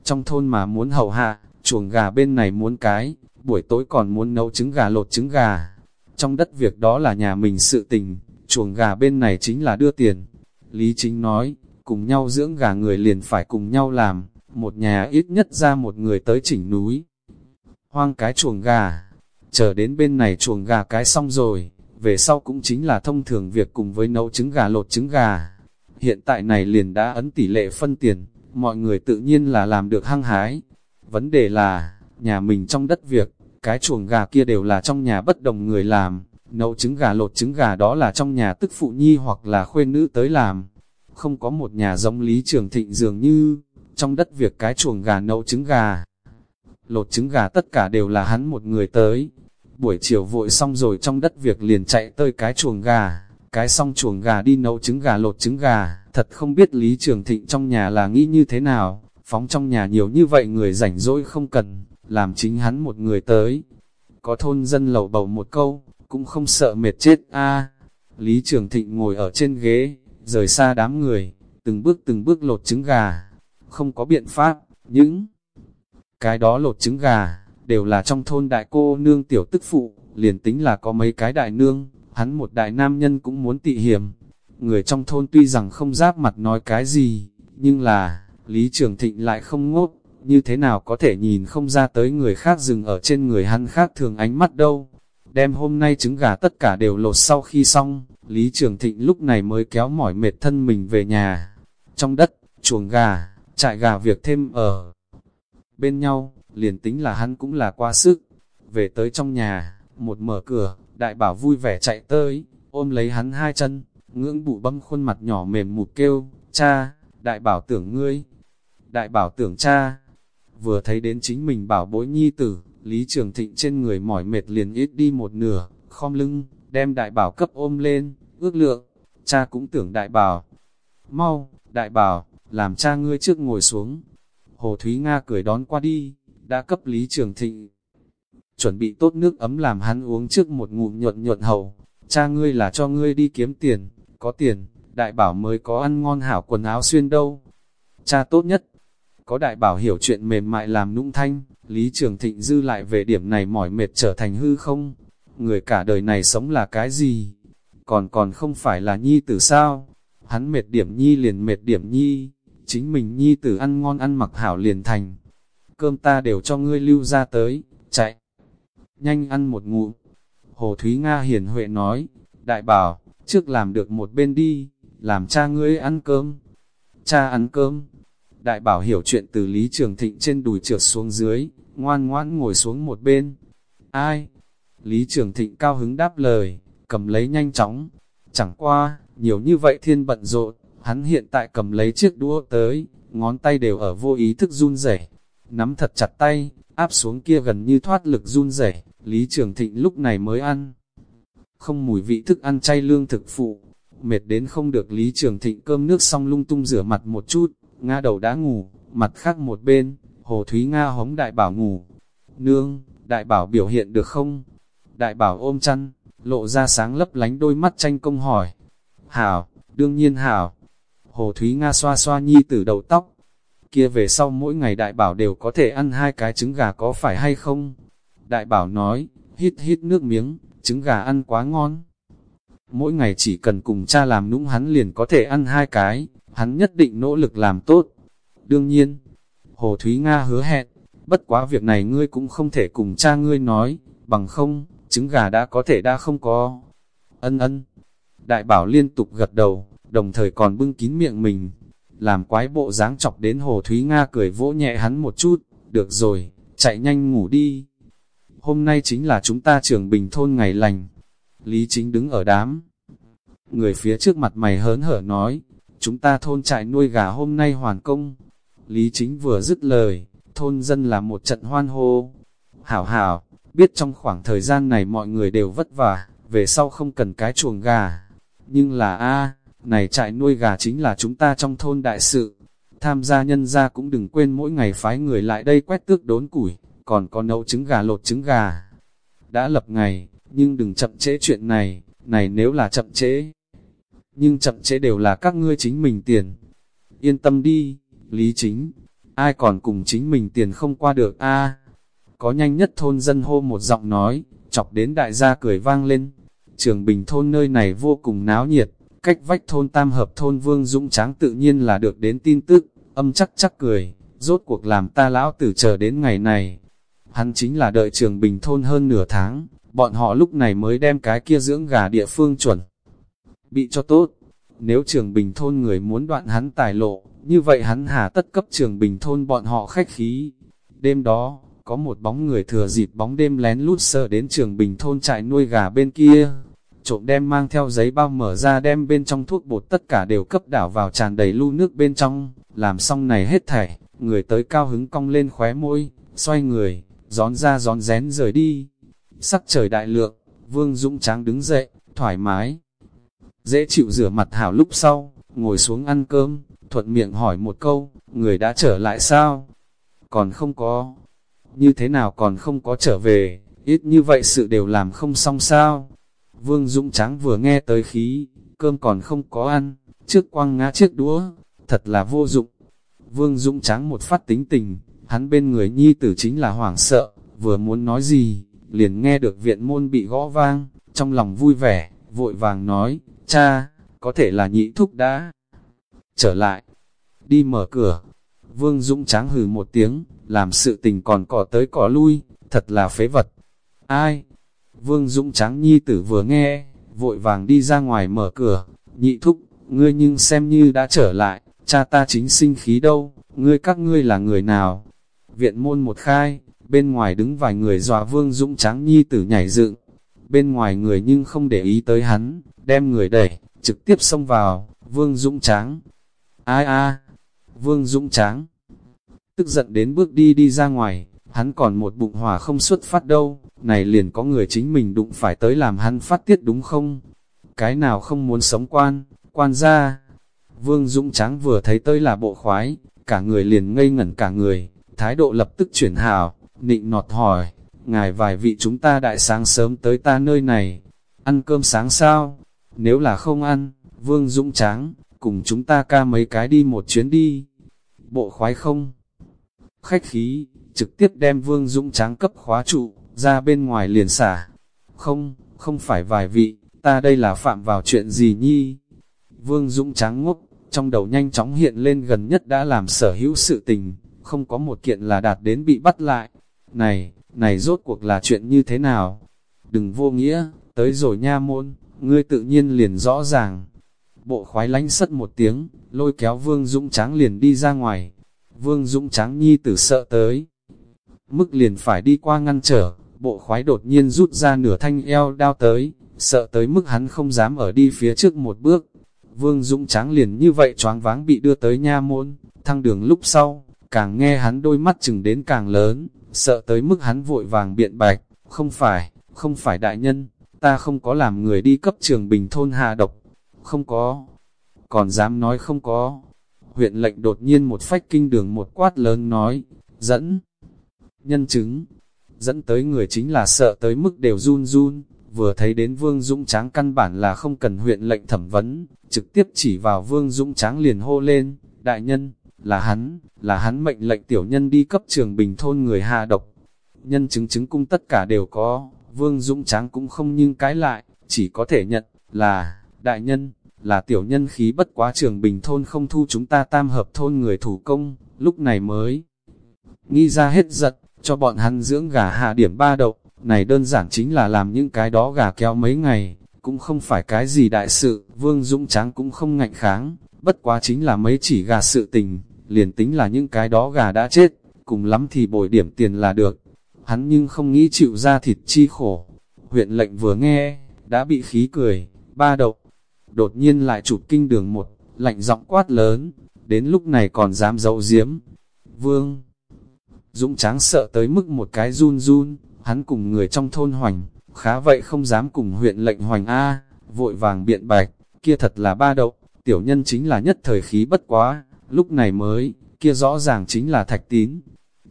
Trong thôn mà muốn hậu hạ, chuồng gà bên này muốn cái, buổi tối còn muốn nấu trứng gà lột trứng gà. Trong đất việc đó là nhà mình sự tình, chuồng gà bên này chính là đưa tiền. Lý Chính nói, cùng nhau dưỡng gà người liền phải cùng nhau làm, một nhà ít nhất ra một người tới chỉnh núi. Hoang cái chuồng gà, chờ đến bên này chuồng gà cái xong rồi, về sau cũng chính là thông thường việc cùng với nấu trứng gà lột trứng gà. Hiện tại này liền đã ấn tỷ lệ phân tiền, mọi người tự nhiên là làm được hăng hái. Vấn đề là, nhà mình trong đất việc, cái chuồng gà kia đều là trong nhà bất đồng người làm, nấu trứng gà lột trứng gà đó là trong nhà tức phụ nhi hoặc là khuê nữ tới làm. Không có một nhà giống Lý Trường Thịnh dường như, trong đất việc cái chuồng gà nấu trứng gà. Lột trứng gà tất cả đều là hắn một người tới. Buổi chiều vội xong rồi trong đất việc liền chạy tới cái chuồng gà, cái xong chuồng gà đi nấu trứng gà lột trứng gà. Thật không biết Lý Trường Thịnh trong nhà là nghĩ như thế nào, phóng trong nhà nhiều như vậy người rảnh rỗi không cần, làm chính hắn một người tới. Có thôn dân lầu bầu một câu, cũng không sợ mệt chết a Lý Trường Thịnh ngồi ở trên ghế, rời xa đám người, từng bước từng bước lột trứng gà. Không có biện pháp, những cái đó lột trứng gà, đều là trong thôn đại cô nương tiểu tức phụ, liền tính là có mấy cái đại nương, hắn một đại nam nhân cũng muốn tị hiểm. Người trong thôn tuy rằng không giáp mặt nói cái gì, nhưng là, Lý Trường Thịnh lại không ngốc, như thế nào có thể nhìn không ra tới người khác dừng ở trên người hắn khác thường ánh mắt đâu. Đem hôm nay trứng gà tất cả đều lột sau khi xong, Lý Trường Thịnh lúc này mới kéo mỏi mệt thân mình về nhà. Trong đất, chuồng gà, trại gà việc thêm ở bên nhau, liền tính là hắn cũng là qua sức. Về tới trong nhà, một mở cửa, đại bảo vui vẻ chạy tới, ôm lấy hắn hai chân, ngưỡng bụ bâm khuôn mặt nhỏ mềm mụt kêu, cha, đại bảo tưởng ngươi, đại bảo tưởng cha, vừa thấy đến chính mình bảo bối nhi tử, Lý Trường Thịnh trên người mỏi mệt liền ít đi một nửa, khom lưng, đem đại bảo cấp ôm lên, ước lượng, cha cũng tưởng đại bảo. Mau, đại bảo, làm cha ngươi trước ngồi xuống. Hồ Thúy Nga cười đón qua đi, đã cấp Lý Trường Thịnh. Chuẩn bị tốt nước ấm làm hắn uống trước một ngụm nhuận nhuận hầu. Cha ngươi là cho ngươi đi kiếm tiền, có tiền, đại bảo mới có ăn ngon hảo quần áo xuyên đâu. Cha tốt nhất, có đại bảo hiểu chuyện mềm mại làm nũng thanh, Lý Trường Thịnh dư lại về điểm này mỏi mệt trở thành hư không? Người cả đời này sống là cái gì? Còn còn không phải là nhi tử sao? Hắn mệt điểm nhi liền mệt điểm nhi, chính mình nhi tử ăn ngon ăn mặc hảo liền thành. Cơm ta đều cho ngươi lưu ra tới, chạy. Nhanh ăn một ngụm. Hồ Thúy Nga hiền huệ nói, đại bảo, Trước làm được một bên đi, làm cha ngươi ăn cơm. Cha ăn cơm. Đại bảo hiểu chuyện từ Lý Trường Thịnh trên đùi trượt xuống dưới, ngoan ngoãn ngồi xuống một bên. Ai? Lý Trường Thịnh cao hứng đáp lời, cầm lấy nhanh chóng. Chẳng qua, nhiều như vậy thiên bận rộn, hắn hiện tại cầm lấy chiếc đũa tới, ngón tay đều ở vô ý thức run rẩy nắm thật chặt tay, áp xuống kia gần như thoát lực run rẩy Lý Trường Thịnh lúc này mới ăn. Không mùi vị thức ăn chay lương thực phụ, mệt đến không được Lý Trường Thịnh cơm nước xong lung tung rửa mặt một chút, Nga đầu đã ngủ, mặt khác một bên, Hồ Thúy Nga hống đại bảo ngủ. Nương, đại bảo biểu hiện được không? Đại bảo ôm chăn, lộ ra sáng lấp lánh đôi mắt tranh công hỏi. Hảo, đương nhiên hảo. Hồ Thúy Nga xoa xoa nhi tử đầu tóc. Kia về sau mỗi ngày đại bảo đều có thể ăn hai cái trứng gà có phải hay không? Đại bảo nói, hít hít nước miếng, trứng gà ăn quá ngon. Mỗi ngày chỉ cần cùng cha làm nũng hắn liền có thể ăn hai cái, hắn nhất định nỗ lực làm tốt. Đương nhiên, Hồ Thúy Nga hứa hẹn, bất quá việc này ngươi cũng không thể cùng cha ngươi nói, bằng không, trứng gà đã có thể đã không có. Ân ân, đại bảo liên tục gật đầu, đồng thời còn bưng kín miệng mình, làm quái bộ dáng chọc đến Hồ Thúy Nga cười vỗ nhẹ hắn một chút, được rồi, chạy nhanh ngủ đi. Hôm nay chính là chúng ta trường bình thôn ngày lành. Lý chính đứng ở đám. Người phía trước mặt mày hớn hở nói, chúng ta thôn trại nuôi gà hôm nay hoàn công. Lý chính vừa dứt lời, thôn dân là một trận hoan hô. Hảo hảo, biết trong khoảng thời gian này mọi người đều vất vả, về sau không cần cái chuồng gà. Nhưng là a này trại nuôi gà chính là chúng ta trong thôn đại sự. Tham gia nhân gia cũng đừng quên mỗi ngày phái người lại đây quét tước đốn củi, còn có nấu trứng gà lột trứng gà. Đã lập ngày, nhưng đừng chậm trễ chuyện này, này nếu là chậm trễ. Nhưng chậm chế đều là các ngươi chính mình tiền. Yên tâm đi, lý chính, ai còn cùng chính mình tiền không qua được a Có nhanh nhất thôn dân hô một giọng nói, chọc đến đại gia cười vang lên. Trường Bình thôn nơi này vô cùng náo nhiệt, cách vách thôn tam hợp thôn Vương Dũng Tráng tự nhiên là được đến tin tức, âm chắc chắc cười, rốt cuộc làm ta lão tử chờ đến ngày này. Hắn chính là đợi trường Bình thôn hơn nửa tháng, bọn họ lúc này mới đem cái kia dưỡng gà địa phương chuẩn. Bị cho tốt, nếu trường Bình thôn người muốn đoạn hắn tài lộ, như vậy hắn hà tất cấp trường Bình thôn bọn họ khách khí. Đêm đó, có một bóng người thừa dịp bóng đêm lén lút sợ đến trường Bình thôn trại nuôi gà bên kia, trộm đem mang theo giấy bao mở ra đem bên trong thuốc bột tất cả đều cấp đảo vào tràn đầy lu nước bên trong, làm xong này hết thảy, người tới cao hứng cong lên khóe môi, xoay người, gión ra gión rén rời đi. Sắc trời đại lượng, Vương Dũng Tráng đứng dậy, thoải mái. Dễ chịu rửa mặt hảo lúc sau, ngồi xuống ăn cơm, thuận miệng hỏi một câu, người đã trở lại sao? Còn không có. Như thế nào còn không có trở về, ít như vậy sự đều làm không xong sao? Vương Dũng Tráng vừa nghe tới khí, cơm còn không có ăn, trước quăng ngã chiếc đũa, thật là vô dụng. Vương Dũng Tráng một phát tính tình, hắn bên người nhi tử chính là hoảng sợ, vừa muốn nói gì, liền nghe được viện môn bị gõ vang, trong lòng vui vẻ, vội vàng nói, cha, có thể là nhị thúc đã trở lại, đi mở cửa. Vương Dũng Tráng hừ một tiếng, làm sự tình còn cỏ tới cỏ lui, thật là phế vật. Ai, Vương Dũng Tráng Nhi tử vừa nghe, vội vàng đi ra ngoài mở cửa, nhị thúc, ngươi nhưng xem như đã trở lại, cha ta chính sinh khí đâu, ngươi các ngươi là người nào? Viện môn một khai, bên ngoài đứng vài người dọa Vương Dũng Tráng Nhi tử nhảy dựng, bên ngoài người nhưng không để ý tới hắn, đem người đẩy, trực tiếp xông vào, Vương Dũng Tráng. Ai a Vương Dũng Tráng. Tức giận đến bước đi đi ra ngoài, hắn còn một bụng hỏa không xuất phát đâu, này liền có người chính mình đụng phải tới làm hắn phát tiết đúng không? Cái nào không muốn sống quan, quan ra. Vương Dũng Tráng vừa thấy tới là bộ khoái, cả người liền ngây ngẩn cả người, thái độ lập tức chuyển hào, nịnh nọt hỏi, ngài vài vị chúng ta đại sáng sớm tới ta nơi này, ăn cơm sáng sao? Nếu là không ăn, Vương Dũng Tráng, cùng chúng ta ca mấy cái đi một chuyến đi. Bộ khoái không? Khách khí, trực tiếp đem Vương Dũng Tráng cấp khóa trụ, ra bên ngoài liền xả. Không, không phải vài vị, ta đây là phạm vào chuyện gì nhi? Vương Dũng Tráng ngốc, trong đầu nhanh chóng hiện lên gần nhất đã làm sở hữu sự tình, không có một kiện là đạt đến bị bắt lại. Này, này rốt cuộc là chuyện như thế nào? Đừng vô nghĩa, tới rồi nha môn, ngươi tự nhiên liền rõ ràng. Bộ khoái lánh sất một tiếng, lôi kéo Vương Dũng Tráng liền đi ra ngoài. Vương Dũng Tráng nhi tử sợ tới. Mức liền phải đi qua ngăn trở, bộ khoái đột nhiên rút ra nửa thanh eo đao tới, sợ tới mức hắn không dám ở đi phía trước một bước. Vương Dũng Tráng liền như vậy choáng váng bị đưa tới nha môn, thăng đường lúc sau, càng nghe hắn đôi mắt chừng đến càng lớn, sợ tới mức hắn vội vàng biện bạch, không phải, không phải đại nhân, ta không có làm người đi cấp trường bình thôn hạ độc, không có, còn dám nói không có. Huyện lệnh đột nhiên một phách kinh đường một quát lớn nói, dẫn, nhân chứng, dẫn tới người chính là sợ tới mức đều run run, vừa thấy đến Vương Dũng Tráng căn bản là không cần huyện lệnh thẩm vấn, trực tiếp chỉ vào Vương Dũng Tráng liền hô lên, đại nhân, là hắn, là hắn mệnh lệnh tiểu nhân đi cấp trường bình thôn người hạ độc. Nhân chứng chứng cung tất cả đều có, Vương Dũng Tráng cũng không nhưng cái lại, chỉ có thể nhận, là, đại nhân, là tiểu nhân khí bất quá trường bình thôn không thu chúng ta tam hợp thôn người thủ công, lúc này mới nghi ra hết giật, cho bọn hắn dưỡng gà hạ điểm ba đậu, này đơn giản chính là làm những cái đó gà kéo mấy ngày, cũng không phải cái gì đại sự, Vương Dũng Tráng cũng không ngạnh kháng, bất quá chính là mấy chỉ gà sự tình, liền tính là những cái đó gà đã chết, cùng lắm thì bồi điểm tiền là được. Hắn nhưng không nghĩ chịu ra thịt chi khổ. Huyện lệnh vừa nghe, đã bị khí cười, ba đậu. Đột nhiên lại chụp kinh đường một, lạnh giọng quát lớn, đến lúc này còn dám dậu diếm. Vương Dũng tráng sợ tới mức một cái run run, hắn cùng người trong thôn hoành, khá vậy không dám cùng huyện lệnh hoành A, vội vàng biện bạch, kia thật là ba đậu, tiểu nhân chính là nhất thời khí bất quá, lúc này mới, kia rõ ràng chính là thạch tín.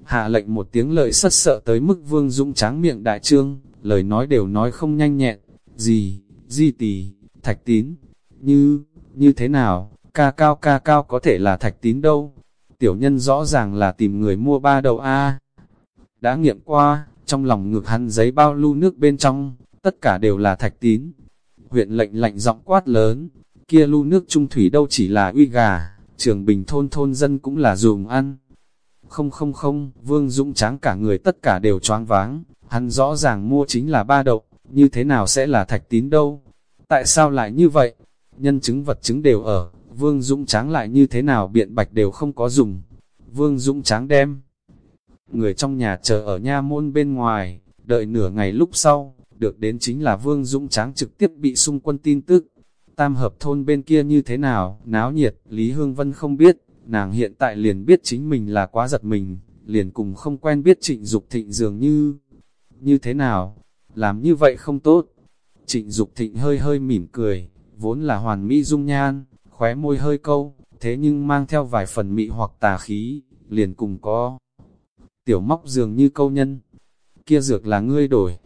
Hạ lệnh một tiếng lợi sất sợ tới mức vương dũng tráng miệng đại trương, lời nói đều nói không nhanh nhẹn, gì, di tì, thạch tín, như, như thế nào, ca cao ca cao có thể là thạch tín đâu, tiểu nhân rõ ràng là tìm người mua ba đầu A. Đã nghiệm qua, trong lòng ngực hắn giấy bao lưu nước bên trong, tất cả đều là thạch tín. Huyện lệnh lạnh giọng quát lớn, kia lưu nước trung thủy đâu chỉ là uy gà, trường bình thôn thôn dân cũng là dùng ăn. Không không không, Vương Dũng tráng cả người tất cả đều choáng váng, hắn rõ ràng mua chính là ba đậu, như thế nào sẽ là thạch tín đâu? Tại sao lại như vậy? Nhân chứng vật chứng đều ở, Vương Dũng tráng lại như thế nào biện bạch đều không có dùng. Vương Dũng tráng đem. Người trong nhà chờ ở nha môn bên ngoài, đợi nửa ngày lúc sau, được đến chính là Vương Dũng tráng trực tiếp bị xung quân tin tức. Tam hợp thôn bên kia như thế nào, náo nhiệt, Lý Hương Vân không biết, nàng hiện tại liền biết chính mình là quá giật mình, liền cùng không quen biết trịnh Dục thịnh dường như, như thế nào, làm như vậy không tốt. Trịnh Dục thịnh hơi hơi mỉm cười, vốn là hoàn mỹ dung nhan, khóe môi hơi câu, thế nhưng mang theo vài phần mị hoặc tà khí, liền cùng có. Tiểu móc dường như câu nhân, kia dược là ngươi đổi.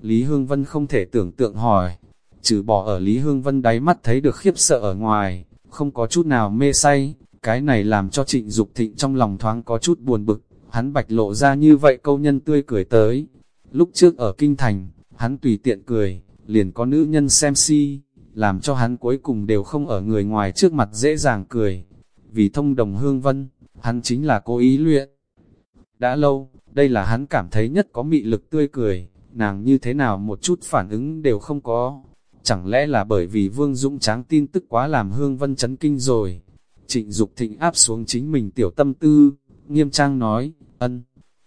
Lý Hương Vân không thể tưởng tượng hỏi, trừ bỏ ở Lý Hương Vân đáy mắt thấy được khiếp sợ ở ngoài, không có chút nào mê say, cái này làm cho trịnh Dục thịnh trong lòng thoáng có chút buồn bực, hắn bạch lộ ra như vậy câu nhân tươi cười tới. Lúc trước ở Kinh Thành, hắn tùy tiện cười, liền có nữ nhân xem si, làm cho hắn cuối cùng đều không ở người ngoài trước mặt dễ dàng cười. Vì thông đồng hương vân, hắn chính là cố ý luyện. Đã lâu, đây là hắn cảm thấy nhất có mị lực tươi cười, nàng như thế nào một chút phản ứng đều không có. Chẳng lẽ là bởi vì Vương Dũng Tráng tin tức quá làm Hương Vân chấn kinh rồi. Trịnh Dục thịnh áp xuống chính mình tiểu tâm tư, nghiêm trang nói, ân,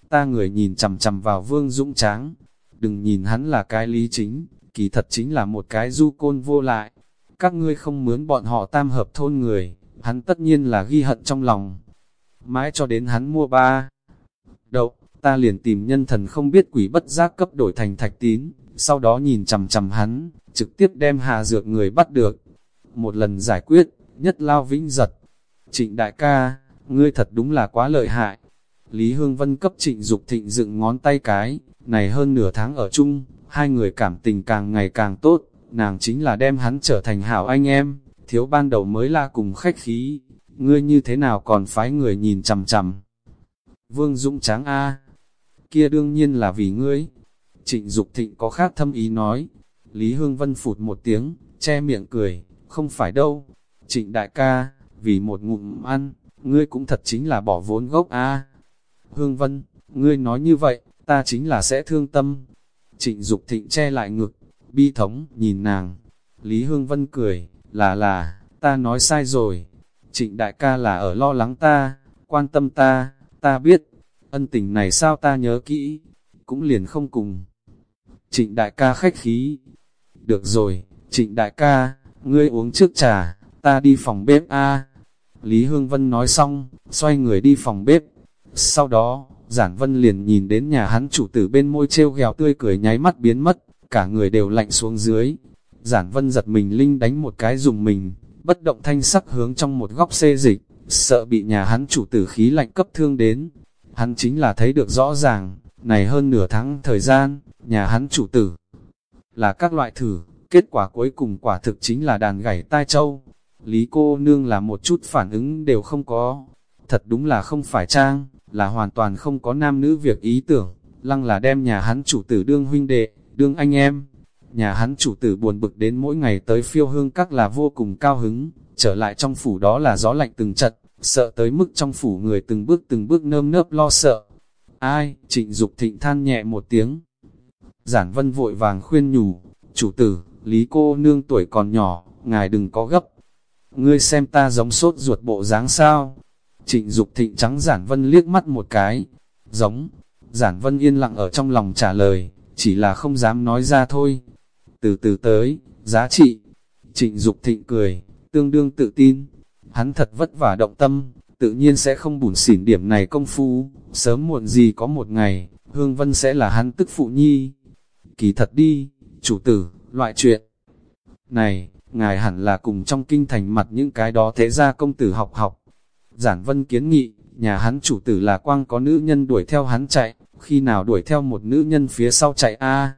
ta người nhìn chầm chầm vào Vương Dũng Tráng, đừng nhìn hắn là cái lý chính, kỳ thật chính là một cái du côn vô lại. Các ngươi không mướn bọn họ tam hợp thôn người, hắn tất nhiên là ghi hận trong lòng. Mãi cho đến hắn mua ba. Đậu, ta liền tìm nhân thần không biết quỷ bất giác cấp đổi thành thạch tín, sau đó nhìn chầm chầm hắn, trực tiếp đem hà dược người bắt được. Một lần giải quyết, nhất lao vĩnh giật. Trịnh đại ca, ngươi thật đúng là quá lợi hại. Lý Hương Vân cấp trịnh Dục thịnh dựng ngón tay cái, này hơn nửa tháng ở chung, hai người cảm tình càng ngày càng tốt, nàng chính là đem hắn trở thành hảo anh em, thiếu ban đầu mới là cùng khách khí, ngươi như thế nào còn phái người nhìn chằm chằm. Vương Dũng Tráng A, kia đương nhiên là vì ngươi. Trịnh Dục Thịnh có khác thâm ý nói, Lý Hương Vân phụt một tiếng, che miệng cười, không phải đâu. Trịnh đại ca, vì một ngụm ăn, ngươi cũng thật chính là bỏ vốn gốc A. Hương Vân, ngươi nói như vậy, ta chính là sẽ thương tâm, Trịnh Dục thịnh che lại ngực, bi thống, nhìn nàng. Lý Hương Vân cười, là là, ta nói sai rồi. Trịnh đại ca là ở lo lắng ta, quan tâm ta, ta biết, ân tình này sao ta nhớ kỹ, cũng liền không cùng. Trịnh đại ca khách khí. Được rồi, trịnh đại ca, ngươi uống trước trà, ta đi phòng bếp a. Lý Hương Vân nói xong, xoay người đi phòng bếp. Sau đó, Giản Vân liền nhìn đến nhà hắn chủ tử bên môi treo ghèo tươi cười nháy mắt biến mất, cả người đều lạnh xuống dưới. Giản Vân giật mình linh đánh một cái dùng mình, bất động thanh sắc hướng trong một góc xê dịch, sợ bị nhà hắn chủ tử khí lạnh cấp thương đến. Hắn chính là thấy được rõ ràng, này hơn nửa tháng thời gian, nhà hắn chủ tử là các loại thử, kết quả cuối cùng quả thực chính là đàn gảy tai châu. Lý cô nương là một chút phản ứng đều không có, thật đúng là không phải trang, là hoàn toàn không có nam nữ việc ý tưởng, lăng là đem nhà hắn chủ tử đương huynh đệ, đương anh em. Nhà hắn chủ tử buồn bực đến mỗi ngày tới phiêu hương các là vô cùng cao hứng, trở lại trong phủ đó là gió lạnh từng chật sợ tới mức trong phủ người từng bước từng bước nơm nớp lo sợ. Ai, trịnh Dục thịnh than nhẹ một tiếng. Giản vân vội vàng khuyên nhủ, chủ tử, lý cô nương tuổi còn nhỏ, ngài đừng có gấp. Ngươi xem ta giống sốt ruột bộ dáng sao, Trịnh Dục thịnh trắng Giản Vân liếc mắt một cái, giống, Giản Vân yên lặng ở trong lòng trả lời, chỉ là không dám nói ra thôi. Từ từ tới, giá trị. Trịnh Dục thịnh cười, tương đương tự tin. Hắn thật vất vả động tâm, tự nhiên sẽ không bùn xỉn điểm này công phu, sớm muộn gì có một ngày, Hương Vân sẽ là hắn tức phụ nhi. Kỳ thật đi, chủ tử, loại chuyện này, ngài hẳn là cùng trong kinh thành mặt những cái đó thế ra công tử học học, Giản Vân kiến nghị, nhà hắn chủ tử là quang có nữ nhân đuổi theo hắn chạy, khi nào đuổi theo một nữ nhân phía sau chạy a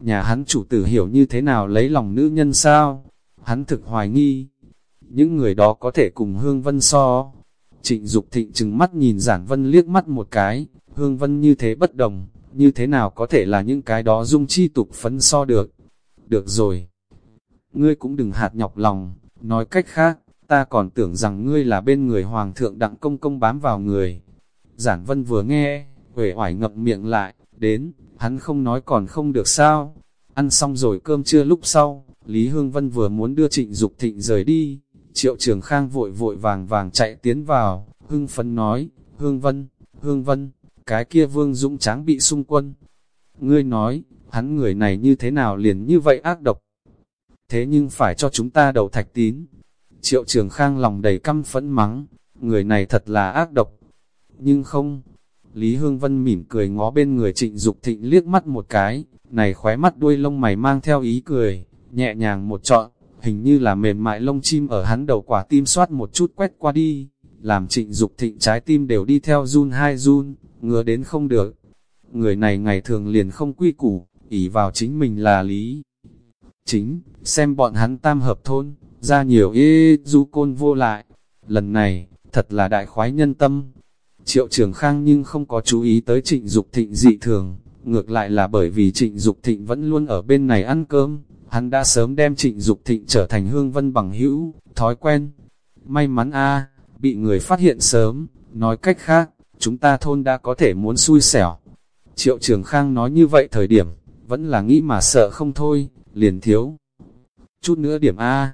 Nhà hắn chủ tử hiểu như thế nào lấy lòng nữ nhân sao? Hắn thực hoài nghi. Những người đó có thể cùng Hương Vân so. Trịnh Dục thịnh trừng mắt nhìn Giản Vân liếc mắt một cái, Hương Vân như thế bất đồng, như thế nào có thể là những cái đó dung chi tục phấn so được. Được rồi. Ngươi cũng đừng hạt nhọc lòng, nói cách khác, ta còn tưởng rằng ngươi là bên người hoàng thượng đặng công công bám vào người. Giản vân vừa nghe, huệ oải ngậm miệng lại, đến, hắn không nói còn không được sao. Ăn xong rồi cơm trưa lúc sau, Lý Hương Vân vừa muốn đưa trịnh Dục thịnh rời đi, triệu trường khang vội vội vàng vàng chạy tiến vào, hưng phấn nói, Hương Vân, Hương Vân, cái kia vương dũng tráng bị xung quân. Ngươi nói, hắn người này như thế nào liền như vậy ác độc. Thế nhưng phải cho chúng ta đầu thạch tín, Triệu Trường Khang lòng đầy căm phẫn mắng, người này thật là ác độc. Nhưng không, Lý Hương Vân mỉm cười ngó bên người trịnh Dục thịnh liếc mắt một cái, này khóe mắt đuôi lông mày mang theo ý cười, nhẹ nhàng một trọn, hình như là mềm mại lông chim ở hắn đầu quả tim soát một chút quét qua đi, làm trịnh Dục thịnh trái tim đều đi theo run hai run, ngứa đến không được. Người này ngày thường liền không quy củ, ỷ vào chính mình là Lý. Chính, xem bọn hắn tam hợp thôn, ra nhiều ê du côn vô lại. Lần này, thật là đại khoái nhân tâm. Triệu trường khang nhưng không có chú ý tới trịnh Dục thịnh dị thường, ngược lại là bởi vì trịnh Dục thịnh vẫn luôn ở bên này ăn cơm, hắn đã sớm đem trịnh Dục thịnh trở thành hương vân bằng hữu, thói quen. May mắn a bị người phát hiện sớm, nói cách khác, chúng ta thôn đã có thể muốn xui xẻo. Triệu trường khang nói như vậy thời điểm, vẫn là nghĩ mà sợ không thôi, liền thiếu. Chút nữa điểm A,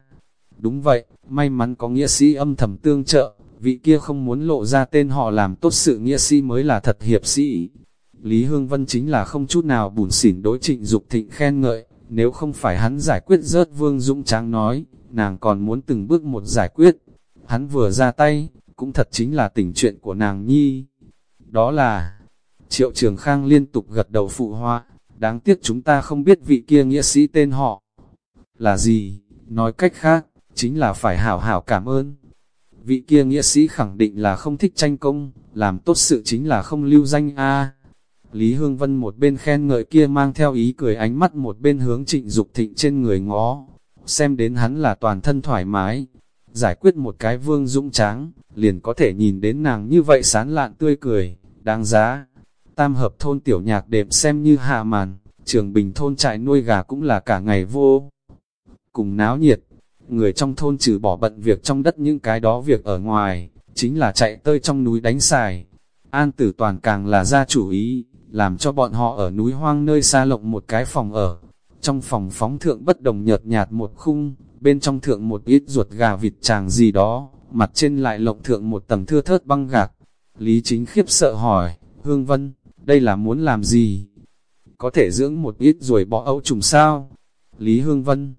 Đúng vậy, may mắn có nghĩa sĩ âm thầm tương trợ, vị kia không muốn lộ ra tên họ làm tốt sự nghĩa sĩ mới là thật hiệp sĩ. Lý Hương Vân chính là không chút nào bùn xỉn đối trịnh Dục thịnh khen ngợi, nếu không phải hắn giải quyết rớt Vương Dũng Tráng nói, nàng còn muốn từng bước một giải quyết. Hắn vừa ra tay, cũng thật chính là tình chuyện của nàng nhi. Đó là, Triệu Trường Khang liên tục gật đầu phụ hoa, đáng tiếc chúng ta không biết vị kia nghĩa sĩ tên họ là gì, nói cách khác, chính là phải hảo hảo cảm ơn. Vị kia nghĩa sĩ khẳng định là không thích tranh công, làm tốt sự chính là không lưu danh A. Lý Hương Vân một bên khen ngợi kia mang theo ý cười ánh mắt một bên hướng trịnh Dục thịnh trên người ngó, xem đến hắn là toàn thân thoải mái. Giải quyết một cái vương dũng tráng, liền có thể nhìn đến nàng như vậy sán lạn tươi cười, đáng giá. Tam hợp thôn tiểu nhạc đệm xem như hạ màn, trường bình thôn trại nuôi gà cũng là cả ngày vô. Cùng náo nhiệt, người trong thôn trừ bỏ bận việc trong đất những cái đó việc ở ngoài, chính là chạy tơi trong núi đánh xài. An tử toàn càng là ra chủ ý, làm cho bọn họ ở núi hoang nơi xa lộng một cái phòng ở. trong phòng phóng thượng bất đồng nhợt nhạt một khung, bên trong thượng một ít ruột gà vịt chàng gì đó, mặt trên lại lộng thượng một tầng thưa thớt băng gạc. Lý chính khiếp sợ hỏi, Hương Vân, đây là muốn làm gì? Có thể dưỡng một ít rồi bỏ ấu trùng sao? Lý Hương Vân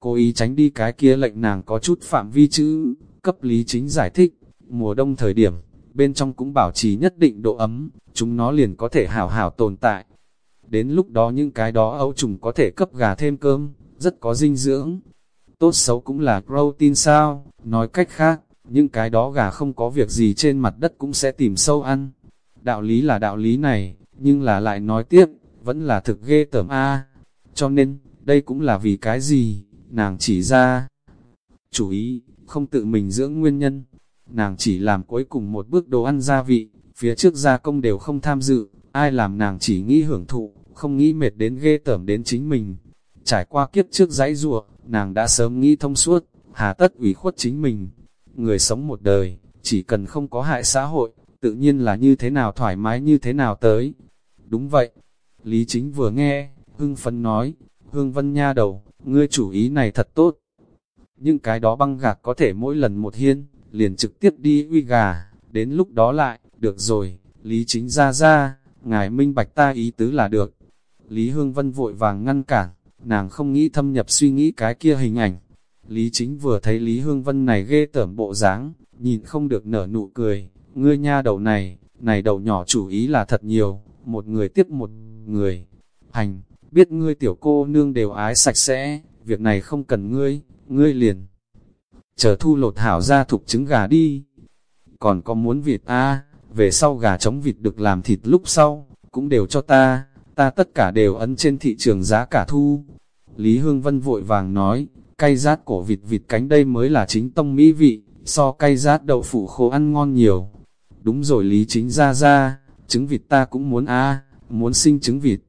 Cố ý tránh đi cái kia lệnh nàng có chút phạm vi chữ, cấp Lý chính giải thích, mùa đông thời điểm, bên trong cũng bảo trì nhất định độ ấm, chúng nó liền có thể hảo hảo tồn tại. Đến lúc đó những cái đó ấu trùng có thể cấp gà thêm cơm, rất có dinh dưỡng. Tốt xấu cũng là protein sao, nói cách khác, những cái đó gà không có việc gì trên mặt đất cũng sẽ tìm sâu ăn. Đạo lý là đạo lý này, nhưng là lại nói tiếp, vẫn là thực ghê tởm A. Cho nên, đây cũng là vì cái gì, nàng chỉ ra. chú ý, không tự mình dưỡng nguyên nhân, nàng chỉ làm cuối cùng một bước đồ ăn gia vị, phía trước gia công đều không tham dự, ai làm nàng chỉ nghĩ hưởng thụ, không nghĩ mệt đến ghê tởm đến chính mình. Trải qua kiếp trước giấy ruộng, nàng đã sớm nghĩ thông suốt, hà tất ủy khuất chính mình. Người sống một đời, chỉ cần không có hại xã hội, tự nhiên là như thế nào thoải mái như thế nào tới. Đúng vậy, Lý Chính vừa nghe, hưng phấn nói, Hương Vân Nha đầu, ngươi chủ ý này thật tốt. Những cái đó băng gạc có thể mỗi lần một hiên, liền trực tiếp đi uy gà, đến lúc đó lại, được rồi, Lý Chính ra ra, ngài minh bạch ta ý tứ là được. Lý Hương Vân vội vàng ngăn cản, nàng không nghĩ thâm nhập suy nghĩ cái kia hình ảnh. Lý Chính vừa thấy Lý Hương Vân này ghê tởm bộ dáng, nhìn không được nở nụ cười, ngươi nha đầu này, này đầu nhỏ chủ ý là thật nhiều, một người tiếp một người. Hành, biết ngươi tiểu cô nương đều ái sạch sẽ, việc này không cần ngươi, ngươi liền chờ thu lột hảo ra thục trứng gà đi. Còn có muốn vịt a về sau gà trống vịt được làm thịt lúc sau, cũng đều cho ta, ta tất cả đều ấn trên thị trường giá cả thu. Lý Hương Vân vội vàng nói, cay rát cổ vịt vịt cánh đây mới là chính tông mỹ vị, so cay rát đậu phụ khô ăn ngon nhiều. Đúng rồi Lý chính ra ra, trứng vịt ta cũng muốn a muốn sinh trứng vịt.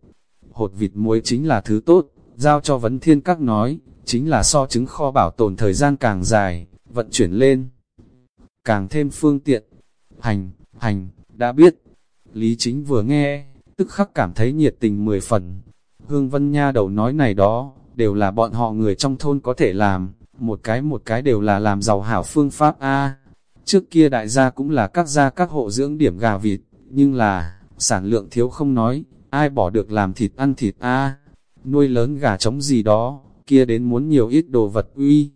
Hột vịt muối chính là thứ tốt, giao cho vấn thiên các nói, chính là so trứng kho bảo tồn thời gian càng dài, vận chuyển lên. Càng thêm phương tiện. Hành, hành, đã biết. Lý chính vừa nghe, tức khắc cảm thấy nhiệt tình mười phần. Hương Vân Nha đầu nói này đó, đều là bọn họ người trong thôn có thể làm, một cái một cái đều là làm giàu hảo phương pháp A. Trước kia đại gia cũng là các gia các hộ dưỡng điểm gà vịt, nhưng là, sản lượng thiếu không nói, ai bỏ được làm thịt ăn thịt A. Nuôi lớn gà trống gì đó, kia đến muốn nhiều ít đồ vật uy.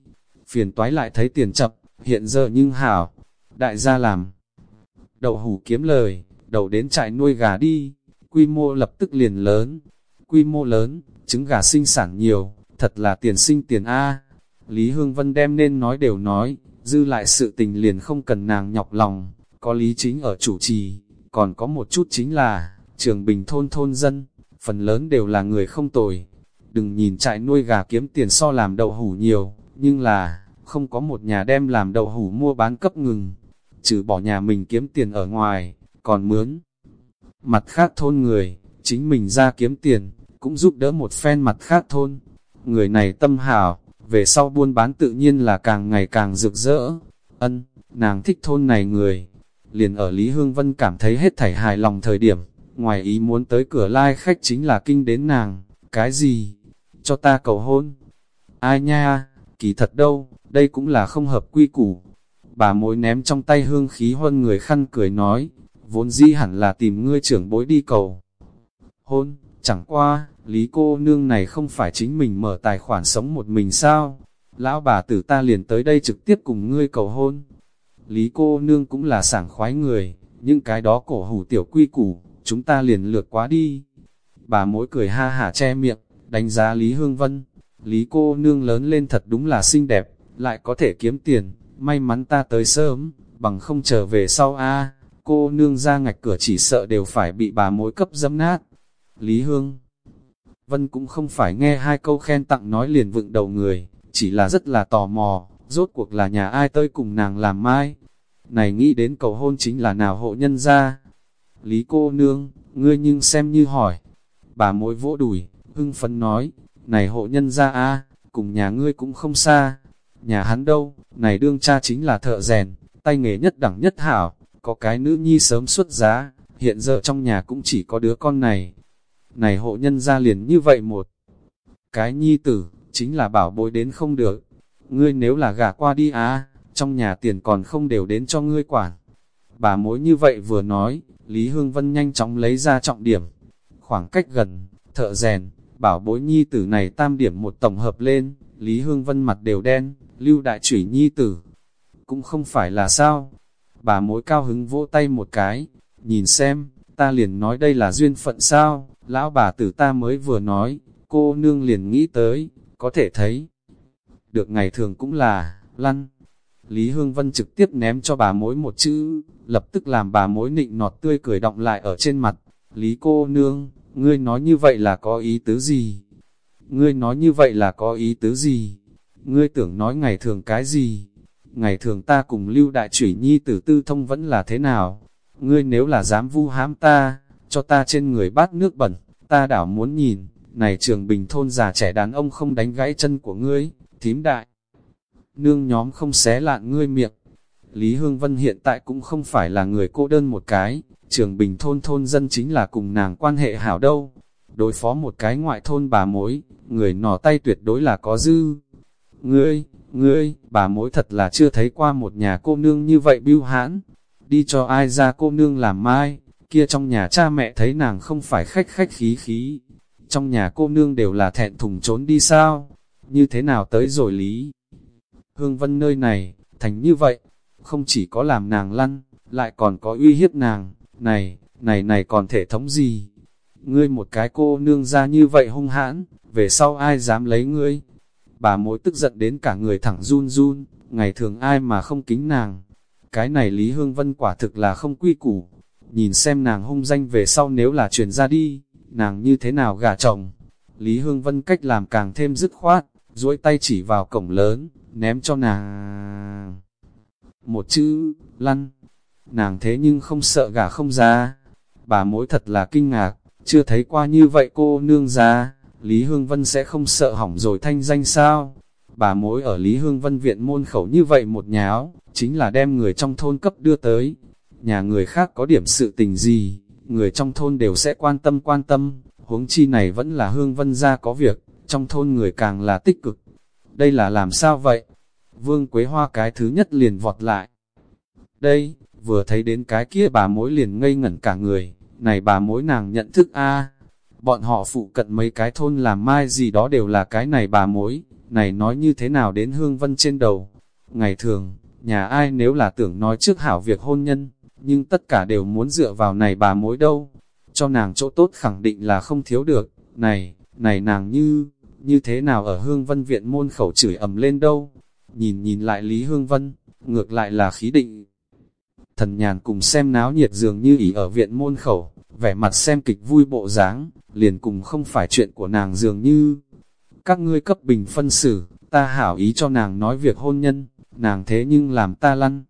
Phiền toái lại thấy tiền chậm, hiện giờ nhưng hảo, đại gia làm. Đậu hủ kiếm lời, đầu đến trại nuôi gà đi, quy mô lập tức liền lớn. Quy mô lớn, trứng gà sinh sản nhiều, thật là tiền sinh tiền A. Lý Hương Vân đem nên nói đều nói, dư lại sự tình liền không cần nàng nhọc lòng, có lý chính ở chủ trì, còn có một chút chính là, trường bình thôn thôn dân, phần lớn đều là người không tồi, Đừng nhìn trại nuôi gà kiếm tiền so làm đậu hủ nhiều, nhưng là, không có một nhà đem làm đậu hủ mua bán cấp ngừng. Trừ bỏ nhà mình kiếm tiền ở ngoài, còn mướn. Mặt khác thôn người, chính mình ra kiếm tiền, cũng giúp đỡ một phen mặt khác thôn. Người này tâm hảo, về sau buôn bán tự nhiên là càng ngày càng rực rỡ. Ân, nàng thích thôn này người. Liền ở Lý Hương Vân cảm thấy hết thảy hài lòng thời điểm, ngoài ý muốn tới cửa lai khách chính là kinh đến nàng. Cái gì? cho ta cầu hôn. Ai nha, kỳ thật đâu, đây cũng là không hợp quy củ. Bà mối ném trong tay hương khí huân người khăn cười nói, vốn dĩ hẳn là tìm ngươi trưởng bối đi cầu. Hôn, chẳng qua, lý cô nương này không phải chính mình mở tài khoản sống một mình sao? Lão bà tử ta liền tới đây trực tiếp cùng ngươi cầu hôn. Lý cô nương cũng là sảng khoái người, những cái đó cổ hủ tiểu quy củ, chúng ta liền lượt quá đi. Bà mối cười ha hả che miệng, đánh giá Lý Hương Vân. Lý cô nương lớn lên thật đúng là xinh đẹp, lại có thể kiếm tiền, may mắn ta tới sớm, bằng không trở về sau a cô nương ra ngạch cửa chỉ sợ đều phải bị bà mối cấp dâm nát. Lý Hương Vân cũng không phải nghe hai câu khen tặng nói liền vựng đầu người, chỉ là rất là tò mò, rốt cuộc là nhà ai tới cùng nàng làm mai. Này nghĩ đến cầu hôn chính là nào hộ nhân ra. Lý cô nương, ngươi nhưng xem như hỏi. Bà mối vỗ đùi, hưng phấn nói, này hộ nhân ra a cùng nhà ngươi cũng không xa, nhà hắn đâu, này đương cha chính là thợ rèn, tay nghề nhất đẳng nhất hảo, có cái nữ nhi sớm xuất giá, hiện giờ trong nhà cũng chỉ có đứa con này. Này hộ nhân ra liền như vậy một Cái nhi tử, chính là bảo bối đến không được. Ngươi nếu là gả qua đi á, trong nhà tiền còn không đều đến cho ngươi quản. Bà mối như vậy vừa nói, Lý Hương Vân nhanh chóng lấy ra trọng điểm. Khoảng cách gần, thợ rèn, bảo bối nhi tử này tam điểm một tổng hợp lên, Lý Hương Vân mặt đều đen, lưu đại chủy nhi tử. Cũng không phải là sao. Bà mối cao hứng vỗ tay một cái, nhìn xem, ta liền nói đây là duyên phận sao, lão bà tử ta mới vừa nói, cô nương liền nghĩ tới, có thể thấy. Được ngày thường cũng là, lăn. Lý Hương Vân trực tiếp ném cho bà mối một chữ, lập tức làm bà mối nịnh nọt tươi cười động lại ở trên mặt. Lý cô nương, ngươi nói như vậy là có ý tứ gì? Ngươi nói như vậy là có ý tứ gì? Ngươi tưởng nói ngày thường cái gì? Ngày thường ta cùng lưu đại chủy nhi tử tư thông vẫn là thế nào? Ngươi nếu là dám vu hám ta, cho ta trên người bát nước bẩn, ta đảo muốn nhìn, này trường bình thôn già trẻ đàn ông không đánh gãy chân của ngươi, thím đại. Nương nhóm không xé lạn ngươi miệng. Lý Hương Vân hiện tại cũng không phải là người cô đơn một cái, trường bình thôn thôn dân chính là cùng nàng quan hệ hảo đâu. Đối phó một cái ngoại thôn bà mối, người nỏ tay tuyệt đối là có dư. Ngươi, ngươi, bà mối thật là chưa thấy qua một nhà cô nương như vậy biêu hãn. Đi cho ai ra cô nương làm mai, kia trong nhà cha mẹ thấy nàng không phải khách khách khí khí, trong nhà cô nương đều là thẹn thùng trốn đi sao, như thế nào tới rồi lý. Hương Vân nơi này, thành như vậy, không chỉ có làm nàng lăn, lại còn có uy hiếp nàng, này, này này còn thể thống gì? Ngươi một cái cô nương ra như vậy hung hãn, về sau ai dám lấy ngươi? Bà mối tức giận đến cả người thẳng run run, ngày thường ai mà không kính nàng. Cái này Lý Hương Vân quả thực là không quy củ, nhìn xem nàng hung danh về sau nếu là truyền ra đi, nàng như thế nào gả chồng. Lý Hương Vân cách làm càng thêm dứt khoát, duỗi tay chỉ vào cổng lớn, ném cho nàng. Một chữ, lăn. Nàng thế nhưng không sợ gả không ra. Bà mối thật là kinh ngạc, chưa thấy qua như vậy cô nương ra. Lý Hương Vân sẽ không sợ hỏng rồi thanh danh sao? Bà mối ở Lý Hương Vân viện môn khẩu như vậy một nháo, chính là đem người trong thôn cấp đưa tới. Nhà người khác có điểm sự tình gì, người trong thôn đều sẽ quan tâm quan tâm, huống chi này vẫn là hương vân gia có việc, trong thôn người càng là tích cực. Đây là làm sao vậy? Vương Quế Hoa cái thứ nhất liền vọt lại. Đây, vừa thấy đến cái kia bà mối liền ngây ngẩn cả người, này bà mối nàng nhận thức a Bọn họ phụ cận mấy cái thôn làm mai gì đó đều là cái này bà mối, này nói như thế nào đến hương vân trên đầu. Ngày thường, nhà ai nếu là tưởng nói trước hảo việc hôn nhân, nhưng tất cả đều muốn dựa vào này bà mối đâu. Cho nàng chỗ tốt khẳng định là không thiếu được, này, này nàng như, như thế nào ở Hương Vân viện môn khẩu chửi ầm lên đâu. Nhìn nhìn lại Lý Hương Vân, ngược lại là khí định. Thần nhàn cùng xem náo nhiệt dường như ỉ ở viện môn khẩu, vẻ mặt xem kịch vui bộ dáng, liền cùng không phải chuyện của nàng dường như. Các ngươi cấp bình phân xử, ta hảo ý cho nàng nói việc hôn nhân, nàng thế nhưng làm ta lăn,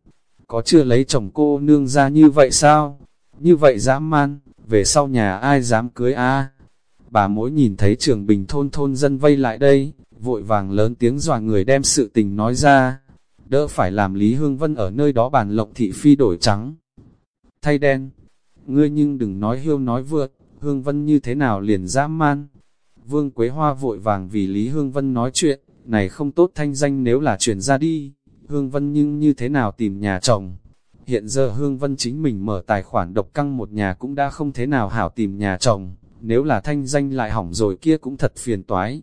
có chưa lấy chồng cô nương ra như vậy sao? Như vậy dám man, về sau nhà ai dám cưới a Bà mối nhìn thấy trường bình thôn thôn dân vây lại đây, vội vàng lớn tiếng dòa người đem sự tình nói ra. Đỡ phải làm Lý Hương Vân ở nơi đó bàn lộng thị phi đổi trắng. Thay đen, ngươi nhưng đừng nói hiêu nói vượt, Hương Vân như thế nào liền dám man. Vương Quế Hoa vội vàng vì Lý Hương Vân nói chuyện, này không tốt thanh danh nếu là chuyển ra đi, Hương Vân nhưng như thế nào tìm nhà chồng? Hiện giờ Hương Vân chính mình mở tài khoản độc căng một nhà cũng đã không thế nào hảo tìm nhà chồng, nếu là thanh danh lại hỏng rồi kia cũng thật phiền toái.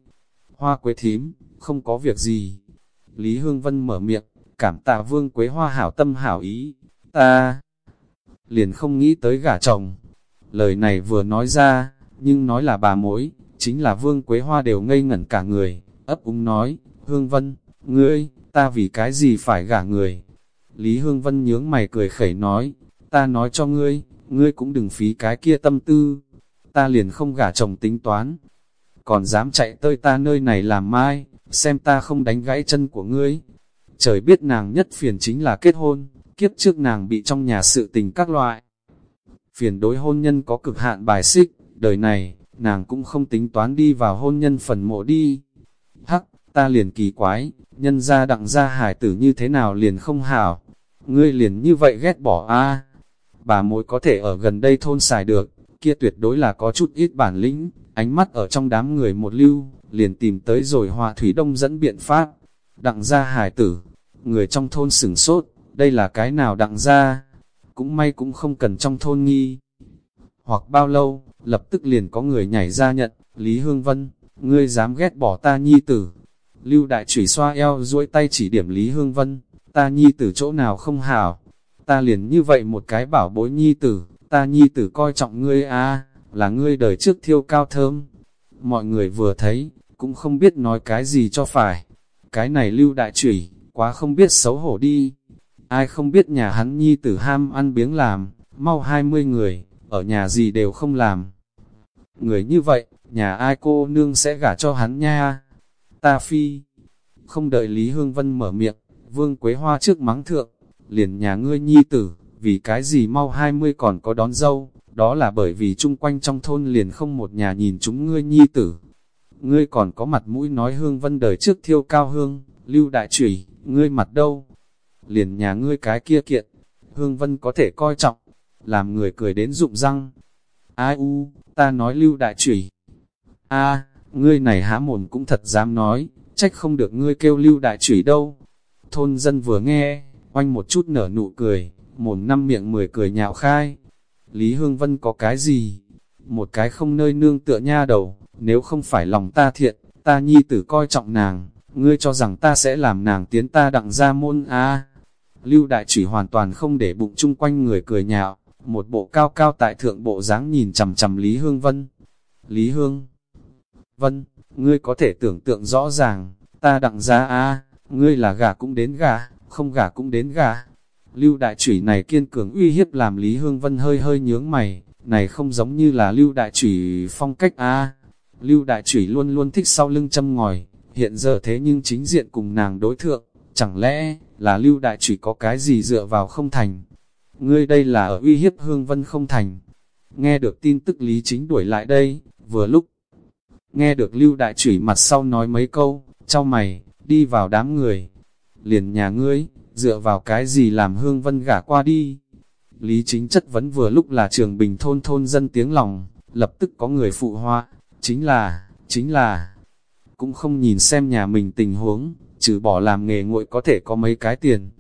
Hoa quế thím, không có việc gì. Lý Hương Vân mở miệng, cảm tạ vương quế hoa hảo tâm hảo ý, ta liền không nghĩ tới gả chồng. Lời này vừa nói ra, nhưng nói là bà mối, chính là vương quế hoa đều ngây ngẩn cả người, ấp úng nói, Hương Vân, ngươi, ta vì cái gì phải gả người. Lý Hương Vân nhướng mày cười khẩy nói, ta nói cho ngươi, ngươi cũng đừng phí cái kia tâm tư, ta liền không gả chồng tính toán. Còn dám chạy tới ta nơi này làm mai, xem ta không đánh gãy chân của ngươi. Trời biết nàng nhất phiền chính là kết hôn, kiếp trước nàng bị trong nhà sự tình các loại. Phiền đối hôn nhân có cực hạn bài xích, đời này, nàng cũng không tính toán đi vào hôn nhân phần mộ đi. Ta liền kỳ quái, nhân ra đặng ra hải tử như thế nào liền không hảo, ngươi liền như vậy ghét bỏ a Bà mối có thể ở gần đây thôn xài được, kia tuyệt đối là có chút ít bản lĩnh, ánh mắt ở trong đám người một lưu, liền tìm tới rồi hòa thủy đông dẫn biện pháp. Đặng ra hải tử, người trong thôn sửng sốt, đây là cái nào đặng ra, cũng may cũng không cần trong thôn nghi. Hoặc bao lâu, lập tức liền có người nhảy ra nhận, Lý Hương Vân, ngươi dám ghét bỏ ta nhi tử. Lưu đại chủy xoa eo duỗi tay chỉ điểm Lý Hương Vân, ta nhi tử chỗ nào không hảo. Ta liền như vậy một cái bảo bối nhi tử, ta nhi tử coi trọng ngươi a là ngươi đời trước thiêu cao thơm. Mọi người vừa thấy, cũng không biết nói cái gì cho phải. Cái này lưu đại chủy, quá không biết xấu hổ đi. Ai không biết nhà hắn nhi tử ham ăn biếng làm, mau 20 người, ở nhà gì đều không làm. Người như vậy, nhà ai cô nương sẽ gả cho hắn nha. Ta phi, không đợi Lý Hương Vân mở miệng, Vương Quế Hoa trước mắng thượng, liền nhà ngươi nhi tử, vì cái gì mau 20 còn có đón dâu, đó là bởi vì chung quanh trong thôn liền không một nhà nhìn chúng ngươi nhi tử. Ngươi còn có mặt mũi nói Hương Vân đời trước thiêu cao hương, lưu đại trùy, ngươi mặt đâu? Liền nhà ngươi cái kia kiện, Hương Vân có thể coi trọng, làm người cười đến rụng răng. Ai u, ta nói lưu đại trùy. a ngươi này há mồm cũng thật dám nói, trách không được ngươi kêu lưu đại chửi đâu. Thôn dân vừa nghe, oanh một chút nở nụ cười, mồm năm miệng mười cười nhạo khai. Lý Hương Vân có cái gì? Một cái không nơi nương tựa nha đầu, nếu không phải lòng ta thiện, ta nhi tử coi trọng nàng, ngươi cho rằng ta sẽ làm nàng tiến ta đặng ra môn a Lưu đại chửi hoàn toàn không để bụng chung quanh người cười nhạo, một bộ cao cao tại thượng bộ dáng nhìn chầm chầm Lý Hương Vân. Lý Hương Vân, ngươi có thể tưởng tượng rõ ràng, ta đặng ra a ngươi là gà cũng đến gà, không gà cũng đến gà. Lưu đại chủy này kiên cường uy hiếp làm Lý Hương Vân hơi hơi nhướng mày, này không giống như là lưu đại chủy phong cách a Lưu đại chủy luôn luôn thích sau lưng châm ngòi, hiện giờ thế nhưng chính diện cùng nàng đối thượng, chẳng lẽ là lưu đại chủy có cái gì dựa vào không thành. Ngươi đây là ở uy hiếp Hương Vân không thành. Nghe được tin tức Lý Chính đuổi lại đây, vừa lúc. Nghe được lưu đại chủy mặt sau nói mấy câu, cho mày, đi vào đám người. Liền nhà ngươi, dựa vào cái gì làm Hương Vân gả qua đi. Lý chính chất vấn vừa lúc là trường bình thôn thôn dân tiếng lòng, lập tức có người phụ hoa, chính là, chính là, cũng không nhìn xem nhà mình tình huống, trừ bỏ làm nghề nguội có thể có mấy cái tiền.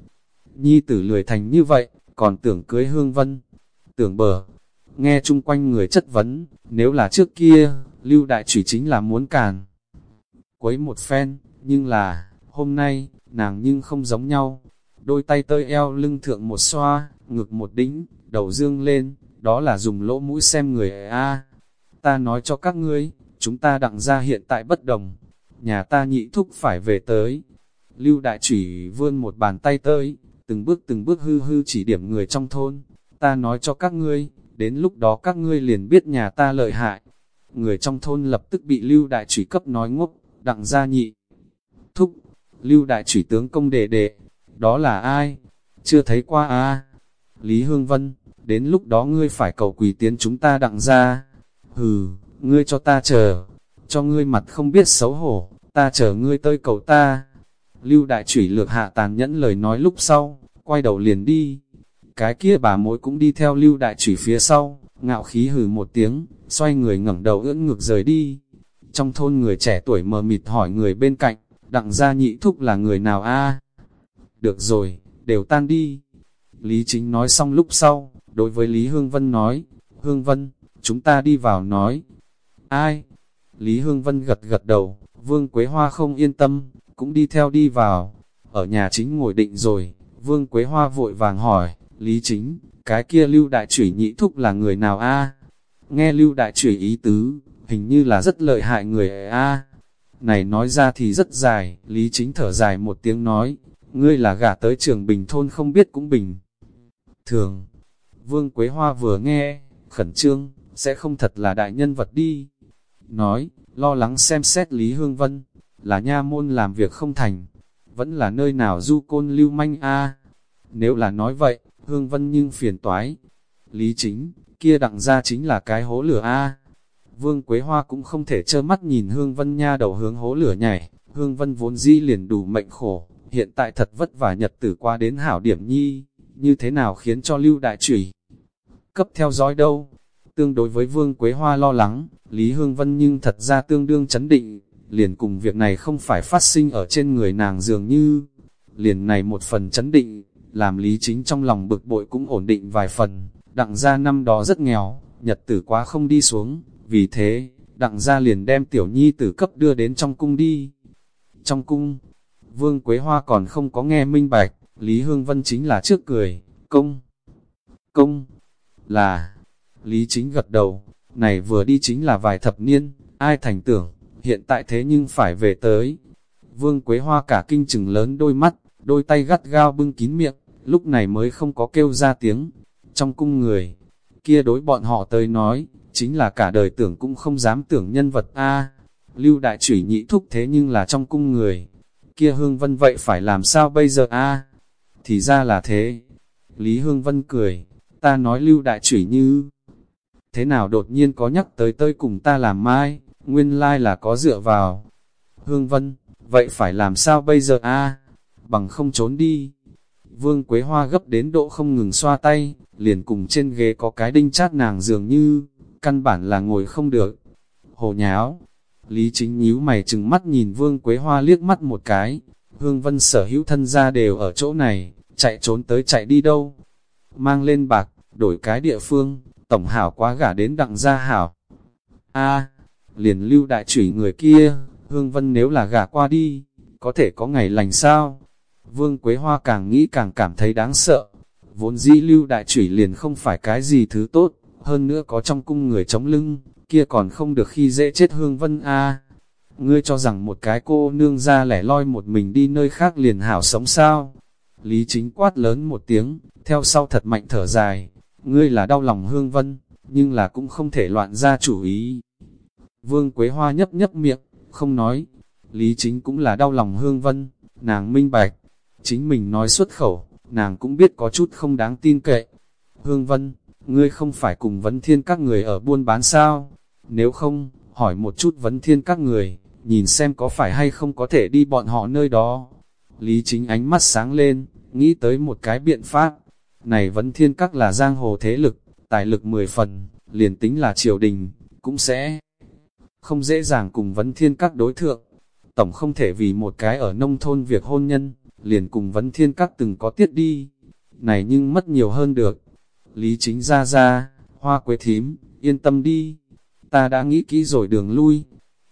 Nhi tử lười thành như vậy, còn tưởng cưới Hương Vân, tưởng bờ, nghe chung quanh người chất vấn, nếu là trước kia, lưu đại chủy chính là muốn càn. Quấy một phen, nhưng là, hôm nay, nàng nhưng không giống nhau, đôi tay tơi eo lưng thượng một xoa, ngực một đĩnh, đầu dương lên, đó là dùng lỗ mũi xem người a. Ta nói cho các ngươi, chúng ta đặng ra hiện tại bất đồng, nhà ta nhị thúc phải về tới. Lưu đại chủy vươn một bàn tay tới, từng bước từng bước hư hư chỉ điểm người trong thôn. Ta nói cho các ngươi, đến lúc đó các ngươi liền biết nhà ta lợi hại. Người trong thôn lập tức bị lưu đại chủy cấp nói ngốc, đặng ra nhị. Thúc, lưu đại chủy tướng công đệ đệ, đó là ai? Chưa thấy qua à? Lý Hương Vân, đến lúc đó ngươi phải cầu quỳ tiến chúng ta đặng ra. Hừ, ngươi cho ta chờ, cho ngươi mặt không biết xấu hổ, ta chờ ngươi tơi cầu ta. Lưu đại chủy lược hạ tàn nhẫn lời nói lúc sau, quay đầu liền đi. Cái kia bà mối cũng đi theo lưu đại chủy phía sau, ngạo khí hừ một tiếng, xoay người ngẩng đầu ưỡn ngược rời đi. Trong thôn người trẻ tuổi mờ mịt hỏi người bên cạnh, đặng gia nhị thúc là người nào a được rồi, đều tan đi. Lý Chính nói xong lúc sau, đối với Lý Hương Vân nói, Hương Vân, chúng ta đi vào nói. Ai? Lý Hương Vân gật gật đầu, Vương Quế Hoa không yên tâm, cũng đi theo đi vào. Ở nhà chính ngồi định rồi, Vương Quế Hoa vội vàng hỏi, Lý Chính, cái kia Lưu Đại Chủy nhị thúc là người nào a? Nghe Lưu Đại Chủy ý tứ, hình như là rất lợi hại người a. Này nói ra thì rất dài, Lý Chính thở dài một tiếng nói, ngươi là gả tới trường bình thôn không biết cũng bình. Thường, Vương Quế Hoa vừa nghe, khẩn trương, sẽ không thật là đại nhân vật đi. Nói, lo lắng xem xét Lý Hương Vân, là nha môn làm việc không thành, vẫn là nơi nào du côn lưu manh a Nếu là nói vậy, Hương Vân nhưng phiền toái. Lý chính, kia đặng ra chính là cái hố lửa a Vương Quế Hoa cũng không thể trơ mắt nhìn Hương Vân nha đầu hướng hố lửa nhảy, Hương Vân vốn dĩ liền đủ mệnh khổ, hiện tại thật vất vả nhật tử qua đến hảo điểm nhi, như thế nào khiến cho lưu đại trùy cấp theo dõi đâu. Tương đối với Vương Quế Hoa lo lắng, Lý Hương Vân nhưng thật ra tương đương chấn định, liền cùng việc này không phải phát sinh ở trên người nàng dường như, liền này một phần chấn định, làm lý chính trong lòng bực bội cũng ổn định vài phần, đặng ra năm đó rất nghèo, nhật tử quá không đi xuống, vì thế, đặng ra liền đem tiểu nhi tử cấp đưa đến trong cung đi. Trong cung, Vương Quế Hoa còn không có nghe minh bạch, Lý Hương Vân chính là trước cười, công, công, là, Lý Chính gật đầu, này vừa đi chính là vài thập niên, ai thành tưởng, hiện tại thế nhưng phải về tới. Vương Quế Hoa cả kinh chừng lớn đôi mắt, đôi tay gắt gao bưng kín miệng, lúc này mới không có kêu ra tiếng. Trong cung người, kia đối bọn họ tới nói, chính là cả đời tưởng cũng không dám tưởng nhân vật A. Lưu đại chủy nhị thúc thế nhưng là trong cung người, kia Hương Vân vậy phải làm sao bây giờ A? Thì ra là thế. Lý Hương Vân cười, ta nói lưu đại chủy như thế nào đột nhiên có nhắc tới tơi cùng ta làm mai, nguyên lai là có dựa vào. Hương Vân, vậy phải làm sao bây giờ a Bằng không trốn đi. Vương Quế Hoa gấp đến độ không ngừng xoa tay, liền cùng trên ghế có cái đinh chát nàng dường như, căn bản là ngồi không được. Hồ nháo, Lý Chính nhíu mày chừng mắt nhìn Vương Quế Hoa liếc mắt một cái, Hương Vân sở hữu thân ra đều ở chỗ này, chạy trốn tới chạy đi đâu. Mang lên bạc, đổi cái địa phương, tổng hảo quá gả đến đặng gia hảo. a liền lưu đại chửi người kia, Hương Vân nếu là gả qua đi, có thể có ngày lành sao? Vương Quế Hoa càng nghĩ càng cảm thấy đáng sợ. Vốn dĩ lưu đại chủy liền không phải cái gì thứ tốt, hơn nữa có trong cung người chống lưng, kia còn không được khi dễ chết Hương Vân a. Ngươi cho rằng một cái cô nương ra lẻ loi một mình đi nơi khác liền hảo sống sao? Lý chính quát lớn một tiếng, theo sau thật mạnh thở dài, ngươi là đau lòng hương vân, nhưng là cũng không thể loạn ra chủ ý. Vương Quế Hoa nhấp nhấp miệng, không nói, Lý Chính cũng là đau lòng hương vân, nàng minh bạch, chính mình nói xuất khẩu, nàng cũng biết có chút không đáng tin cậy. Hương Vân, ngươi không phải cùng vấn thiên các người ở buôn bán sao? Nếu không, hỏi một chút vấn thiên các người, nhìn xem có phải hay không có thể đi bọn họ nơi đó. Lý chính ánh mắt sáng lên, nghĩ tới một cái biện pháp, này vấn thiên các là giang hồ thế lực, tài lực 10 phần, liền tính là triều đình, cũng sẽ không dễ dàng cùng vấn thiên các đối thượng. Tổng không thể vì một cái ở nông thôn việc hôn nhân, liền cùng vấn thiên các từng có tiết đi. Này nhưng mất nhiều hơn được. Lý chính ra ra, hoa quế thím, yên tâm đi. Ta đã nghĩ kỹ rồi đường lui.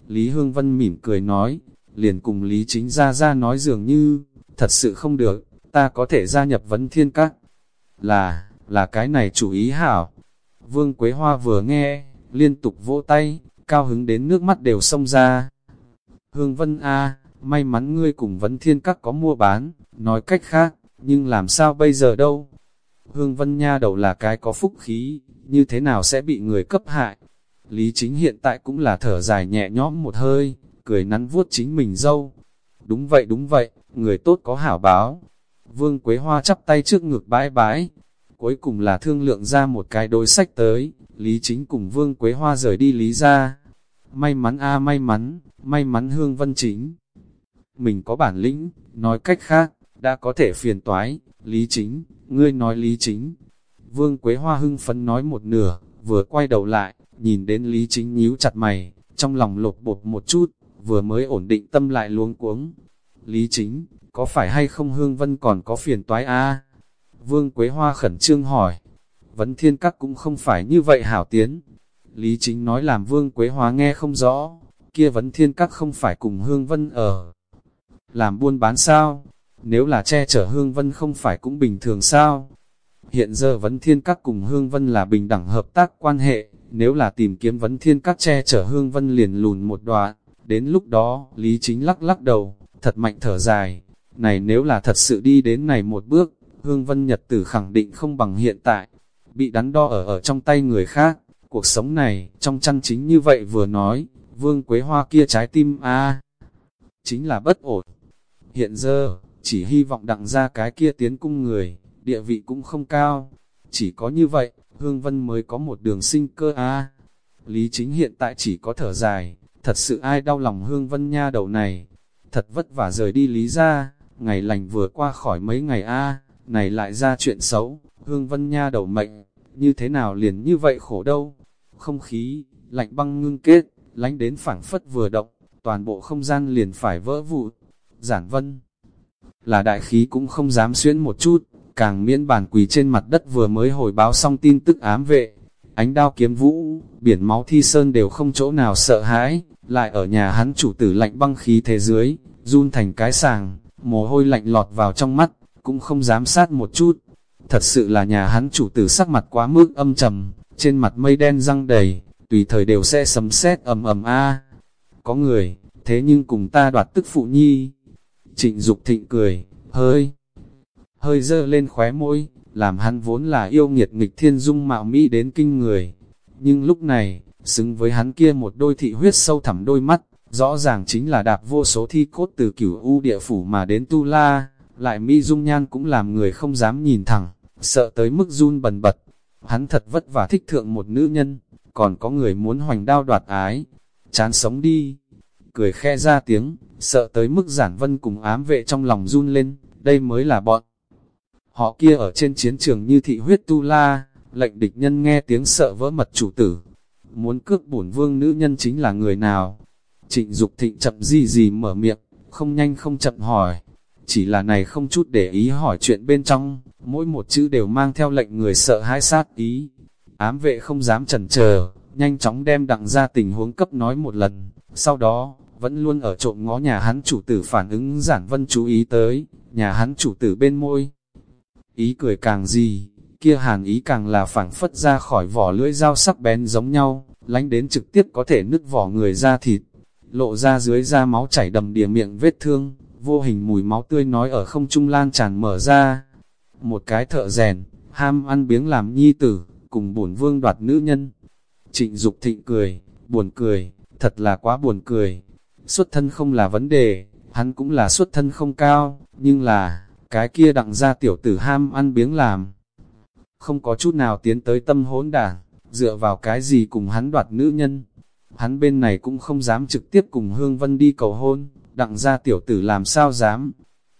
Lý Hương Vân mỉm cười nói, liền cùng Lý chính ra ra nói dường như, thật sự không được, ta có thể gia nhập vấn thiên các là, là cái này chủ ý hảo. Vương Quế Hoa vừa nghe, liên tục vỗ tay, cao hứng đến nước mắt đều xông ra. Hương Vân A, may mắn ngươi cùng vấn thiên các có mua bán, nói cách khác, nhưng làm sao bây giờ đâu? Hương Vân Nha đầu là cái có phúc khí, như thế nào sẽ bị người cấp hại? Lý chính hiện tại cũng là thở dài nhẹ nhõm một hơi, cười nắn vuốt chính mình dâu. Đúng vậy đúng vậy, người tốt có hảo báo, Vương Quế Hoa chắp tay trước ngực bãi bãi. Cuối cùng là thương lượng ra một cái đối sách tới, Lý Chính cùng Vương Quế Hoa rời đi Lý ra. May mắn a may mắn, may mắn Hương Vân Chính. Mình có bản lĩnh, nói cách khác, đã có thể phiền toái, Lý Chính, ngươi nói Lý Chính. Vương Quế Hoa hưng phấn nói một nửa, vừa quay đầu lại, nhìn đến Lý Chính nhíu chặt mày, trong lòng lột bột một chút, vừa mới ổn định tâm lại luống cuống. Lý Chính, có phải hay không Hương Vân còn có phiền toái a Vương Quế Hoa khẩn trương hỏi, vấn thiên các cũng không phải như vậy hảo tiến. Lý chính nói làm Vương Quế Hoa nghe không rõ, kia vấn thiên các không phải cùng Hương Vân ở. Làm buôn bán sao? Nếu là che chở Hương Vân không phải cũng bình thường sao? Hiện giờ vấn thiên các cùng Hương Vân là bình đẳng hợp tác quan hệ, nếu là tìm kiếm vấn thiên các che chở Hương Vân liền lùn một đoạn, đến lúc đó, Lý Chính lắc lắc đầu, thật mạnh thở dài, này nếu là thật sự đi đến này một bước, Hương Vân Nhật Tử khẳng định không bằng hiện tại, bị đắn đo ở ở trong tay người khác. Cuộc sống này, trong chăn chính như vậy vừa nói, Vương Quế Hoa kia trái tim a chính là bất ổn. Hiện giờ, chỉ hy vọng đặng ra cái kia tiến cung người, địa vị cũng không cao. Chỉ có như vậy, Hương Vân mới có một đường sinh cơ a Lý chính hiện tại chỉ có thở dài, thật sự ai đau lòng Hương Vân nha đầu này. Thật vất vả rời đi Lý ra, ngày lành vừa qua khỏi mấy ngày a này lại ra chuyện xấu, hương vân nha đầu mệnh, như thế nào liền như vậy khổ đâu. Không khí, lạnh băng ngưng kết, lánh đến phảng phất vừa động, toàn bộ không gian liền phải vỡ vụt. Giản vân, là đại khí cũng không dám xuyến một chút, càng miễn bản quỳ trên mặt đất vừa mới hồi báo xong tin tức ám vệ. Ánh đao kiếm vũ, biển máu thi sơn đều không chỗ nào sợ hãi, lại ở nhà hắn chủ tử lạnh băng khí thế dưới, run thành cái sàng, mồ hôi lạnh lọt vào trong mắt, cũng không dám sát một chút. Thật sự là nhà hắn chủ tử sắc mặt quá mức âm trầm, trên mặt mây đen răng đầy, tùy thời đều sẽ sấm sét ầm ầm a. Có người, thế nhưng cùng ta đoạt tức phụ nhi. Trịnh Dục thịnh cười, hơi, hơi dơ lên khóe môi, làm hắn vốn là yêu nghiệt nghịch thiên dung mạo mỹ đến kinh người. Nhưng lúc này, xứng với hắn kia một đôi thị huyết sâu thẳm đôi mắt, rõ ràng chính là đạp vô số thi cốt từ cửu u địa phủ mà đến Tu La, lại mỹ dung nhan cũng làm người không dám nhìn thẳng, sợ tới mức run bần bật. Hắn thật vất vả thích thượng một nữ nhân, còn có người muốn hoành đao đoạt ái, chán sống đi. Cười khe ra tiếng, sợ tới mức giản vân cùng ám vệ trong lòng run lên, đây mới là bọn. Họ kia ở trên chiến trường như thị huyết tu la, lệnh địch nhân nghe tiếng sợ vỡ mật chủ tử. Muốn cướp bổn vương nữ nhân chính là người nào? Trịnh Dục thịnh chậm gì gì mở miệng, không nhanh không chậm hỏi. Chỉ là này không chút để ý hỏi chuyện bên trong, mỗi một chữ đều mang theo lệnh người sợ hãi sát ý. Ám vệ không dám chần chờ, nhanh chóng đem đặng ra tình huống cấp nói một lần, sau đó, vẫn luôn ở trộm ngó nhà hắn chủ tử phản ứng giản vân chú ý tới, nhà hắn chủ tử bên môi. Ý cười càng gì, kia hàn ý càng là phảng phất ra khỏi vỏ lưỡi dao sắc bén giống nhau, lánh đến trực tiếp có thể nứt vỏ người ra thịt, lộ ra dưới da máu chảy đầm đìa miệng vết thương, vô hình mùi máu tươi nói ở không trung lan tràn mở ra. Một cái thợ rèn, ham ăn biếng làm nhi tử, cùng bổn vương đoạt nữ nhân. Trịnh Dục thịnh cười, buồn cười, thật là quá buồn cười. Xuất thân không là vấn đề, hắn cũng là xuất thân không cao, nhưng là, cái kia đặng ra tiểu tử ham ăn biếng làm. Không có chút nào tiến tới tâm hỗn đảng, dựa vào cái gì cùng hắn đoạt nữ nhân. Hắn bên này cũng không dám trực tiếp cùng Hương Vân đi cầu hôn, đặng ra tiểu tử làm sao dám.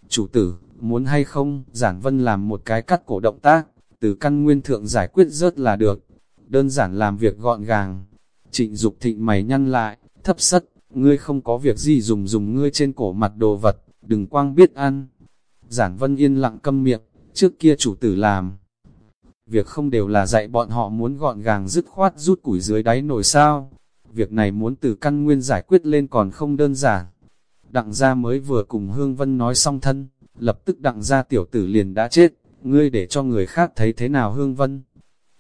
Chủ tử, muốn hay không, giản vân làm một cái cắt cổ động tác, từ căn nguyên thượng giải quyết rớt là được. Đơn giản làm việc gọn gàng. Trịnh Dục thịnh mày nhăn lại, thấp sất, ngươi không có việc gì dùng dùng ngươi trên cổ mặt đồ vật, đừng quang biết ăn. Giản vân yên lặng câm miệng, trước kia chủ tử làm. Việc không đều là dạy bọn họ muốn gọn gàng dứt khoát rút củi dưới đáy nồi sao. Việc này muốn từ căn nguyên giải quyết lên còn không đơn giản. Đặng gia mới vừa cùng Hương Vân nói xong thân, lập tức đặng gia tiểu tử liền đã chết, ngươi để cho người khác thấy thế nào Hương Vân.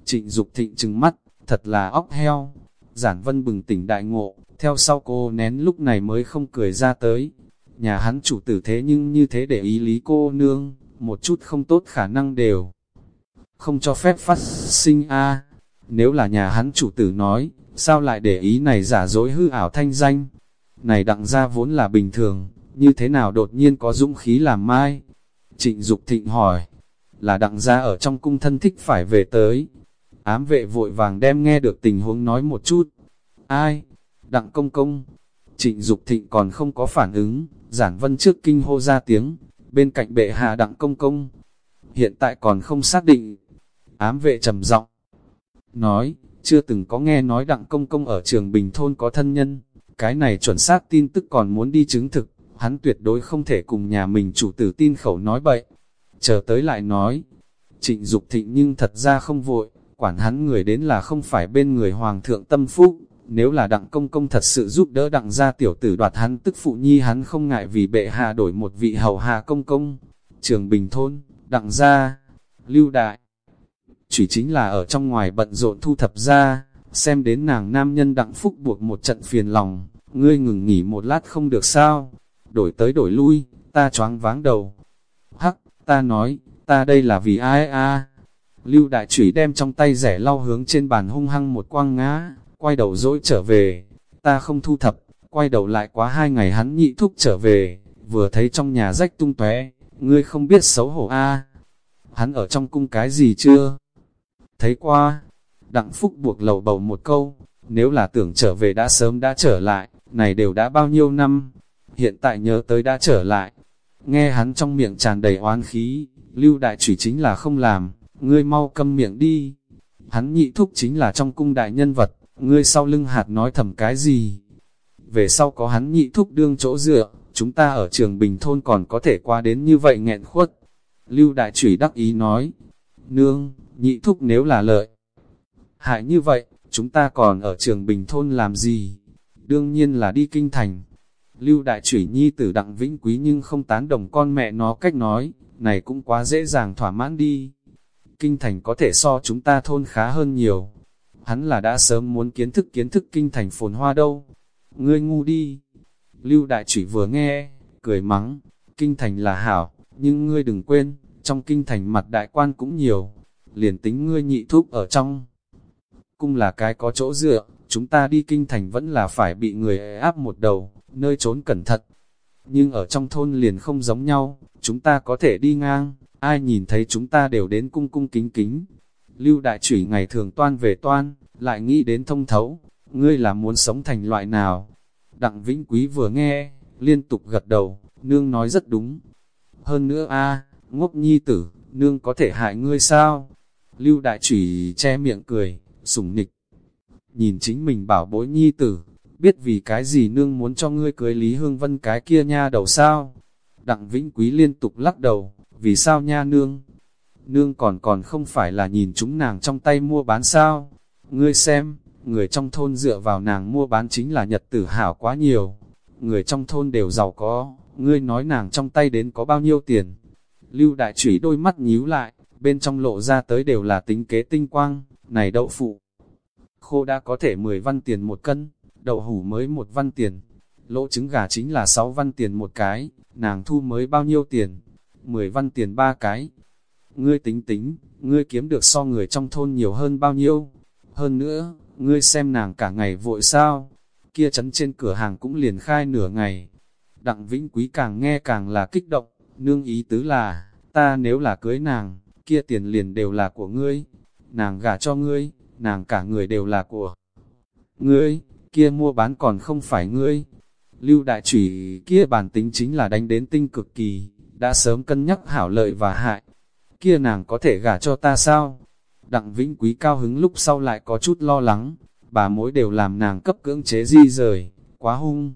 Trịnh Dục thịnh trừng mắt, thật là óc heo. Giản Vân bừng tỉnh đại ngộ, theo sau cô nén lúc này mới không cười ra tới. Nhà hắn chủ tử thế nhưng như thế để ý lý cô nương, một chút không tốt khả năng đều. Không cho phép phát sinh a Nếu là nhà hắn chủ tử nói, sao lại để ý này giả dối hư ảo thanh danh? Này đặng ra vốn là bình thường, như thế nào đột nhiên có dũng khí làm mai? Trịnh Dục thịnh hỏi, là đặng ra ở trong cung thân thích phải về tới. Ám vệ vội vàng đem nghe được tình huống nói một chút. Ai? Đặng công công. Trịnh Dục thịnh còn không có phản ứng, giản vân trước kinh hô ra tiếng, bên cạnh bệ hạ đặng công công. Hiện tại còn không xác định. Ám vệ trầm giọng nói, chưa từng có nghe nói đặng công công ở trường Bình Thôn có thân nhân. Cái này chuẩn xác tin tức còn muốn đi chứng thực, hắn tuyệt đối không thể cùng nhà mình chủ tử tin khẩu nói bậy. Chờ tới lại nói, trịnh Dục thịnh nhưng thật ra không vội, quản hắn người đến là không phải bên người hoàng thượng tâm phúc, nếu là đặng công công thật sự giúp đỡ đặng gia tiểu tử đoạt hắn tức phụ nhi hắn không ngại vì bệ hạ đổi một vị hầu hạ công công. Trường Bình Thôn, đặng gia, lưu đại. Chỉ chính là ở trong ngoài bận rộn thu thập ra, xem đến nàng nam nhân đặng phúc buộc một trận phiền lòng, ngươi ngừng nghỉ một lát không được sao, đổi tới đổi lui, ta choáng váng đầu. Hắc, ta nói, ta đây là vì ai a Lưu đại chủy đem trong tay rẻ lau hướng trên bàn hung hăng một quang ngã, quay đầu dỗi trở về, ta không thu thập, quay đầu lại quá hai ngày hắn nhị thúc trở về, vừa thấy trong nhà rách tung tóe, ngươi không biết xấu hổ a Hắn ở trong cung cái gì chưa? Thấy qua, đặng phúc buộc lầu bầu một câu, nếu là tưởng trở về đã sớm đã trở lại, này đều đã bao nhiêu năm, hiện tại nhớ tới đã trở lại. Nghe hắn trong miệng tràn đầy oán khí, lưu đại chủy chính là không làm, ngươi mau câm miệng đi. Hắn nhị thúc chính là trong cung đại nhân vật, ngươi sau lưng hạt nói thầm cái gì? về sau có hắn nhị thúc đương chỗ dựa, chúng ta ở trường bình thôn còn có thể qua đến như vậy nghẹn khuất. Lưu đại chủy đắc ý nói, nương, nhị thúc nếu là lợi. Hại như vậy, chúng ta còn ở trường bình thôn làm gì? Đương nhiên là đi kinh thành. Lưu đại chủy nhi tử đặng vĩnh quý nhưng không tán đồng con mẹ nó cách nói, này cũng quá dễ dàng thỏa mãn đi. Kinh thành có thể so chúng ta thôn khá hơn nhiều. Hắn là đã sớm muốn kiến thức kiến thức kinh thành phồn hoa đâu. Ngươi ngu đi. Lưu đại chủy vừa nghe, cười mắng, kinh thành là hảo, nhưng ngươi đừng quên, trong kinh thành mặt đại quan cũng nhiều, liền tính ngươi nhị thúc ở trong. Cung là cái có chỗ dựa, chúng ta đi kinh thành vẫn là phải bị người áp một đầu, nơi trốn cẩn thận. Nhưng ở trong thôn liền không giống nhau, chúng ta có thể đi ngang, ai nhìn thấy chúng ta đều đến cung cung kính kính. Lưu đại chủy ngày thường toan về toan, lại nghĩ đến thông thấu, ngươi là muốn sống thành loại nào? Đặng Vĩnh Quý vừa nghe, liên tục gật đầu, nương nói rất đúng. Hơn nữa a ngốc nhi tử, nương có thể hại ngươi sao? Lưu đại chủy che miệng cười, sủng nịch. Nhìn chính mình bảo bối nhi tử, biết vì cái gì nương muốn cho ngươi cưới Lý Hương Vân cái kia nha đầu sao? Đặng Vĩnh Quý liên tục lắc đầu, vì sao nha nương? Nương còn còn không phải là nhìn chúng nàng trong tay mua bán sao? Ngươi xem, người trong thôn dựa vào nàng mua bán chính là nhật tử hảo quá nhiều. Người trong thôn đều giàu có, ngươi nói nàng trong tay đến có bao nhiêu tiền. Lưu đại chủy đôi mắt nhíu lại, bên trong lộ ra tới đều là tính kế tinh quang, này đậu phụ. Khô đã có thể 10 văn tiền một cân, đậu hủ mới một văn tiền. Lỗ trứng gà chính là 6 văn tiền một cái, nàng thu mới bao nhiêu tiền? 10 văn tiền ba cái. Ngươi tính tính, ngươi kiếm được so người trong thôn nhiều hơn bao nhiêu? Hơn nữa, ngươi xem nàng cả ngày vội sao? Kia chấn trên cửa hàng cũng liền khai nửa ngày. Đặng Vĩnh Quý càng nghe càng là kích động, nương ý tứ là, ta nếu là cưới nàng, kia tiền liền đều là của ngươi. Nàng gả cho ngươi, nàng cả người đều là của ngươi, kia mua bán còn không phải ngươi. Lưu đại chủy kia bản tính chính là đánh đến tinh cực kỳ, đã sớm cân nhắc hảo lợi và hại. Kia nàng có thể gả cho ta sao? Đặng Vĩnh Quý cao hứng lúc sau lại có chút lo lắng, bà mối đều làm nàng cấp cưỡng chế di rời, quá hung.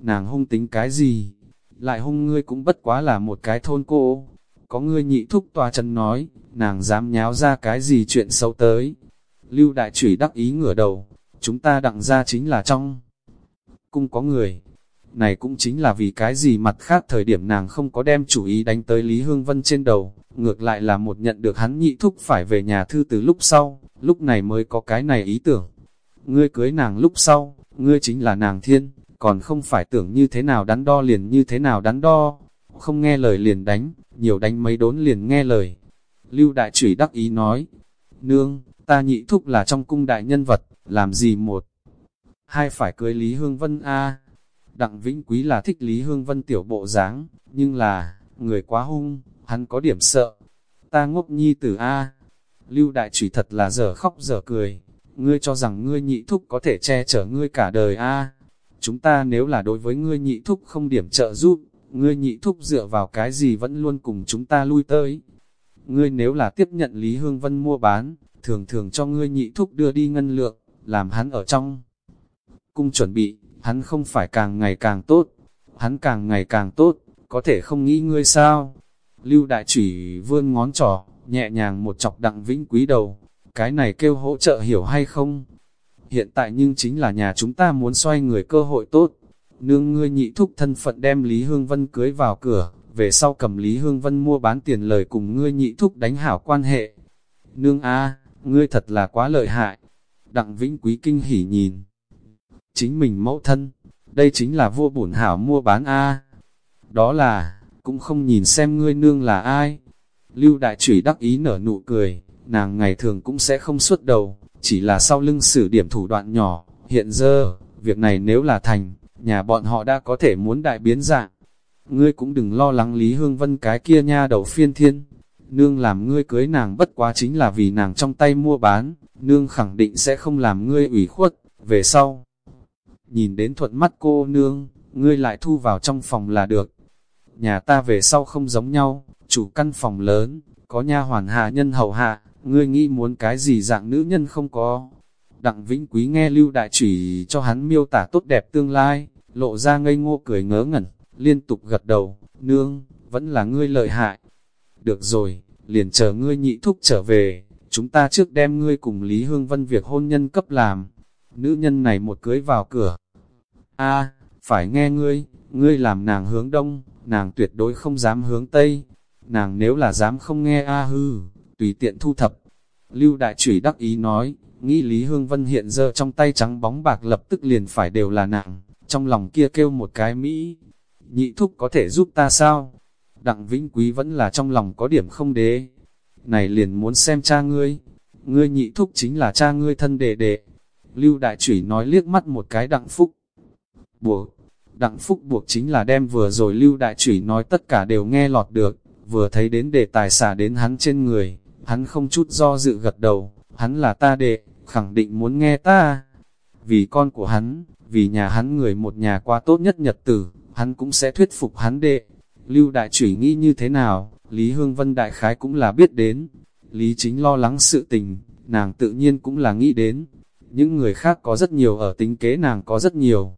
Nàng hung tính cái gì? Lại hung ngươi cũng bất quá là một cái thôn cô. Có ngươi nhị thúc tòa chân nói, nàng dám nháo ra cái gì chuyện xấu tới. Lưu đại chủy đắc ý ngửa đầu, chúng ta đặng ra chính là trong. Cung có người, này cũng chính là vì cái gì mặt khác thời điểm nàng không có đem chủ ý đánh tới Lý Hương Vân trên đầu, ngược lại là một nhận được hắn nhị thúc phải về nhà thư từ lúc sau, lúc này mới có cái này ý tưởng. Ngươi cưới nàng lúc sau, ngươi chính là nàng thiên, còn không phải tưởng như thế nào đắn đo liền như thế nào đắn đo, không nghe lời liền đánh, nhiều đánh mấy đốn liền nghe lời. Lưu đại chủy đắc ý nói, nương, ta nhị thúc là trong cung đại nhân vật, làm gì một, hai phải cưới Lý Hương Vân a Đặng Vĩnh Quý là thích Lý Hương Vân tiểu bộ dáng, nhưng là, người quá hung, hắn có điểm sợ. Ta ngốc nhi tử A. Lưu đại trùy thật là giờ khóc giờ cười. Ngươi cho rằng ngươi nhị thúc có thể che chở ngươi cả đời A. Chúng ta nếu là đối với ngươi nhị thúc không điểm trợ giúp, ngươi nhị thúc dựa vào cái gì vẫn luôn cùng chúng ta lui tới. Ngươi nếu là tiếp nhận Lý Hương Vân mua bán, thường thường cho ngươi nhị thúc đưa đi ngân lượng, làm hắn ở trong. Cung chuẩn bị, hắn không phải càng ngày càng tốt, hắn càng ngày càng tốt, có thể không nghĩ ngươi sao. Lưu đại chủy vươn ngón trỏ, nhẹ nhàng một chọc đặng vĩnh quý đầu, cái này kêu hỗ trợ hiểu hay không? Hiện tại nhưng chính là nhà chúng ta muốn xoay người cơ hội tốt. Nương ngươi nhị thúc thân phận đem Lý Hương Vân cưới vào cửa, về sau cầm Lý Hương Vân mua bán tiền lời cùng ngươi nhị thúc đánh hảo quan hệ. Nương a, ngươi thật là quá lợi hại. Đặng Vĩnh Quý kinh hỉ nhìn, chính mình mẫu thân, đây chính là vua bổn hảo mua bán A. Đó là, cũng không nhìn xem ngươi nương là ai. Lưu đại chủy đắc ý nở nụ cười, nàng ngày thường cũng sẽ không xuất đầu, chỉ là sau lưng xử điểm thủ đoạn nhỏ, hiện giờ, việc này nếu là thành, nhà bọn họ đã có thể muốn đại biến dạng. Ngươi cũng đừng lo lắng Lý Hương Vân cái kia nha đầu phiên thiên. Nương làm ngươi cưới nàng bất quá chính là vì nàng trong tay mua bán, nương khẳng định sẽ không làm ngươi ủy khuất, về sau nhìn đến thuận mắt cô nương, ngươi lại thu vào trong phòng là được. Nhà ta về sau không giống nhau, chủ căn phòng lớn, có nha hoàn hạ nhân hậu hạ, ngươi nghĩ muốn cái gì dạng nữ nhân không có. Đặng Vĩnh Quý nghe Lưu Đại Trùy cho hắn miêu tả tốt đẹp tương lai, lộ ra ngây ngô cười ngớ ngẩn, liên tục gật đầu, nương, vẫn là ngươi lợi hại. Được rồi, liền chờ ngươi nhị thúc trở về, chúng ta trước đem ngươi cùng Lý Hương Vân việc hôn nhân cấp làm. Nữ nhân này một cưới vào cửa. a phải nghe ngươi, ngươi làm nàng hướng đông, nàng tuyệt đối không dám hướng tây. Nàng nếu là dám không nghe a hư, tùy tiện thu thập. Lưu Đại Chủy đắc ý nói, nghĩ Lý Hương Vân hiện giờ trong tay trắng bóng bạc lập tức liền phải đều là nàng, trong lòng kia kêu một cái Mỹ. Nhị thúc có thể giúp ta sao? Đặng Vĩnh Quý vẫn là trong lòng có điểm không đế. Này liền muốn xem cha ngươi. Ngươi nhị thúc chính là cha ngươi thân đệ đệ. Lưu Đại Chủy nói liếc mắt một cái đặng phúc. Buộc. Đặng phúc buộc chính là đem vừa rồi Lưu Đại Chủy nói tất cả đều nghe lọt được. Vừa thấy đến đề tài xả đến hắn trên người. Hắn không chút do dự gật đầu. Hắn là ta đệ, khẳng định muốn nghe ta. Vì con của hắn, vì nhà hắn người một nhà qua tốt nhất nhật tử, hắn cũng sẽ thuyết phục hắn đệ. Lưu Đại Chủy nghĩ như thế nào, Lý Hương Vân Đại Khái cũng là biết đến. Lý chính lo lắng sự tình, nàng tự nhiên cũng là nghĩ đến. Những người khác có rất nhiều ở tính kế nàng có rất nhiều.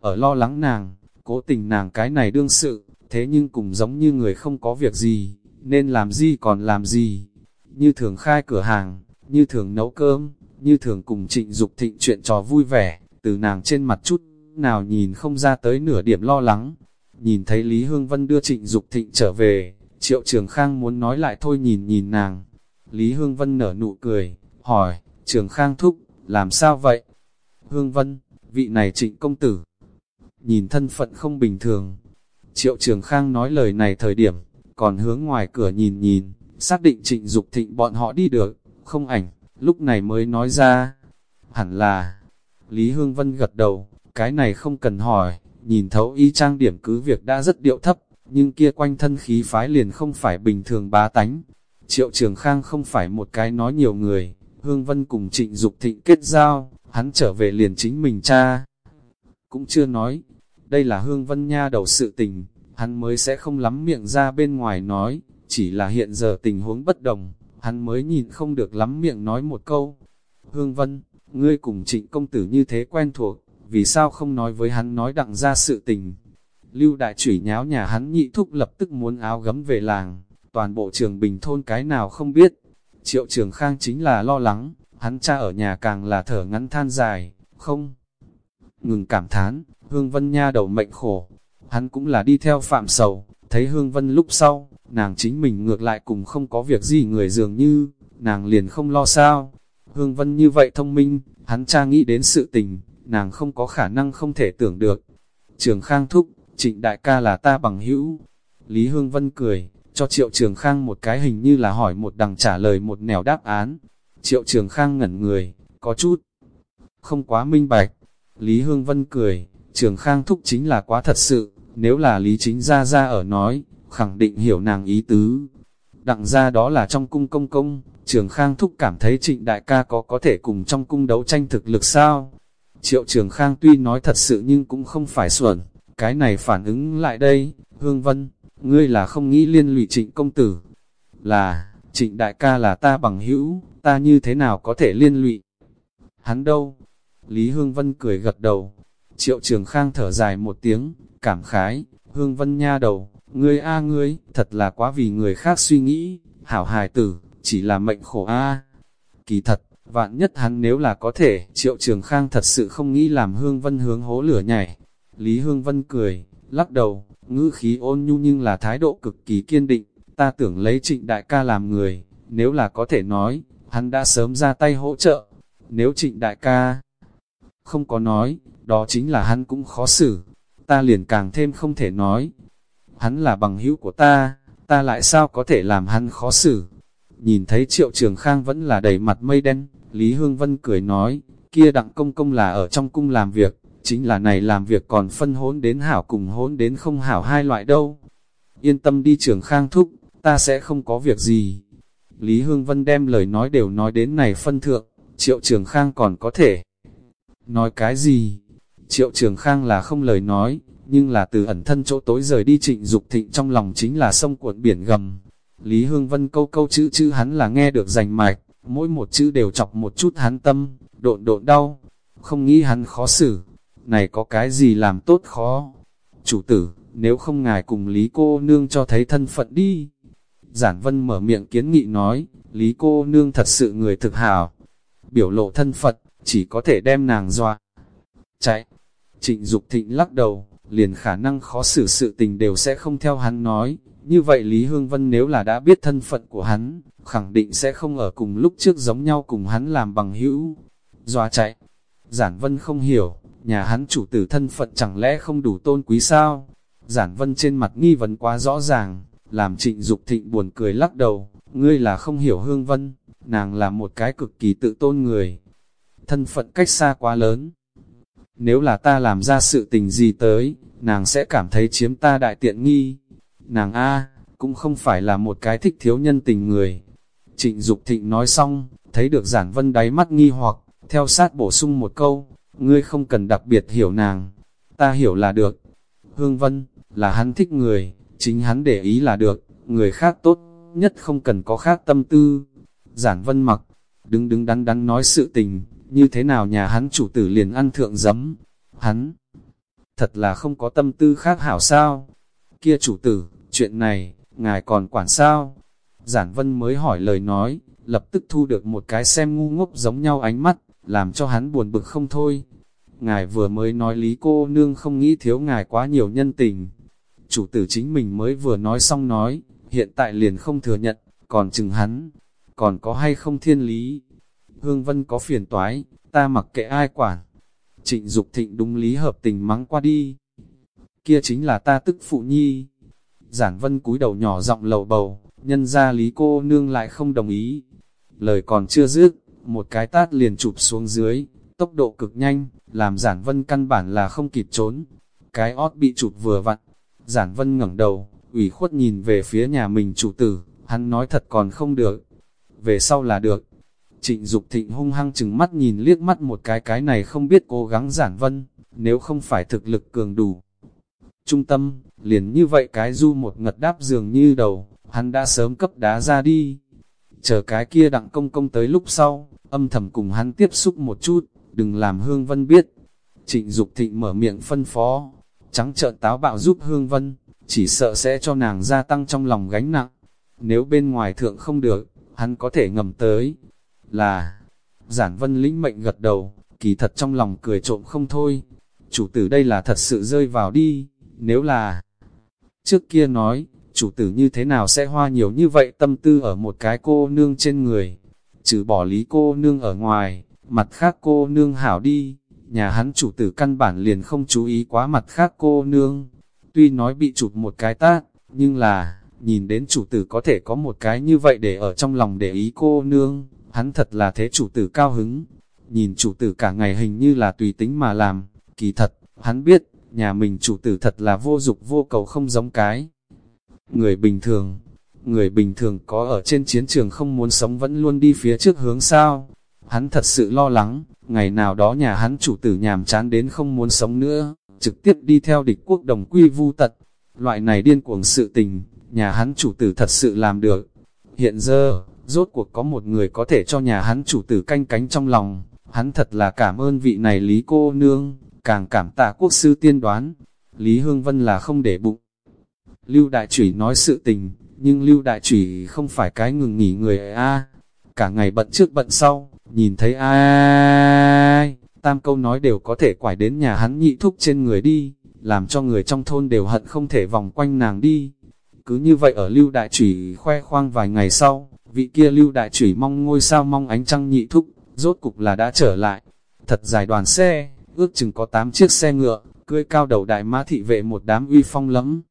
Ở lo lắng nàng, cố tình nàng cái này đương sự, thế nhưng cũng giống như người không có việc gì, nên làm gì còn làm gì. Như thường khai cửa hàng, như thường nấu cơm, như thường cùng trịnh Dục thịnh chuyện trò vui vẻ, từ nàng trên mặt chút, nào nhìn không ra tới nửa điểm lo lắng. Nhìn thấy Lý Hương Vân đưa trịnh Dục thịnh trở về, triệu trường khang muốn nói lại thôi nhìn nhìn nàng. Lý Hương Vân nở nụ cười, hỏi, trường khang thúc, làm sao vậy? Hương Vân, vị này trịnh công tử. Nhìn thân phận không bình thường. Triệu trường khang nói lời này thời điểm, còn hướng ngoài cửa nhìn nhìn, xác định trịnh Dục thịnh bọn họ đi được, không ảnh, lúc này mới nói ra. Hẳn là, Lý Hương Vân gật đầu, cái này không cần hỏi, nhìn thấu y trang điểm cứ việc đã rất điệu thấp, nhưng kia quanh thân khí phái liền không phải bình thường bá tánh. Triệu Trường Khang không phải một cái nói nhiều người, Hương Vân cùng trịnh Dục thịnh kết giao, hắn trở về liền chính mình cha. Cũng chưa nói, đây là Hương Vân Nha đầu sự tình, hắn mới sẽ không lắm miệng ra bên ngoài nói, chỉ là hiện giờ tình huống bất đồng, hắn mới nhìn không được lắm miệng nói một câu. Hương Vân, ngươi cùng trịnh công tử như thế quen thuộc, vì sao không nói với hắn nói đặng ra sự tình. Lưu đại chủy nháo nhà hắn nhị thúc lập tức muốn áo gấm về làng, toàn bộ trường bình thôn cái nào không biết. Triệu trường khang chính là lo lắng, hắn cha ở nhà càng là thở ngắn than dài, không. Ngừng cảm thán, Hương Vân nha đầu mệnh khổ, hắn cũng là đi theo phạm sầu, thấy Hương Vân lúc sau, nàng chính mình ngược lại cùng không có việc gì người dường như, nàng liền không lo sao. Hương Vân như vậy thông minh, hắn cha nghĩ đến sự tình, nàng không có khả năng không thể tưởng được. Trường Khang thúc, trịnh đại ca là ta bằng hữu. Lý Hương Vân cười, cho Triệu Trường Khang một cái hình như là hỏi một đằng trả lời một nẻo đáp án. Triệu Trường Khang ngẩn người, có chút, không quá minh bạch. Lý Hương Vân cười, Trường Khang thúc chính là quá thật sự, nếu là Lý Chính Gia Gia ở nói, khẳng định hiểu nàng ý tứ. Đặng ra đó là trong cung công công, Trường Khang thúc cảm thấy trịnh đại ca có có thể cùng trong cung đấu tranh thực lực sao? Triệu Trường Khang tuy nói thật sự nhưng cũng không phải xuẩn, cái này phản ứng lại đây, Hương Vân, ngươi là không nghĩ liên lụy trịnh công tử. Là, trịnh đại ca là ta bằng hữu, ta như thế nào có thể liên lụy? Hắn đâu? Lý Hương Vân cười gật đầu. Triệu Trường Khang thở dài một tiếng, cảm khái, Hương Vân nha đầu, ngươi a ngươi, thật là quá vì người khác suy nghĩ, hảo hài tử, chỉ là mệnh khổ a. Kỳ thật, vạn nhất hắn nếu là có thể, Triệu Trường Khang thật sự không nghĩ làm Hương Vân hướng hố lửa nhảy. Lý Hương Vân cười, lắc đầu, ngữ khí ôn nhu nhưng là thái độ cực kỳ kiên định, ta tưởng lấy trịnh đại ca làm người, nếu là có thể nói, hắn đã sớm ra tay hỗ trợ. Nếu trịnh đại ca không có nói, đó chính là hắn cũng khó xử, ta liền càng thêm không thể nói. Hắn là bằng hữu của ta, ta lại sao có thể làm hắn khó xử. Nhìn thấy triệu trường khang vẫn là đầy mặt mây đen, Lý Hương Vân cười nói, kia đặng công công là ở trong cung làm việc, chính là này làm việc còn phân hỗn đến hảo cùng hỗn đến không hảo hai loại đâu. Yên tâm đi trường khang thúc, ta sẽ không có việc gì. Lý Hương Vân đem lời nói đều nói đến này phân thượng, triệu trường khang còn có thể. Nói cái gì? Triệu Trường Khang là không lời nói, nhưng là từ ẩn thân chỗ tối rời đi trịnh Dục thịnh trong lòng chính là sông cuộn biển gầm. Lý Hương Vân câu câu chữ chữ hắn là nghe được rành mạch, mỗi một chữ đều chọc một chút hắn tâm, độn độn đau, không nghĩ hắn khó xử, này có cái gì làm tốt khó. Chủ tử, nếu không ngài cùng Lý cô nương cho thấy thân phận đi. Giản Vân mở miệng kiến nghị nói, Lý cô nương thật sự người thực hảo. Biểu lộ thân phận chỉ có thể đem nàng dọa. Chạy. Trịnh Dục Thịnh lắc đầu, liền khả năng khó xử sự tình đều sẽ không theo hắn nói. Như vậy Lý Hương Vân nếu là đã biết thân phận của hắn, khẳng định sẽ không ở cùng lúc trước giống nhau cùng hắn làm bằng hữu. Doa chạy. Giản Vân không hiểu, nhà hắn chủ tử thân phận chẳng lẽ không đủ tôn quý sao? Giản Vân trên mặt nghi vấn quá rõ ràng, làm trịnh Dục thịnh buồn cười lắc đầu, ngươi là không hiểu Hương Vân, nàng là một cái cực kỳ tự tôn người. Thân phận cách xa quá lớn. Nếu là ta làm ra sự tình gì tới, nàng sẽ cảm thấy chiếm ta đại tiện nghi. Nàng A, cũng không phải là một cái thích thiếu nhân tình người. Trịnh Dục thịnh nói xong, thấy được giản vân đáy mắt nghi hoặc, theo sát bổ sung một câu, ngươi không cần đặc biệt hiểu nàng, ta hiểu là được. Hương Vân, là hắn thích người, chính hắn để ý là được, người khác tốt, nhất không cần có khác tâm tư. Giản Vân mặc, đứng đứng đắn đắn nói sự tình, như thế nào nhà hắn chủ tử liền ăn thượng giấm. Hắn, thật là không có tâm tư khác hảo sao. Kia chủ tử, chuyện này, ngài còn quản sao? Giản Vân mới hỏi lời nói, lập tức thu được một cái xem ngu ngốc giống nhau ánh mắt, làm cho hắn buồn bực không thôi. Ngài vừa mới nói lý cô nương không nghĩ thiếu ngài quá nhiều nhân tình. Chủ tử chính mình mới vừa nói xong nói, hiện tại liền không thừa nhận, còn chừng hắn, còn có hay không thiên lý. Hương Vân có phiền toái, ta mặc kệ ai quản. Trịnh Dục thịnh đúng lý hợp tình mắng qua đi. Kia chính là ta tức phụ nhi. Giản Vân cúi đầu nhỏ giọng lầu bầu, nhân ra lý cô nương lại không đồng ý. Lời còn chưa dứt, một cái tát liền chụp xuống dưới, tốc độ cực nhanh, làm giản vân căn bản là không kịp trốn. Cái ót bị chụp vừa vặn, giản vân ngẩng đầu, ủy khuất nhìn về phía nhà mình chủ tử, hắn nói thật còn không được, về sau là được. Trịnh Dục thịnh hung hăng chừng mắt nhìn liếc mắt một cái cái này không biết cố gắng giản vân, nếu không phải thực lực cường đủ. Trung tâm, liền như vậy cái du một ngật đáp dường như đầu, hắn đã sớm cấp đá ra đi. Chờ cái kia đặng công công tới lúc sau, âm thầm cùng hắn tiếp xúc một chút, đừng làm Hương Vân biết. Trịnh Dục thịnh mở miệng phân phó, trắng trợn táo bạo giúp Hương Vân, chỉ sợ sẽ cho nàng gia tăng trong lòng gánh nặng. Nếu bên ngoài thượng không được, hắn có thể ngầm tới. Là, giản vân lĩnh mệnh gật đầu, kỳ thật trong lòng cười trộm không thôi. Chủ tử đây là thật sự rơi vào đi, nếu là... Trước kia nói, chủ tử như thế nào sẽ hoa nhiều như vậy tâm tư ở một cái cô nương trên người. Trừ bỏ lý cô nương ở ngoài, mặt khác cô nương hảo đi, nhà hắn chủ tử căn bản liền không chú ý quá mặt khác cô nương. Tuy nói bị chụp một cái tát, nhưng là, nhìn đến chủ tử có thể có một cái như vậy để ở trong lòng để ý cô nương, hắn thật là thế chủ tử cao hứng. Nhìn chủ tử cả ngày hình như là tùy tính mà làm, kỳ thật, hắn biết, nhà mình chủ tử thật là vô dục vô cầu không giống cái. Người bình thường, người bình thường có ở trên chiến trường không muốn sống vẫn luôn đi phía trước hướng sao. Hắn thật sự lo lắng, ngày nào đó nhà hắn chủ tử nhàm chán đến không muốn sống nữa, trực tiếp đi theo địch quốc đồng quy vu tật. Loại này điên cuồng sự tình, nhà hắn chủ tử thật sự làm được. Hiện giờ, rốt cuộc có một người có thể cho nhà hắn chủ tử canh cánh trong lòng, hắn thật là cảm ơn vị này Lý cô nương, càng cảm tạ quốc sư tiên đoán. Lý Hương Vân là không để bụng. Lưu Đại Chủy nói sự tình, nhưng Lưu Đại Chủy không phải cái ngừng nghỉ người a cả ngày bận trước bận sau, nhìn thấy ai, tam câu nói đều có thể quải đến nhà hắn nhị thúc trên người đi, làm cho người trong thôn đều hận không thể vòng quanh nàng đi. Cứ như vậy ở Lưu Đại Chủy khoe khoang vài ngày sau, vị kia Lưu Đại chửi mong ngôi sao mong ánh trăng nhị thúc, rốt cục là đã trở lại. Thật dài đoàn xe, ước chừng có 8 chiếc xe ngựa, cưỡi cao đầu đại mã thị vệ một đám uy phong lẫm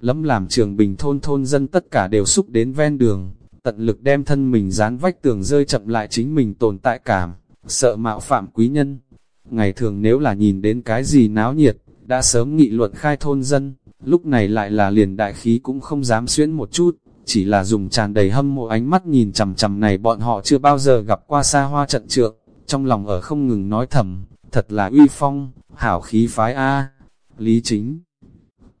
lẫm làm trường bình thôn thôn dân tất cả đều xúc đến ven đường, tận lực đem thân mình dán vách tường rơi chậm lại chính mình tồn tại cảm, sợ mạo phạm quý nhân. Ngày thường nếu là nhìn đến cái gì náo nhiệt, đã sớm nghị luận khai thôn dân, lúc này lại là liền đại khí cũng không dám xuyến một chút, chỉ là dùng tràn đầy hâm mộ ánh mắt nhìn chằm chằm này bọn họ chưa bao giờ gặp qua xa hoa trận trượng, trong lòng ở không ngừng nói thầm, thật là uy phong, hảo khí phái A, lý chính.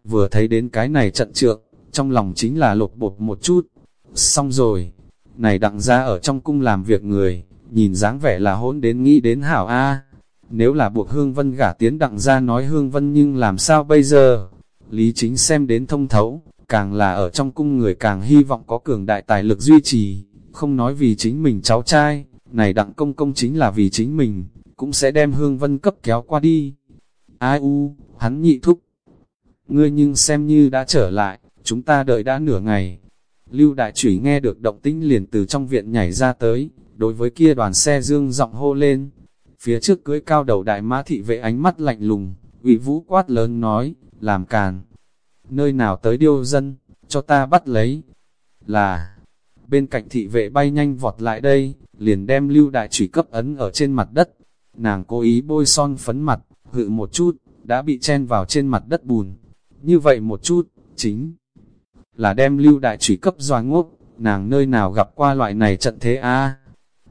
Vừa thấy đến cái này trận trượng, trong lòng chính là lột bột một chút, xong rồi, này đặng ra ở trong cung làm việc người, nhìn dáng vẻ là hỗn đến nghĩ đến hảo A. Nếu là buộc Hương Vân gả tiến đặng ra nói Hương Vân nhưng làm sao bây giờ? Lý chính xem đến thông thấu, càng là ở trong cung người càng hy vọng có cường đại tài lực duy trì, không nói vì chính mình cháu trai, này đặng công công chính là vì chính mình, cũng sẽ đem Hương Vân cấp kéo qua đi. Ai u, hắn nhị thúc. Ngươi nhưng xem như đã trở lại, chúng ta đợi đã nửa ngày. Lưu đại chủy nghe được động tĩnh liền từ trong viện nhảy ra tới, đối với kia đoàn xe dương giọng hô lên. Phía trước cưới cao đầu đại mã thị vệ ánh mắt lạnh lùng, ủy vũ quát lớn nói, làm càn. Nơi nào tới điêu dân, cho ta bắt lấy. Là, bên cạnh thị vệ bay nhanh vọt lại đây, liền đem lưu đại trùy cấp ấn ở trên mặt đất. Nàng cố ý bôi son phấn mặt, hự một chút, đã bị chen vào trên mặt đất bùn. Như vậy một chút, chính là đem lưu đại trùy cấp doa ngốc, nàng nơi nào gặp qua loại này trận thế a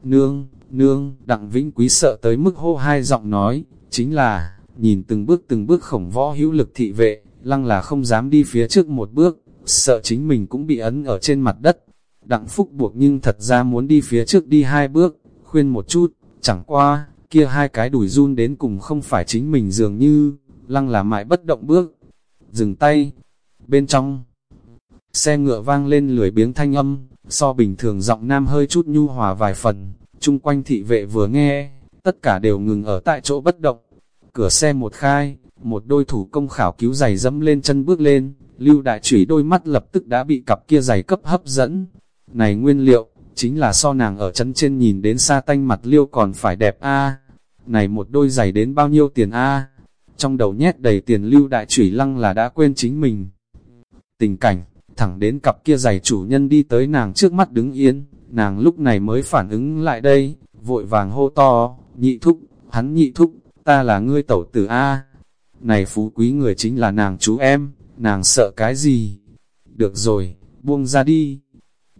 Nương, nương, đặng vĩnh quý sợ tới mức hô hai giọng nói, chính là, nhìn từng bước từng bước khổng võ hữu lực thị vệ, lăng là không dám đi phía trước một bước, sợ chính mình cũng bị ấn ở trên mặt đất. Đặng phúc buộc nhưng thật ra muốn đi phía trước đi hai bước, khuyên một chút, chẳng qua, kia hai cái đùi run đến cùng không phải chính mình dường như, lăng là mãi bất động bước. Dừng tay, bên trong, xe ngựa vang lên lười biếng thanh âm, so bình thường giọng nam hơi chút nhu hòa vài phần, chung quanh thị vệ vừa nghe, tất cả đều ngừng ở tại chỗ bất động. Cửa xe một khai, một đôi thủ công khảo cứu giày dẫm lên chân bước lên, lưu đại chủy đôi mắt lập tức đã bị cặp kia giày cấp hấp dẫn. Này nguyên liệu, chính là so nàng ở chân trên nhìn đến xa tanh mặt liêu còn phải đẹp a Này một đôi giày đến bao nhiêu tiền a Trong đầu nhét đầy tiền lưu đại chủy lăng là đã quên chính mình. Tình cảnh, thẳng đến cặp kia giày chủ nhân đi tới nàng trước mắt đứng yên, nàng lúc này mới phản ứng lại đây, vội vàng hô to, nhị thúc, hắn nhị thúc, ta là ngươi tẩu tử A. Này phú quý người chính là nàng chú em, nàng sợ cái gì? Được rồi, buông ra đi.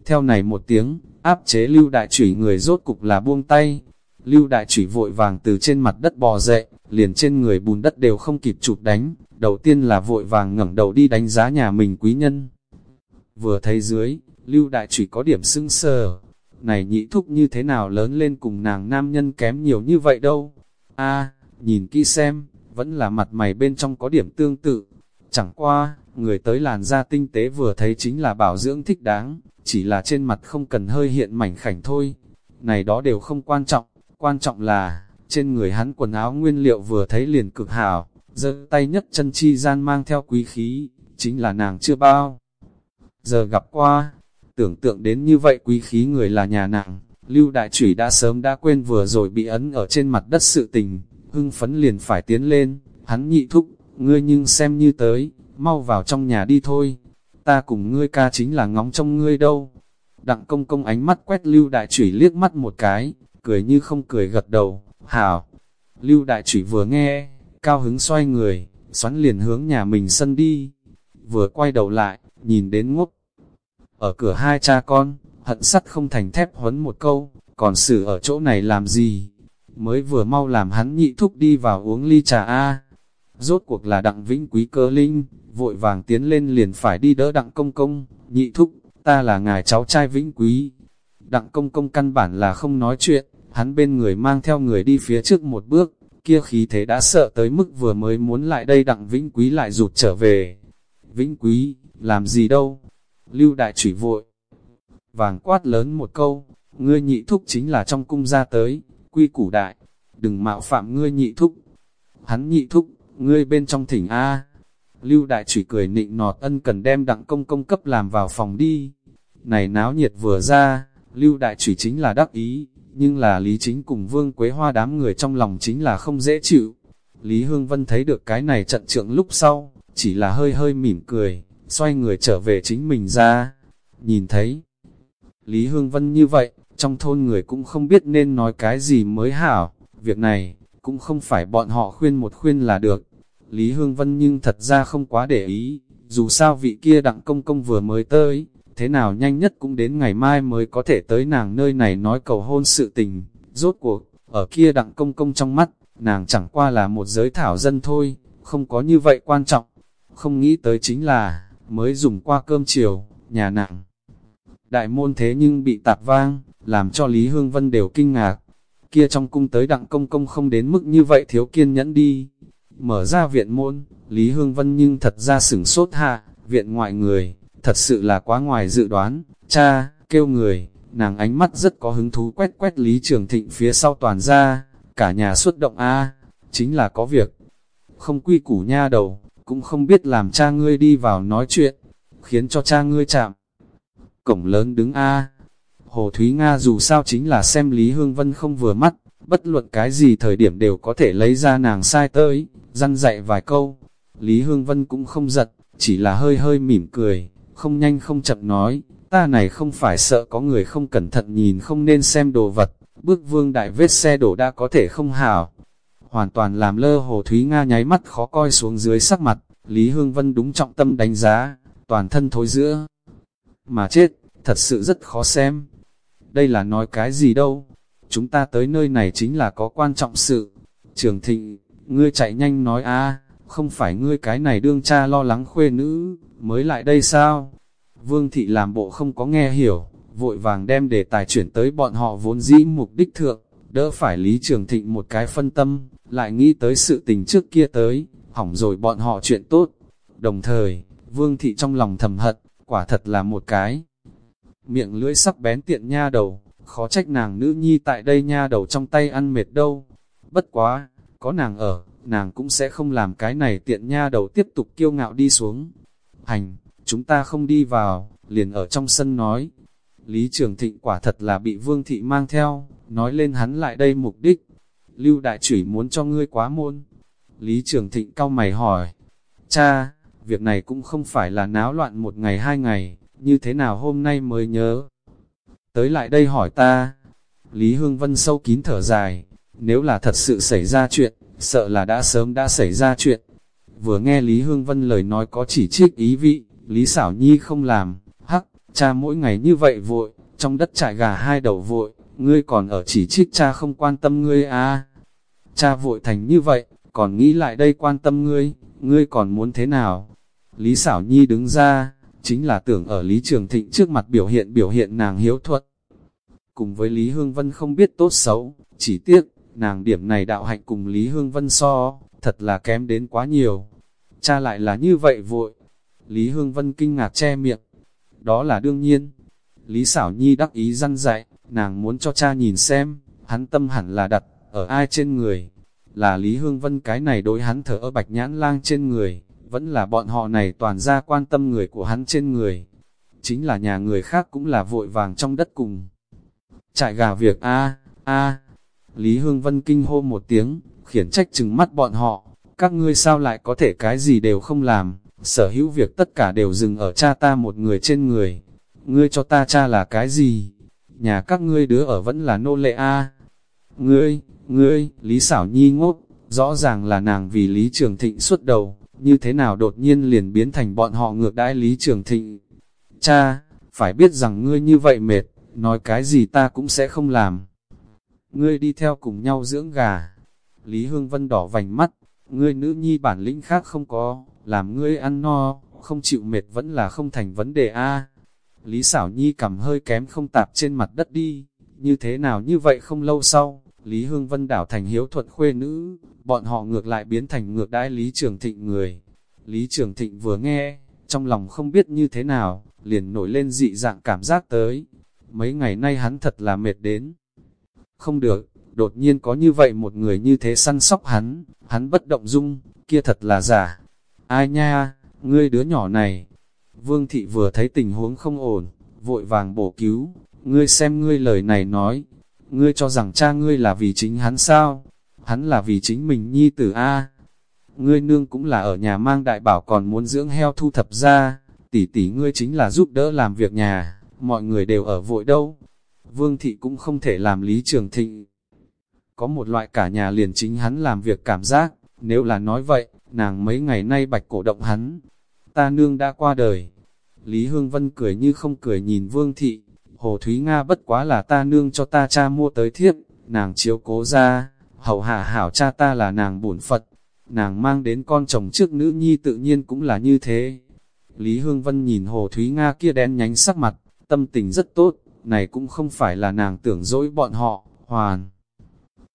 Theo này một tiếng, áp chế lưu đại chủy người rốt cục là buông tay. Lưu đại chủy vội vàng từ trên mặt đất bò dậy, liền trên người bùn đất đều không kịp chụp đánh. Đầu tiên là vội vàng ngẩng đầu đi đánh giá nhà mình quý nhân. Vừa thấy dưới, lưu đại chủy có điểm sưng sờ. Này nhị thúc như thế nào lớn lên cùng nàng nam nhân kém nhiều như vậy đâu. a nhìn kỹ xem, vẫn là mặt mày bên trong có điểm tương tự. Chẳng qua, người tới làn da tinh tế vừa thấy chính là bảo dưỡng thích đáng, chỉ là trên mặt không cần hơi hiện mảnh khảnh thôi. Này đó đều không quan trọng, quan trọng là, trên người hắn quần áo nguyên liệu vừa thấy liền cực hảo, giơ tay nhất chân chi gian mang theo quý khí, chính là nàng chưa bao. Giờ gặp qua, tưởng tượng đến như vậy quý khí người là nhà nàng, Lưu Đại Chủy đã sớm đã quên vừa rồi bị ấn ở trên mặt đất sự tình, hưng phấn liền phải tiến lên, hắn nhị thúc, ngươi nhưng xem như tới, mau vào trong nhà đi thôi, ta cùng ngươi ca chính là ngóng trong ngươi đâu. Đặng công công ánh mắt quét Lưu Đại Chủy liếc mắt một cái, cười như không cười gật đầu, hảo. Lưu Đại Chủy vừa nghe, cao hứng xoay người, xoắn liền hướng nhà mình sân đi. Vừa quay đầu lại, nhìn đến ngốc. Ở cửa hai cha con, hận sắt không thành thép huấn một câu, còn xử ở chỗ này làm gì? Mới vừa mau làm hắn nhị thúc đi vào uống ly trà A. Rốt cuộc là đặng vĩnh quý cơ linh, vội vàng tiến lên liền phải đi đỡ đặng công công, nhị thúc, ta là ngài cháu trai vĩnh quý. Đặng công công căn bản là không nói chuyện, hắn bên người mang theo người đi phía trước một bước, kia khí thế đã sợ tới mức vừa mới muốn lại đây đặng vĩnh quý lại rụt trở về. Vĩnh quý, làm gì đâu? Lưu đại chủy vội. Vàng quát lớn một câu, ngươi nhị thúc chính là trong cung ra tới, quy củ đại, đừng mạo phạm ngươi nhị thúc. Hắn nhị thúc, ngươi bên trong thỉnh A. Lưu đại chủy cười nịnh nọt ân cần đem đặng công công cấp làm vào phòng đi. Này náo nhiệt vừa ra, lưu đại chủy chính là đắc ý, nhưng là lý chính cùng vương quế hoa đám người trong lòng chính là không dễ chịu. Lý Hương Vân thấy được cái này trận trượng lúc sau, chỉ là hơi hơi mỉm cười, xoay người trở về chính mình ra. Nhìn thấy, Lý Hương Vân như vậy, trong thôn người cũng không biết nên nói cái gì mới hảo, việc này, cũng không phải bọn họ khuyên một khuyên là được. Lý Hương Vân nhưng thật ra không quá để ý, dù sao vị kia đặng công công vừa mới tới, thế nào nhanh nhất cũng đến ngày mai mới có thể tới nàng nơi này nói cầu hôn sự tình. Rốt cuộc, ở kia đặng công công trong mắt, nàng chẳng qua là một giới thảo dân thôi, không có như vậy quan trọng. Không nghĩ tới chính là, mới dùng qua cơm chiều, nhà nặng. Đại môn thế nhưng bị tạp vang, làm cho Lý Hương Vân đều kinh ngạc, kia trong cung tới đặng công công không đến mức như vậy thiếu kiên nhẫn đi. Mở ra viện môn, Lý Hương Vân nhưng thật ra sửng sốt hạ, viện ngoại người, thật sự là quá ngoài dự đoán, cha, kêu người, nàng ánh mắt rất có hứng thú quét quét Lý Trường Thịnh phía sau toàn ra, cả nhà xuất động a chính là có việc, không quy củ nha đầu, cũng không biết làm cha ngươi đi vào nói chuyện, khiến cho cha ngươi chạm. Cổng lớn đứng a Hồ Thúy Nga dù sao chính là xem Lý Hương Vân không vừa mắt, bất luận cái gì thời điểm đều có thể lấy ra nàng sai tới, răn dạy vài câu. Lý Hương Vân cũng không giật, chỉ là hơi hơi mỉm cười, không nhanh không chậm nói, ta này không phải sợ có người không cẩn thận nhìn không nên xem đồ vật, bước vương đại vết xe đổ đã có thể không hảo. Hoàn toàn làm lơ Hồ Thúy Nga nháy mắt khó coi xuống dưới sắc mặt, Lý Hương Vân đúng trọng tâm đánh giá, toàn thân thối giữa. Mà chết, thật sự rất khó xem. Đây là nói cái gì đâu, chúng ta tới nơi này chính là có quan trọng sự. Trường thịnh, ngươi chạy nhanh nói a không phải ngươi cái này đương cha lo lắng khuê nữ, mới lại đây sao? Vương thị làm bộ không có nghe hiểu, vội vàng đem đề tài chuyển tới bọn họ vốn dĩ mục đích thượng, đỡ phải Lý Trường Thịnh một cái phân tâm, lại nghĩ tới sự tình trước kia tới, hỏng rồi bọn họ chuyện tốt. Đồng thời, Vương thị trong lòng thầm hận, quả thật là một cái. Miệng lưỡi sắc bén tiện nha đầu, khó trách nàng nữ nhi tại đây nha đầu trong tay ăn mệt đâu. Bất quá, có nàng ở, nàng cũng sẽ không làm cái này tiện nha đầu tiếp tục kiêu ngạo đi xuống. Hành, chúng ta không đi vào, liền ở trong sân nói. Lý Trường Thịnh quả thật là bị Vương Thị mang theo, nói lên hắn lại đây mục đích. Lưu Đại Chủy muốn cho ngươi quá môn. Lý Trường Thịnh cau mày hỏi, cha, việc này cũng không phải là náo loạn một ngày hai ngày, như thế nào hôm nay mới nhớ. Tới lại đây hỏi ta, Lý Hương Vân sâu kín thở dài, nếu là thật sự xảy ra chuyện, sợ là đã sớm đã xảy ra chuyện. Vừa nghe Lý Hương Vân lời nói có chỉ trích ý vị, Lý Xảo Nhi không làm, hắc, cha mỗi ngày như vậy vội, trong đất trại gà hai đầu vội, ngươi còn ở chỉ trích cha không quan tâm ngươi à. Cha vội thành như vậy, còn nghĩ lại đây quan tâm ngươi, ngươi còn muốn thế nào? Lý Sảo Nhi đứng ra, chính là tưởng ở Lý Trường Thịnh trước mặt biểu hiện biểu hiện nàng hiếu thuật. Cùng với Lý Hương Vân không biết tốt xấu, chỉ tiếc, nàng điểm này đạo hạnh cùng Lý Hương Vân so, thật là kém đến quá nhiều. Cha lại là như vậy vội. Lý Hương Vân kinh ngạc che miệng. Đó là đương nhiên. Lý Sảo Nhi đắc ý răn dạy, nàng muốn cho cha nhìn xem, hắn tâm hẳn là đặt, ở ai trên người. Là Lý Hương Vân cái này đối hắn thở ở bạch nhãn lang trên người, vẫn là bọn họ này toàn ra quan tâm người của hắn trên người. Chính là nhà người khác cũng là vội vàng trong đất cùng. Trại gà việc a a Lý Hương Vân kinh hô một tiếng, khiển trách chừng mắt bọn họ, các ngươi sao lại có thể cái gì đều không làm, sở hữu việc tất cả đều dừng ở cha ta một người trên người. Ngươi cho ta cha là cái gì? Nhà các ngươi đứa ở vẫn là nô lệ a Ngươi, ngươi, Lý Xảo Nhi ngốc, rõ ràng là nàng vì Lý Trường Thịnh xuất đầu, như thế nào đột nhiên liền biến thành bọn họ ngược đãi Lý Trường Thịnh. Cha, phải biết rằng ngươi như vậy mệt, nói cái gì ta cũng sẽ không làm ngươi đi theo cùng nhau dưỡng gà. Lý Hương Vân đỏ vành mắt, ngươi nữ nhi bản lĩnh khác không có, làm ngươi ăn no, không chịu mệt vẫn là không thành vấn đề a. Lý xảo nhi cầm hơi kém không tạp trên mặt đất đi, như thế nào như vậy không lâu sau, Lý Hương Vân đảo thành hiếu thuận khuê nữ, bọn họ ngược lại biến thành ngược đãi Lý Trường Thịnh người. Lý Trường Thịnh vừa nghe, trong lòng không biết như thế nào, liền nổi lên dị dạng cảm giác tới. Mấy ngày nay hắn thật là mệt đến. Không được, đột nhiên có như vậy một người như thế săn sóc hắn, hắn bất động dung, kia thật là giả. Ai nha, ngươi đứa nhỏ này. Vương thị vừa thấy tình huống không ổn, vội vàng bổ cứu, ngươi xem ngươi lời này nói, ngươi cho rằng cha ngươi là vì chính hắn sao? Hắn là vì chính mình nhi tử A. Ngươi nương cũng là ở nhà mang đại bảo còn muốn dưỡng heo thu thập ra, tỷ tỷ ngươi chính là giúp đỡ làm việc nhà, mọi người đều ở vội đâu. Vương thị cũng không thể làm Lý Trường Thịnh. Có một loại cả nhà liền chính hắn làm việc cảm giác, nếu là nói vậy, nàng mấy ngày nay bạch cổ động hắn. Ta nương đã qua đời. Lý Hương Vân cười như không cười nhìn Vương thị, Hồ Thúy Nga bất quá là ta nương cho ta cha mua tới thiếp, nàng chiếu cố ra, hậu hạ hảo cha ta là nàng bổn Phật, nàng mang đến con chồng trước nữ nhi tự nhiên cũng là như thế. Lý Hương Vân nhìn Hồ Thúy Nga kia đen nhánh sắc mặt, tâm tình rất tốt, này cũng không phải là nàng tưởng dỗi bọn họ, hoàn.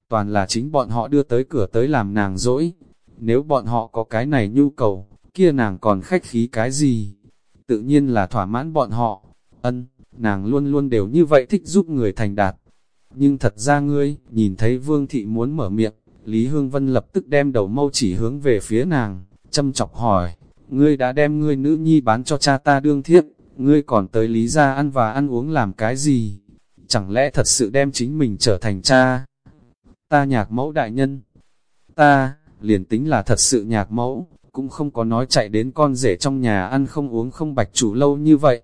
toàn là chính bọn họ đưa tới cửa tới làm nàng dỗi. Nếu bọn họ có cái này nhu cầu, kia nàng còn khách khí cái gì? Tự nhiên là thỏa mãn bọn họ. Ân, nàng luôn luôn đều như vậy thích giúp người thành đạt. Nhưng thật ra ngươi, nhìn thấy Vương Thị muốn mở miệng, Lý Hương Vân lập tức đem đầu mâu chỉ hướng về phía nàng, châm chọc hỏi, ngươi đã đem ngươi nữ nhi bán cho cha ta đương thiếp, ngươi còn tới Lý ra ăn và ăn uống làm cái gì? Chẳng lẽ thật sự đem chính mình trở thành cha? Ta nhạc mẫu đại nhân, ta, liền tính là thật sự nhạc mẫu, cũng không có nói chạy đến con rể trong nhà ăn không uống không bạch chủ lâu như vậy.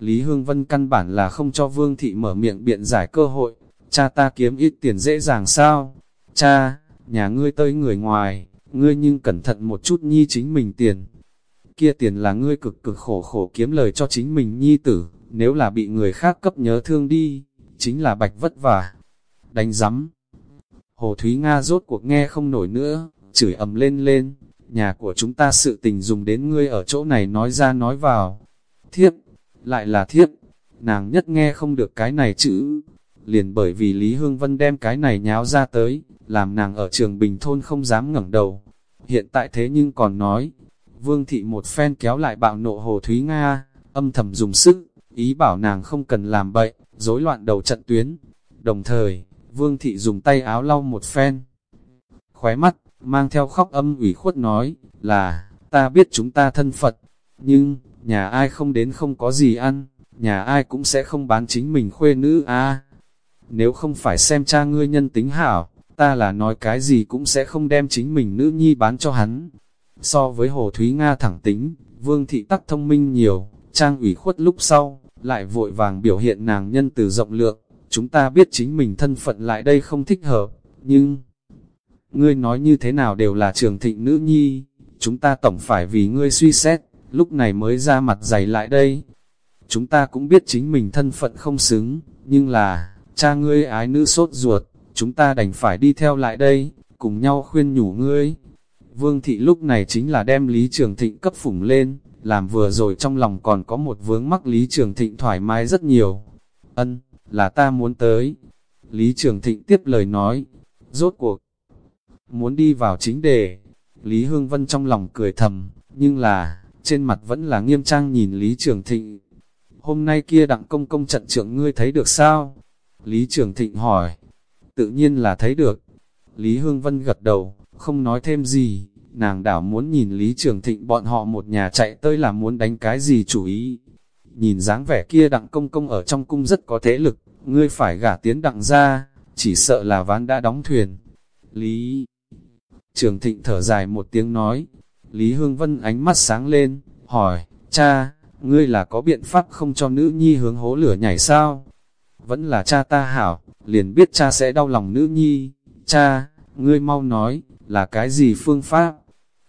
Lý Hương Vân căn bản là không cho Vương Thị mở miệng biện giải cơ hội, cha ta kiếm ít tiền dễ dàng sao? Cha, nhà ngươi tới người ngoài, ngươi nhưng cẩn thận một chút nhi chính mình tiền. Kia tiền là ngươi cực cực khổ khổ kiếm lời cho chính mình nhi tử, nếu là bị người khác cấp nhớ thương đi, chính là bạch vất vả. Đánh giấm. Hồ Thúy Nga rốt cuộc nghe không nổi nữa, chửi ầm lên lên, nhà của chúng ta sự tình dùng đến ngươi ở chỗ này nói ra nói vào. Thiếp, lại là thiếp, nàng nhất nghe không được cái này chữ, liền bởi vì Lý Hương Vân đem cái này nháo ra tới, làm nàng ở trường Bình Thôn không dám ngẩng đầu. Hiện tại thế nhưng còn nói, Vương Thị một phen kéo lại bạo nộ Hồ Thúy Nga, âm thầm dùng sức, ý bảo nàng không cần làm bậy, rối loạn đầu trận tuyến. Đồng thời, Vương Thị dùng tay áo lau một phen. Khóe mắt, mang theo khóc âm ủy khuất nói, là, ta biết chúng ta thân Phật, nhưng, nhà ai không đến không có gì ăn, nhà ai cũng sẽ không bán chính mình khuê nữ a. Nếu không phải xem cha ngươi nhân tính hảo, ta là nói cái gì cũng sẽ không đem chính mình nữ nhi bán cho hắn. So với Hồ Thúy Nga thẳng tính, Vương Thị Tắc thông minh nhiều, trang ủy khuất lúc sau, lại vội vàng biểu hiện nàng nhân từ rộng lượng, chúng ta biết chính mình thân phận lại đây không thích hợp, nhưng... Ngươi nói như thế nào đều là trường thịnh nữ nhi, chúng ta tổng phải vì ngươi suy xét, lúc này mới ra mặt dày lại đây. Chúng ta cũng biết chính mình thân phận không xứng, nhưng là, cha ngươi ái nữ sốt ruột, chúng ta đành phải đi theo lại đây, cùng nhau khuyên nhủ ngươi. Vương thị lúc này chính là đem Lý Trường Thịnh cấp phủng lên, làm vừa rồi trong lòng còn có một vướng mắc Lý Trường Thịnh thoải mái rất nhiều. Ân, là ta muốn tới. Lý Trường Thịnh tiếp lời nói, rốt cuộc, muốn đi vào chính đề. Lý Hương Vân trong lòng cười thầm, nhưng là, trên mặt vẫn là nghiêm trang nhìn Lý Trường Thịnh. Hôm nay kia đặng công công trận trưởng ngươi thấy được sao? Lý Trường Thịnh hỏi, tự nhiên là thấy được. Lý Hương Vân gật đầu, không nói thêm gì, nàng đảo muốn nhìn Lý Trường Thịnh bọn họ một nhà chạy tới là muốn đánh cái gì chủ ý. Nhìn dáng vẻ kia đặng công công ở trong cung rất có thế lực, ngươi phải gả tiến đặng ra, chỉ sợ là ván đã đóng thuyền. Lý Trường Thịnh thở dài một tiếng nói, Lý Hương Vân ánh mắt sáng lên, hỏi, cha, ngươi là có biện pháp không cho nữ nhi hướng hố lửa nhảy sao? Vẫn là cha ta hảo, liền biết cha sẽ đau lòng nữ nhi. Cha, ngươi mau nói, là cái gì phương pháp?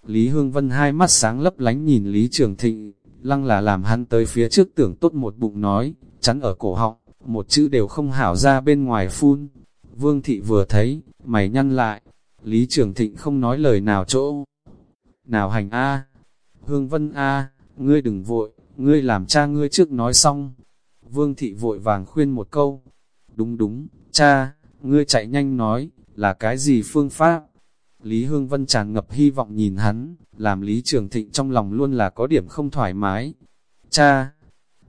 Lý Hương Vân hai mắt sáng lấp lánh nhìn Lý Trường Thịnh, lăng là làm hắn tới phía trước tưởng tốt một bụng nói, chắn ở cổ họng, một chữ đều không hảo ra bên ngoài phun. Vương Thị vừa thấy, mày nhăn lại, Lý Trường Thịnh không nói lời nào chỗ. Nào hành A, Hương Vân A, ngươi đừng vội, ngươi làm cha ngươi trước nói xong. Vương Thị vội vàng khuyên một câu. Đúng đúng, cha, ngươi chạy nhanh nói, là cái gì phương pháp? Lý Hương Vân tràn ngập hy vọng nhìn hắn, làm Lý Trường Thịnh trong lòng luôn là có điểm không thoải mái. Cha!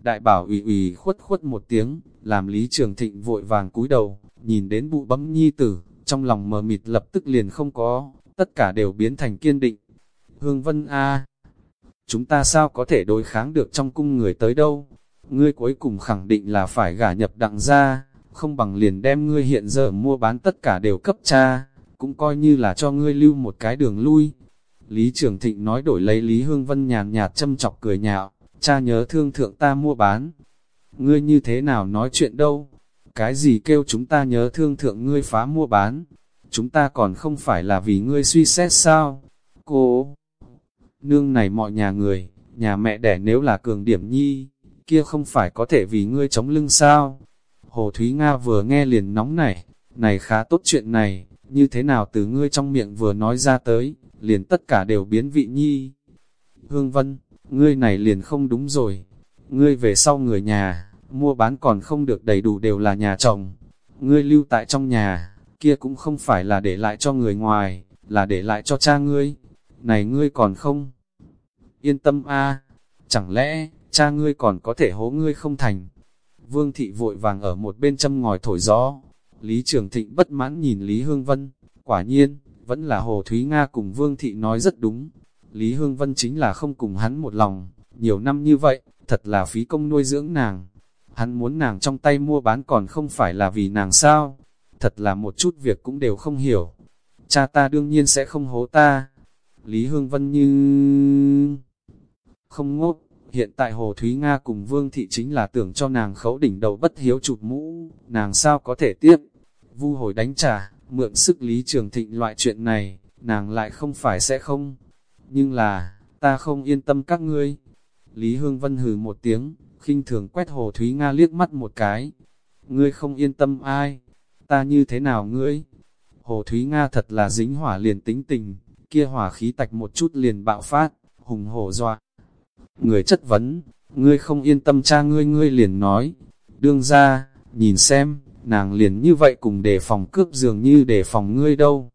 Đại bảo ủy ủy khuất khuất một tiếng, làm Lý Trường Thịnh vội vàng cúi đầu, nhìn đến bụ bấm nhi tử, trong lòng mờ mịt lập tức liền không có, tất cả đều biến thành kiên định. Hương Vân A! Chúng ta sao có thể đối kháng được trong cung người tới đâu? Ngươi cuối cùng khẳng định là phải gả nhập đặng ra, không bằng liền đem ngươi hiện giờ mua bán tất cả đều cấp cha, cũng coi như là cho ngươi lưu một cái đường lui. Lý Trường Thịnh nói đổi lấy Lý Hương Vân nhàn nhạt châm chọc cười nhạo, cha nhớ thương thượng ta mua bán. Ngươi như thế nào nói chuyện đâu? Cái gì kêu chúng ta nhớ thương thượng ngươi phá mua bán? Chúng ta còn không phải là vì ngươi suy xét sao? Cô! Nương này mọi nhà người, nhà mẹ đẻ nếu là cường điểm nhi, kia không phải có thể vì ngươi chống lưng sao? Hồ Thúy Nga vừa nghe liền nóng nảy, này khá tốt chuyện này, như thế nào từ ngươi trong miệng vừa nói ra tới, liền tất cả đều biến vị nhi. Hương Vân, ngươi này liền không đúng rồi, ngươi về sau người nhà, mua bán còn không được đầy đủ đều là nhà chồng, ngươi lưu tại trong nhà, kia cũng không phải là để lại cho người ngoài, là để lại cho cha ngươi. Này ngươi còn không? Yên tâm a chẳng lẽ, cha ngươi còn có thể hố ngươi không thành? Vương thị vội vàng ở một bên châm ngòi thổi gió. Lý Trường Thịnh bất mãn nhìn Lý Hương Vân, quả nhiên, vẫn là Hồ Thúy Nga cùng Vương thị nói rất đúng. Lý Hương Vân chính là không cùng hắn một lòng, nhiều năm như vậy, thật là phí công nuôi dưỡng nàng. Hắn muốn nàng trong tay mua bán còn không phải là vì nàng sao, thật là một chút việc cũng đều không hiểu. Cha ta đương nhiên sẽ không hố ta. Lý Hương Vân như... Không ngốc, hiện tại Hồ Thúy Nga cùng Vương Thị chính là tưởng cho nàng khấu đỉnh đầu bất hiếu chụp mũ, nàng sao có thể tiếp. Vu hồi đánh trả, mượn sức Lý Trường Thịnh loại chuyện này, nàng lại không phải sẽ không. Nhưng là, ta không yên tâm các ngươi. Lý Hương Vân hừ một tiếng, khinh thường quét Hồ Thúy Nga liếc mắt một cái. Ngươi không yên tâm ai? Ta như thế nào ngươi? Hồ Thúy Nga thật là dính hỏa liền tính tình, kia hỏa khí tạch một chút liền bạo phát, hùng hổ dọa. Người chất vấn, ngươi không yên tâm cha ngươi ngươi liền nói. Đương ra, nhìn xem, nàng liền như vậy cùng đề phòng cướp dường như đề phòng ngươi đâu.